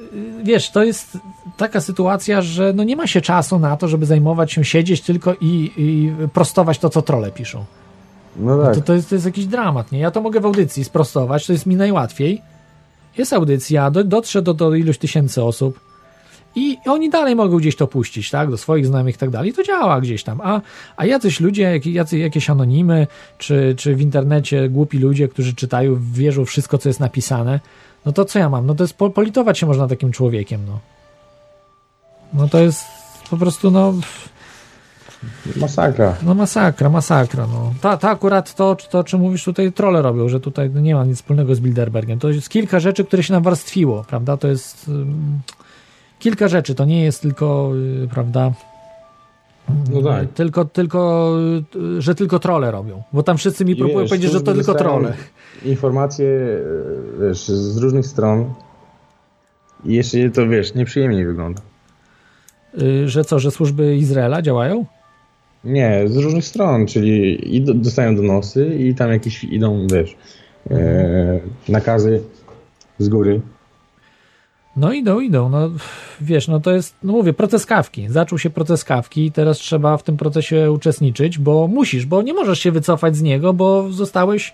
Speaker 2: wiesz, to jest taka sytuacja, że no nie ma się czasu na to, żeby zajmować się, siedzieć tylko i, i prostować to, co trole piszą. No tak. No to, to, jest, to jest jakiś dramat, nie? Ja to mogę w audycji sprostować, to jest mi najłatwiej. Jest audycja, do, dotrze do, do iluś tysięcy osób i oni dalej mogą gdzieś to puścić, tak, do swoich znajomych i tak dalej. To działa gdzieś tam. A, a jacyś ludzie, jacy, jakieś anonimy, czy, czy w internecie głupi ludzie, którzy czytają, wierzą wszystko, co jest napisane, no to co ja mam? No to jest politować się można takim człowiekiem, no. No to jest po prostu, no...
Speaker 6: Masakra.
Speaker 2: No masakra, masakra. No. Ta, ta akurat to, to, o czym mówisz, tutaj trole robią, że tutaj nie ma nic wspólnego z Bilderbergiem. To jest kilka rzeczy, które się nawarstwiło, prawda? To jest kilka rzeczy. To nie jest tylko, y, prawda? No tak. Tylko, tylko, y, że tylko trole robią. Bo tam wszyscy mi próbują powiedzieć, że to tylko trole.
Speaker 6: Informacje y, wiesz, z różnych stron. I jeszcze to wiesz, nieprzyjemnie wygląda.
Speaker 2: Że co, że służby Izraela działają?
Speaker 6: Nie, z różnych stron, czyli i dostają donosy i tam jakieś idą, wiesz, e, nakazy z góry.
Speaker 2: No idą, idą. No wiesz, no to jest, no mówię, proces kawki. Zaczął się proces kawki i teraz trzeba w tym procesie uczestniczyć, bo musisz, bo nie możesz się wycofać z niego, bo zostałeś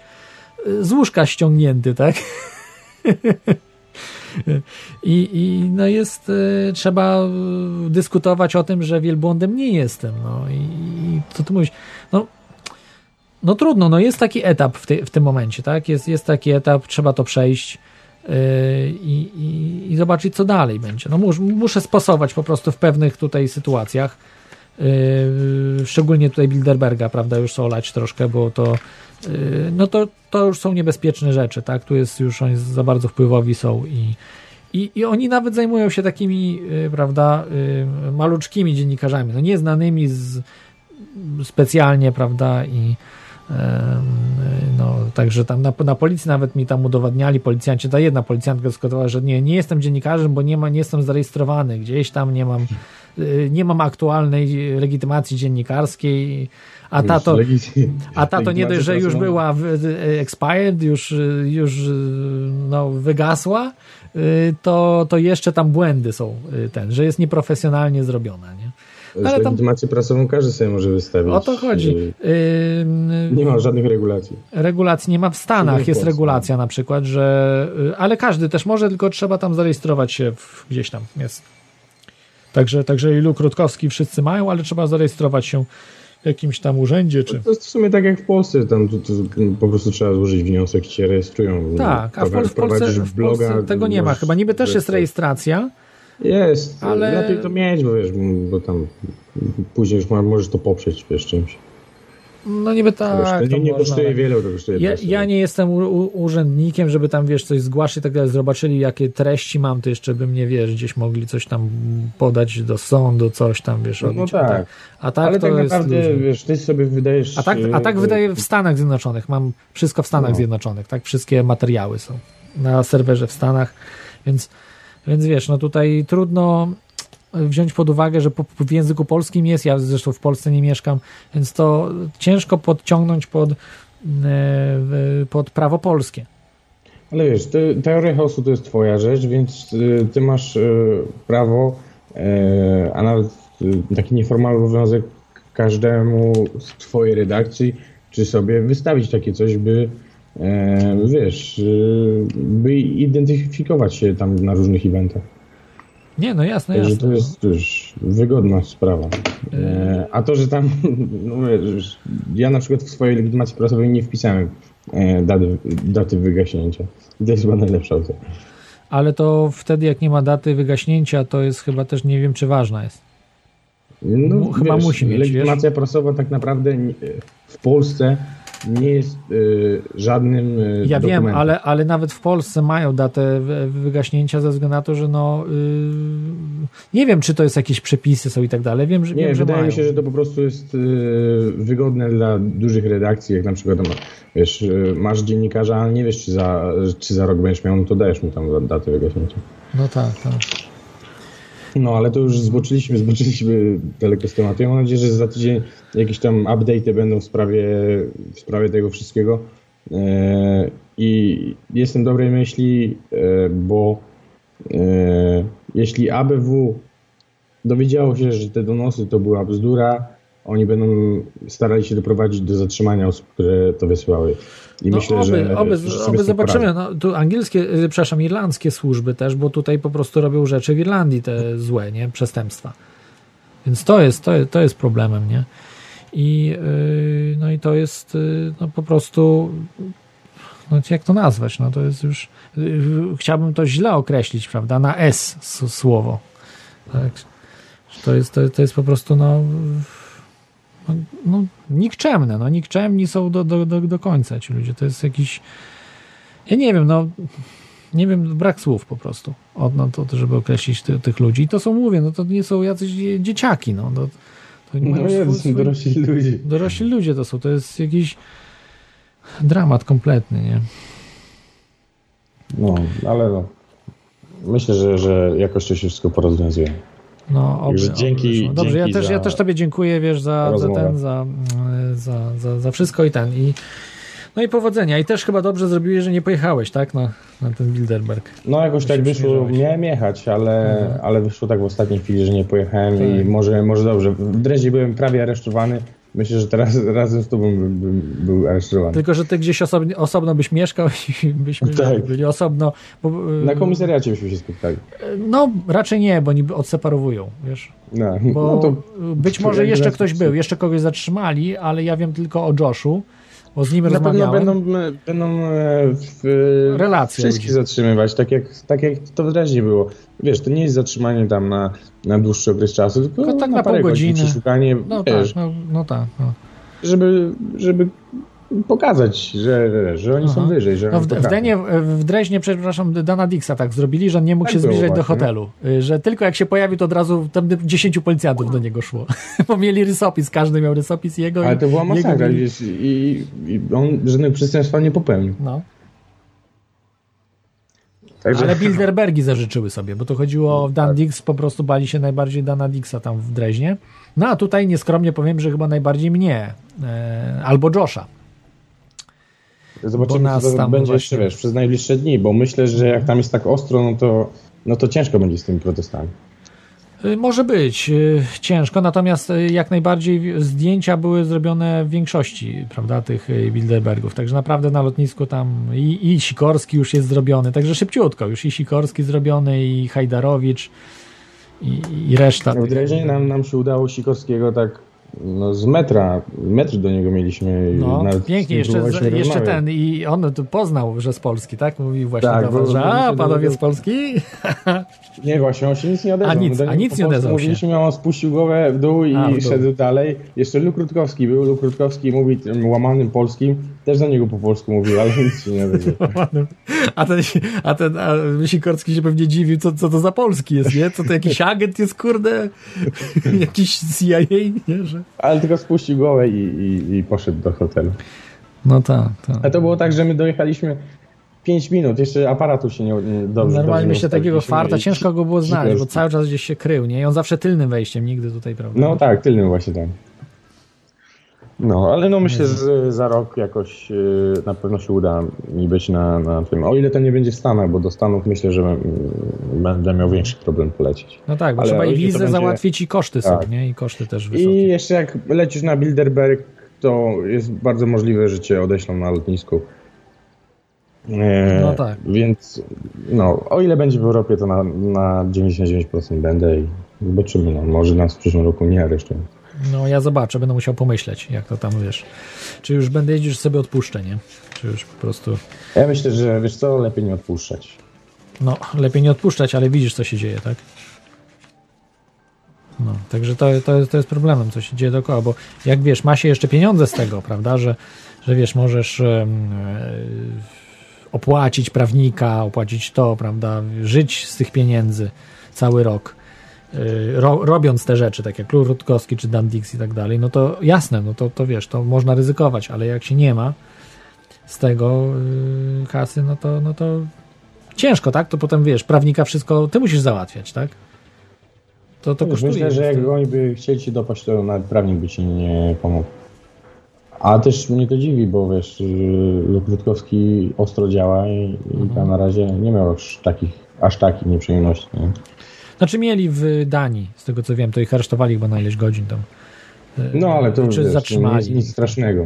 Speaker 2: y, z łóżka ściągnięty, tak? I, I no jest, y, trzeba y, dyskutować o tym, że wielbłądem nie jestem. No i, i co ty mówisz? No, no trudno, no jest taki etap w, ty, w tym momencie, tak? Jest, jest taki etap, trzeba to przejść i, i, i zobaczyć, co dalej będzie. No mus, muszę spasować po prostu w pewnych tutaj sytuacjach. Yy, szczególnie tutaj Bilderberga, prawda, już solać troszkę, bo to yy, no to, to już są niebezpieczne rzeczy, tak, tu jest już oni za bardzo wpływowi są i, i, i oni nawet zajmują się takimi, yy, prawda, yy, maluczkimi dziennikarzami, no nieznanymi z, specjalnie, prawda, i no, także tam na, na policji nawet mi tam udowadniali policjanci, ta jedna policjantka skazała, że nie, nie jestem dziennikarzem, bo nie, ma, nie jestem zarejestrowany gdzieś tam, nie mam, y, nie mam aktualnej legitymacji dziennikarskiej, a ta to, a ta to nie dość, że już była expired, już, już no, wygasła, y, to, to jeszcze tam błędy są y, ten, że jest nieprofesjonalnie zrobiona, nie?
Speaker 6: Ale tam... Legitymację prasową każdy sobie może wystawić.
Speaker 2: O to chodzi. Yy,
Speaker 6: nie ma żadnych regulacji.
Speaker 2: Regulacji nie ma w Stanach. Jest regulacja na przykład, że. Y, ale każdy też może, tylko trzeba tam zarejestrować się w, gdzieś tam. Jest. Także, także ilu Krótkowski wszyscy mają, ale trzeba zarejestrować się w jakimś tam urzędzie. Czy...
Speaker 6: To jest w sumie tak jak w Polsce, tam to, to po prostu trzeba złożyć wniosek i cię rejestrują.
Speaker 2: Tak, a w, w Polsce, w Polsce tego nie ma. Chyba niby też jest rejestracja,
Speaker 6: Jest, ale lepiej to mieć, bo wiesz, bo tam później już możesz to poprzeć, wiesz, czymś.
Speaker 2: No niby tak.
Speaker 6: Wiesz, to nie, nie kosztuje wiele, to kosztuje
Speaker 2: ja, ja nie jestem u, u, urzędnikiem, żeby tam, wiesz, coś zgłaszać i tak dalej. Zobaczyli, jakie treści mam, to jeszcze by mnie, wiesz, gdzieś mogli coś tam podać do sądu, coś tam, wiesz,
Speaker 6: robić. No tak. A tak Ale to tak naprawdę, wiesz, ty sobie wydajesz...
Speaker 2: A tak, a tak wydaje w Stanach Zjednoczonych. Mam wszystko w Stanach no. Zjednoczonych, tak? Wszystkie materiały są na serwerze w Stanach, więc, więc wiesz, no tutaj trudno wziąć pod uwagę, że w języku polskim jest, ja zresztą w Polsce nie mieszkam, więc to ciężko podciągnąć pod, e, pod prawo polskie.
Speaker 6: Ale wiesz, ty, teoria chaosu to jest twoja rzecz, więc e, ty masz e, prawo, a nawet taki nieformalny obowiązek każdemu z twojej redakcji, czy sobie wystawić takie coś, by wiesz, by identyfikować się tam na różnych eventach.
Speaker 2: Nie, no jasne, jasne.
Speaker 6: to jest już wygodna sprawa. E, a to, że tam, no wiesz, ja na przykład w swojej legitymacji prasowej nie wpisałem e, daty, daty wygaśnięcia. I to jest chyba najlepsza opcja.
Speaker 2: Ale to wtedy, jak nie ma daty wygaśnięcia, to jest chyba też, nie wiem, czy ważna jest.
Speaker 6: No, chyba wiesz, musi mieć. Legitymacja wiesz? prasowa tak naprawdę w Polsce nie jest y, żadnym y,
Speaker 2: Ja dokumentem. wiem, ale, ale nawet w Polsce mają datę wygaśnięcia ze względu na to, że no y, nie wiem, czy to jest jakieś przepisy są i tak dalej. Wiem, że
Speaker 6: Nie,
Speaker 2: wiem,
Speaker 6: że wydaje
Speaker 2: mają.
Speaker 6: mi się, że to po prostu jest y, wygodne dla dużych redakcji, jak na przykład wiesz, y, masz dziennikarza, ale nie wiesz, czy za, czy za rok będziesz miał, no to dajesz mu tam datę wygaśnięcia.
Speaker 2: No tak, tak.
Speaker 6: No, ale to już zboczyliśmy, zboczyliśmy daleko z tematu. Ja mam nadzieję, że za tydzień jakieś tam update'y będą w sprawie, w sprawie tego wszystkiego. E, I jestem dobrej myśli, e, bo e, jeśli ABW dowiedziało się, że te donosy to była bzdura, oni będą starali się doprowadzić do zatrzymania osób, które to wysyłały. I no myślę, oby, że,
Speaker 2: oby, że oby zobaczymy. No, tu angielskie, y, przepraszam, irlandzkie służby też, bo tutaj po prostu robią rzeczy w Irlandii te złe, nie? Przestępstwa. Więc to jest, to, to jest problemem, nie? I, yy, no i to jest yy, no po prostu no jak to nazwać? No to jest już chciałbym to źle określić, prawda? Na S słowo. Tak? To jest, to, to jest po prostu no no, nikczemne, no nikczemni są do, do, do, do końca ci ludzie. To jest jakiś, ja nie wiem, no nie wiem, brak słów po prostu, od, no, to, żeby określić ty, tych ludzi. I to są, mówię, no to nie są jacyś dzieciaki, no. To,
Speaker 6: to nie no jest, swój, dorośli ludzie.
Speaker 2: Dorośli ludzie to są, to jest jakiś dramat kompletny, nie?
Speaker 6: No, ale no. Myślę, że, że jakoś to się wszystko porozwiązuje.
Speaker 2: No, oby, dzięki. Oby Dobrze, dzięki ja, też, ja też Tobie dziękuję, wiesz, za, za ten, za, za, za, za wszystko i ten. I, no i powodzenia. I też chyba dobrze zrobiłeś, że nie pojechałeś, tak? Na, na ten Bilderberg.
Speaker 6: No jakoś tak wyszło, miałem jechać, ale, mhm. ale wyszło tak w ostatniej chwili, że nie pojechałem tak. i może, może dobrze. W Dreźnie byłem prawie aresztowany, Myślę, że teraz razem z tobą bym, bym był aresztowany.
Speaker 2: Tylko, że ty gdzieś osobno, osobno byś mieszkał i byśmy tak. byli osobno. Bo,
Speaker 6: Na komisariacie byśmy się spotkali.
Speaker 2: No, raczej nie, bo niby odseparowują, wiesz. No, bo no to, być może jeszcze ktoś był, jeszcze kogoś zatrzymali, ale ja wiem tylko o Joshu, bo z nim Na rozmawiałem.
Speaker 6: Będą, będą e, w,
Speaker 2: relacje
Speaker 6: wszystkich zatrzymywać, tak jak, tak jak to wyraźnie było. Wiesz, to nie jest zatrzymanie tam na, na dłuższy okres czasu, tylko, tylko tak na, na parę pół godziny. przeszukanie.
Speaker 2: No wiesz, tak, no, no tak. No.
Speaker 6: Żeby, żeby pokazać, że, że oni Aha. są wyżej. Że
Speaker 2: no w, w, Denie, w Dreźnie, przepraszam, Dana Dixa tak zrobili, że on nie mógł tak się zbliżać do hotelu. Y, że tylko jak się pojawił, to od razu tam 10 policjantów do niego szło. Bo mieli rysopis, każdy miał rysopis jego.
Speaker 6: Ale to była masakra i, i, i on żadnych przestępstwa nie popełnił.
Speaker 2: No. Także... Ale Bilderbergi zażyczyły sobie, bo to chodziło o Dan Dix, po prostu bali się najbardziej Dana Dixa tam w Dreźnie. No a tutaj nieskromnie powiem, że chyba najbardziej mnie, e, albo Josha.
Speaker 6: Zobaczymy, co będzie jeszcze, wiesz, przez najbliższe dni, bo myślę, że jak tam jest tak ostro, no to, no to ciężko będzie z tymi protestami.
Speaker 2: Y, może być y, ciężko, natomiast y, jak najbardziej zdjęcia były zrobione w większości, prawda, tych Bilderbergów. Także naprawdę na lotnisku tam i, i Sikorski już jest zrobiony, także szybciutko. Już i Sikorski zrobiony, i Hajdarowicz, i, i reszta.
Speaker 6: W Dreźnie nam, nam się udało Sikorskiego tak no z metra, metr do niego mieliśmy.
Speaker 2: No, pięknie, jeszcze, jeszcze ten i on tu poznał, że z Polski, tak? Mówił właśnie tak, do was, że a, panowie z Polski?
Speaker 6: Nie, właśnie, on się nic nie odezwał.
Speaker 2: A nic, a nic nie odezwał
Speaker 6: Mówiliśmy, on spuścił głowę w dół i a, w dół. szedł dalej. Jeszcze Luk Rutkowski był, Luk Rutkowski mówi tym łamanym polskim, też za niego po polsku mówił, ale nic się nie odezwał.
Speaker 2: a ten, a ten a Sikorski się pewnie dziwił, co, co to za polski jest, nie? Co to jakiś agent jest, kurde? jakiś CIA, nie? Że...
Speaker 6: Ale tylko spuścił głowę i, i, i poszedł do hotelu.
Speaker 2: No tak. Ta.
Speaker 6: A to było tak, że my dojechaliśmy 5 minut, jeszcze aparatu się nie, nie dobrze
Speaker 2: Normalnie myślę, takiego farta ciężko go było znaleźć, bo cały czas gdzieś się krył, nie? I on zawsze tylnym wejściem, nigdy tutaj, prawda?
Speaker 6: No tak, tylnym właśnie tak. No, ale no myślę, że za rok jakoś yy, na pewno się uda mi być na, na tym. O ile to nie będzie w Stanach, bo do Stanów myślę, że mm, będę miał większy problem polecieć.
Speaker 2: No tak, bo ale trzeba i wizę będzie... załatwić i koszty tak. są, nie? I koszty też wysokie.
Speaker 6: I jeszcze jak lecisz na Bilderberg, to jest bardzo możliwe, że cię odeślą na lotnisku.
Speaker 2: E, no tak.
Speaker 6: Więc no, o ile będzie w Europie, to na, na 99% będę i zobaczymy. No, może nas w przyszłym roku nie aresztują.
Speaker 2: No ja zobaczę, będę musiał pomyśleć, jak to tam wiesz. Czy już będę jeździć, że sobie odpuszczę, nie? Czy już po prostu.
Speaker 6: Ja myślę, że wiesz co, lepiej nie odpuszczać.
Speaker 2: No, lepiej nie odpuszczać, ale widzisz, co się dzieje, tak? No, także to, to, jest, to jest problemem, co się dzieje dookoła, bo jak wiesz, ma się jeszcze pieniądze z tego, prawda, że, że wiesz, możesz e, opłacić prawnika, opłacić to, prawda, żyć z tych pieniędzy cały rok ro, robiąc te rzeczy, tak jak Rutkowski czy Dan Dix i tak dalej, no to jasne, no to, to wiesz, to można ryzykować, ale jak się nie ma z tego yy, kasy, no to, no to ciężko, tak? To potem wiesz, prawnika wszystko ty musisz załatwiać, tak? To, to kosztuje.
Speaker 6: Myślę, że jak oni by chcieli ci dopaść, to nawet prawnik by ci nie pomógł. A też mnie to dziwi, bo wiesz, Luk Rutkowski ostro działa i, mhm. i tam na razie nie miał aż takich, aż takich nieprzyjemności. Nie?
Speaker 2: Znaczy mieli w Danii, z tego co wiem, to ich aresztowali chyba na ileś godzin tam.
Speaker 6: No ale to czy wiesz, zatrzymali. To nic strasznego.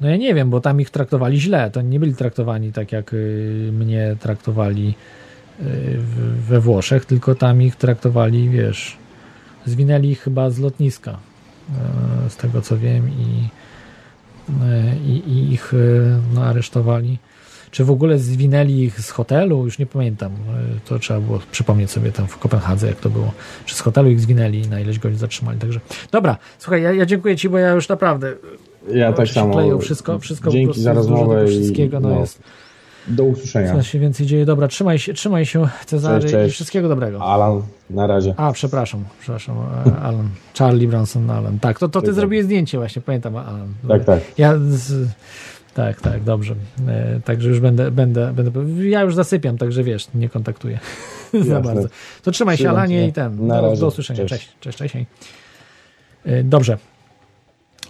Speaker 2: No ja nie wiem, bo tam ich traktowali źle. To nie byli traktowani tak, jak y, mnie traktowali y, we Włoszech, tylko tam ich traktowali, wiesz, zwinęli ich chyba z lotniska, y, z tego co wiem, i, i, i ich no, aresztowali czy w ogóle zwinęli ich z hotelu, już nie pamiętam, e, to trzeba było przypomnieć sobie tam w Kopenhadze, jak to było, czy z hotelu ich zwinęli i na ileś godzin zatrzymali, także dobra, słuchaj, ja, ja dziękuję Ci, bo ja już naprawdę
Speaker 6: ja tak samo.
Speaker 2: Wszystko, wszystko
Speaker 6: Dzięki za rozmowę
Speaker 2: wszystkiego, no, no, jest
Speaker 6: do usłyszenia.
Speaker 2: Co się więcej dzieje. Dobra, trzymaj się, trzymaj się Cezary cześć, cześć. i wszystkiego dobrego.
Speaker 6: Alan, na razie.
Speaker 2: A, przepraszam, przepraszam, e, Alan. Charlie Bronson, Alan. Tak, to, to ty tak. zrobiłeś zdjęcie właśnie, pamiętam, Alan.
Speaker 6: Tak, tak.
Speaker 2: Ja z, tak, tak, dobrze. E, także już będę, będę, będę. Ja już zasypiam, także wiesz, nie kontaktuję za bardzo. To trzymaj się, Alanie, i ten. Na do, do usłyszenia. Cześć, cześć, cześć. cześć. E, dobrze.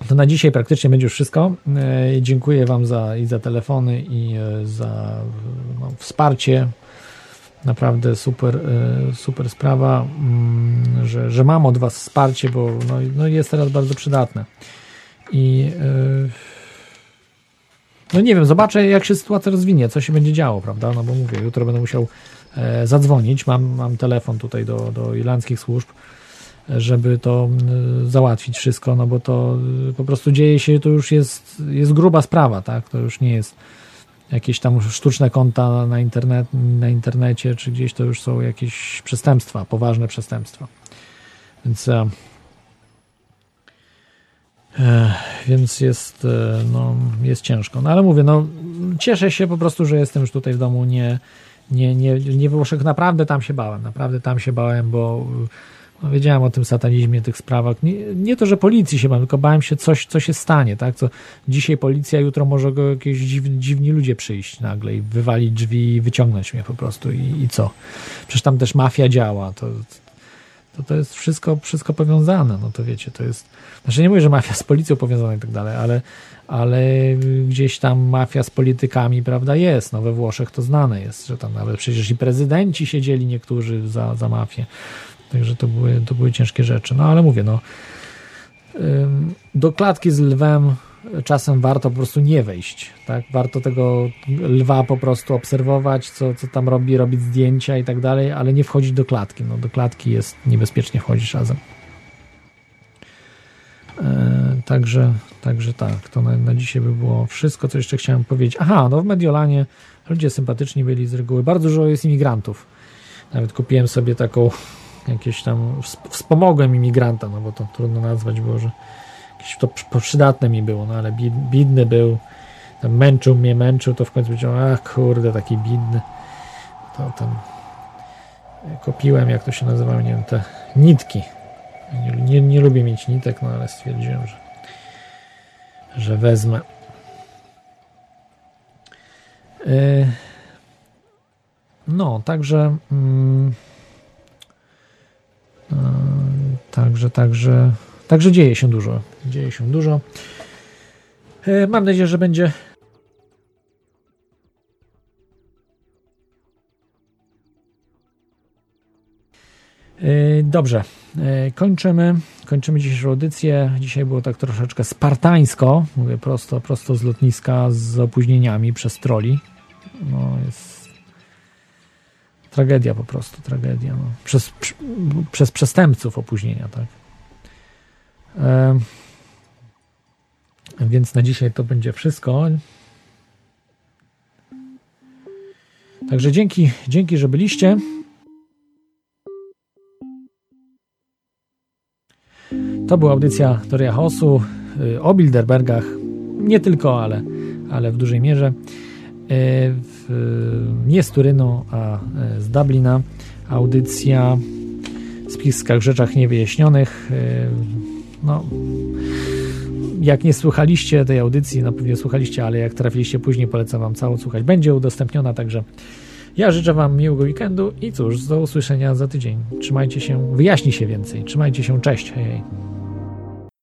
Speaker 2: To na dzisiaj praktycznie będzie już wszystko. E, dziękuję Wam za, i za telefony, i za no, wsparcie. Naprawdę super, super sprawa, mm, że, że mam od Was wsparcie, bo no, no jest teraz bardzo przydatne. I yy, no nie wiem, zobaczę jak się sytuacja rozwinie, co się będzie działo, prawda? No bo mówię, jutro będę musiał e, zadzwonić, mam, mam telefon tutaj do, do irlandzkich służb, żeby to e, załatwić wszystko, no bo to e, po prostu dzieje się, to już jest, jest gruba sprawa, tak? To już nie jest jakieś tam sztuczne konta na, internet, na internecie, czy gdzieś to już są jakieś przestępstwa, poważne przestępstwa. Więc e, więc jest, e, no, jest ciężko. No ale mówię, no, cieszę się po prostu, że jestem już tutaj w domu. Nie, nie, nie, nie Włoszech. Naprawdę tam się bałem. Naprawdę tam się bałem, bo no, wiedziałem o tym satanizmie, tych sprawach. Nie, nie, to, że policji się bałem, tylko bałem się coś, co się stanie, tak? Co dzisiaj policja, jutro może go jakieś dziw, dziwni ludzie przyjść nagle i wywalić drzwi i wyciągnąć mnie po prostu i, i co? Przecież tam też mafia działa. To, to, to jest wszystko, wszystko powiązane. No to wiecie, to jest znaczy nie mówię, że mafia z policją powiązana i tak dalej, ale, ale gdzieś tam mafia z politykami, prawda, jest. No we Włoszech to znane jest, że tam nawet przecież i prezydenci siedzieli niektórzy za, za mafię. Także to były, to były ciężkie rzeczy. No ale mówię, no do klatki z lwem czasem warto po prostu nie wejść, tak? Warto tego lwa po prostu obserwować, co, co tam robi, robić zdjęcia i tak dalej, ale nie wchodzić do klatki. No do klatki jest niebezpiecznie wchodzić razem. Także, także tak, to na, na dzisiaj by było wszystko, co jeszcze chciałem powiedzieć. Aha, no w Mediolanie ludzie sympatyczni byli z reguły. Bardzo dużo jest imigrantów. Nawet kupiłem sobie taką, jakieś tam, wspomogłem imigranta, no bo to trudno nazwać było, że jakieś to przydatne mi było, no ale bidny był, tam męczył mnie, męczył, to w końcu powiedział, a kurde, taki bidny. To tam kupiłem, jak to się nazywa, nie wiem, te nitki. Nie, nie, nie lubię mieć nitek, no ale stwierdziłem, że, że wezmę. Yy, no, także. Mm, yy, także, także. Także dzieje się dużo. Dzieje się dużo. Yy, mam nadzieję, że będzie Dobrze, kończymy. Kończymy dzisiejszą audycję. Dzisiaj było tak troszeczkę spartańsko. Mówię prosto, prosto z lotniska z opóźnieniami przez troli. No, jest tragedia po prostu, tragedia. No. Przez, przez przestępców opóźnienia, tak. E, więc na dzisiaj to będzie wszystko. Także dzięki, dzięki, że byliście. To była audycja Toria Hosu y, o Bilderbergach. Nie tylko, ale, ale w dużej mierze. Y, nie z Turynu, a y, z Dublina. Audycja w spiskach rzeczach niewyjaśnionych. No, jak nie słuchaliście tej audycji, no pewnie słuchaliście, ale jak trafiliście później, polecam Wam całą słuchać. Będzie udostępniona, także ja życzę Wam miłego weekendu i cóż, do usłyszenia za tydzień. Trzymajcie się, wyjaśni się więcej. Trzymajcie się, cześć, hej. hej.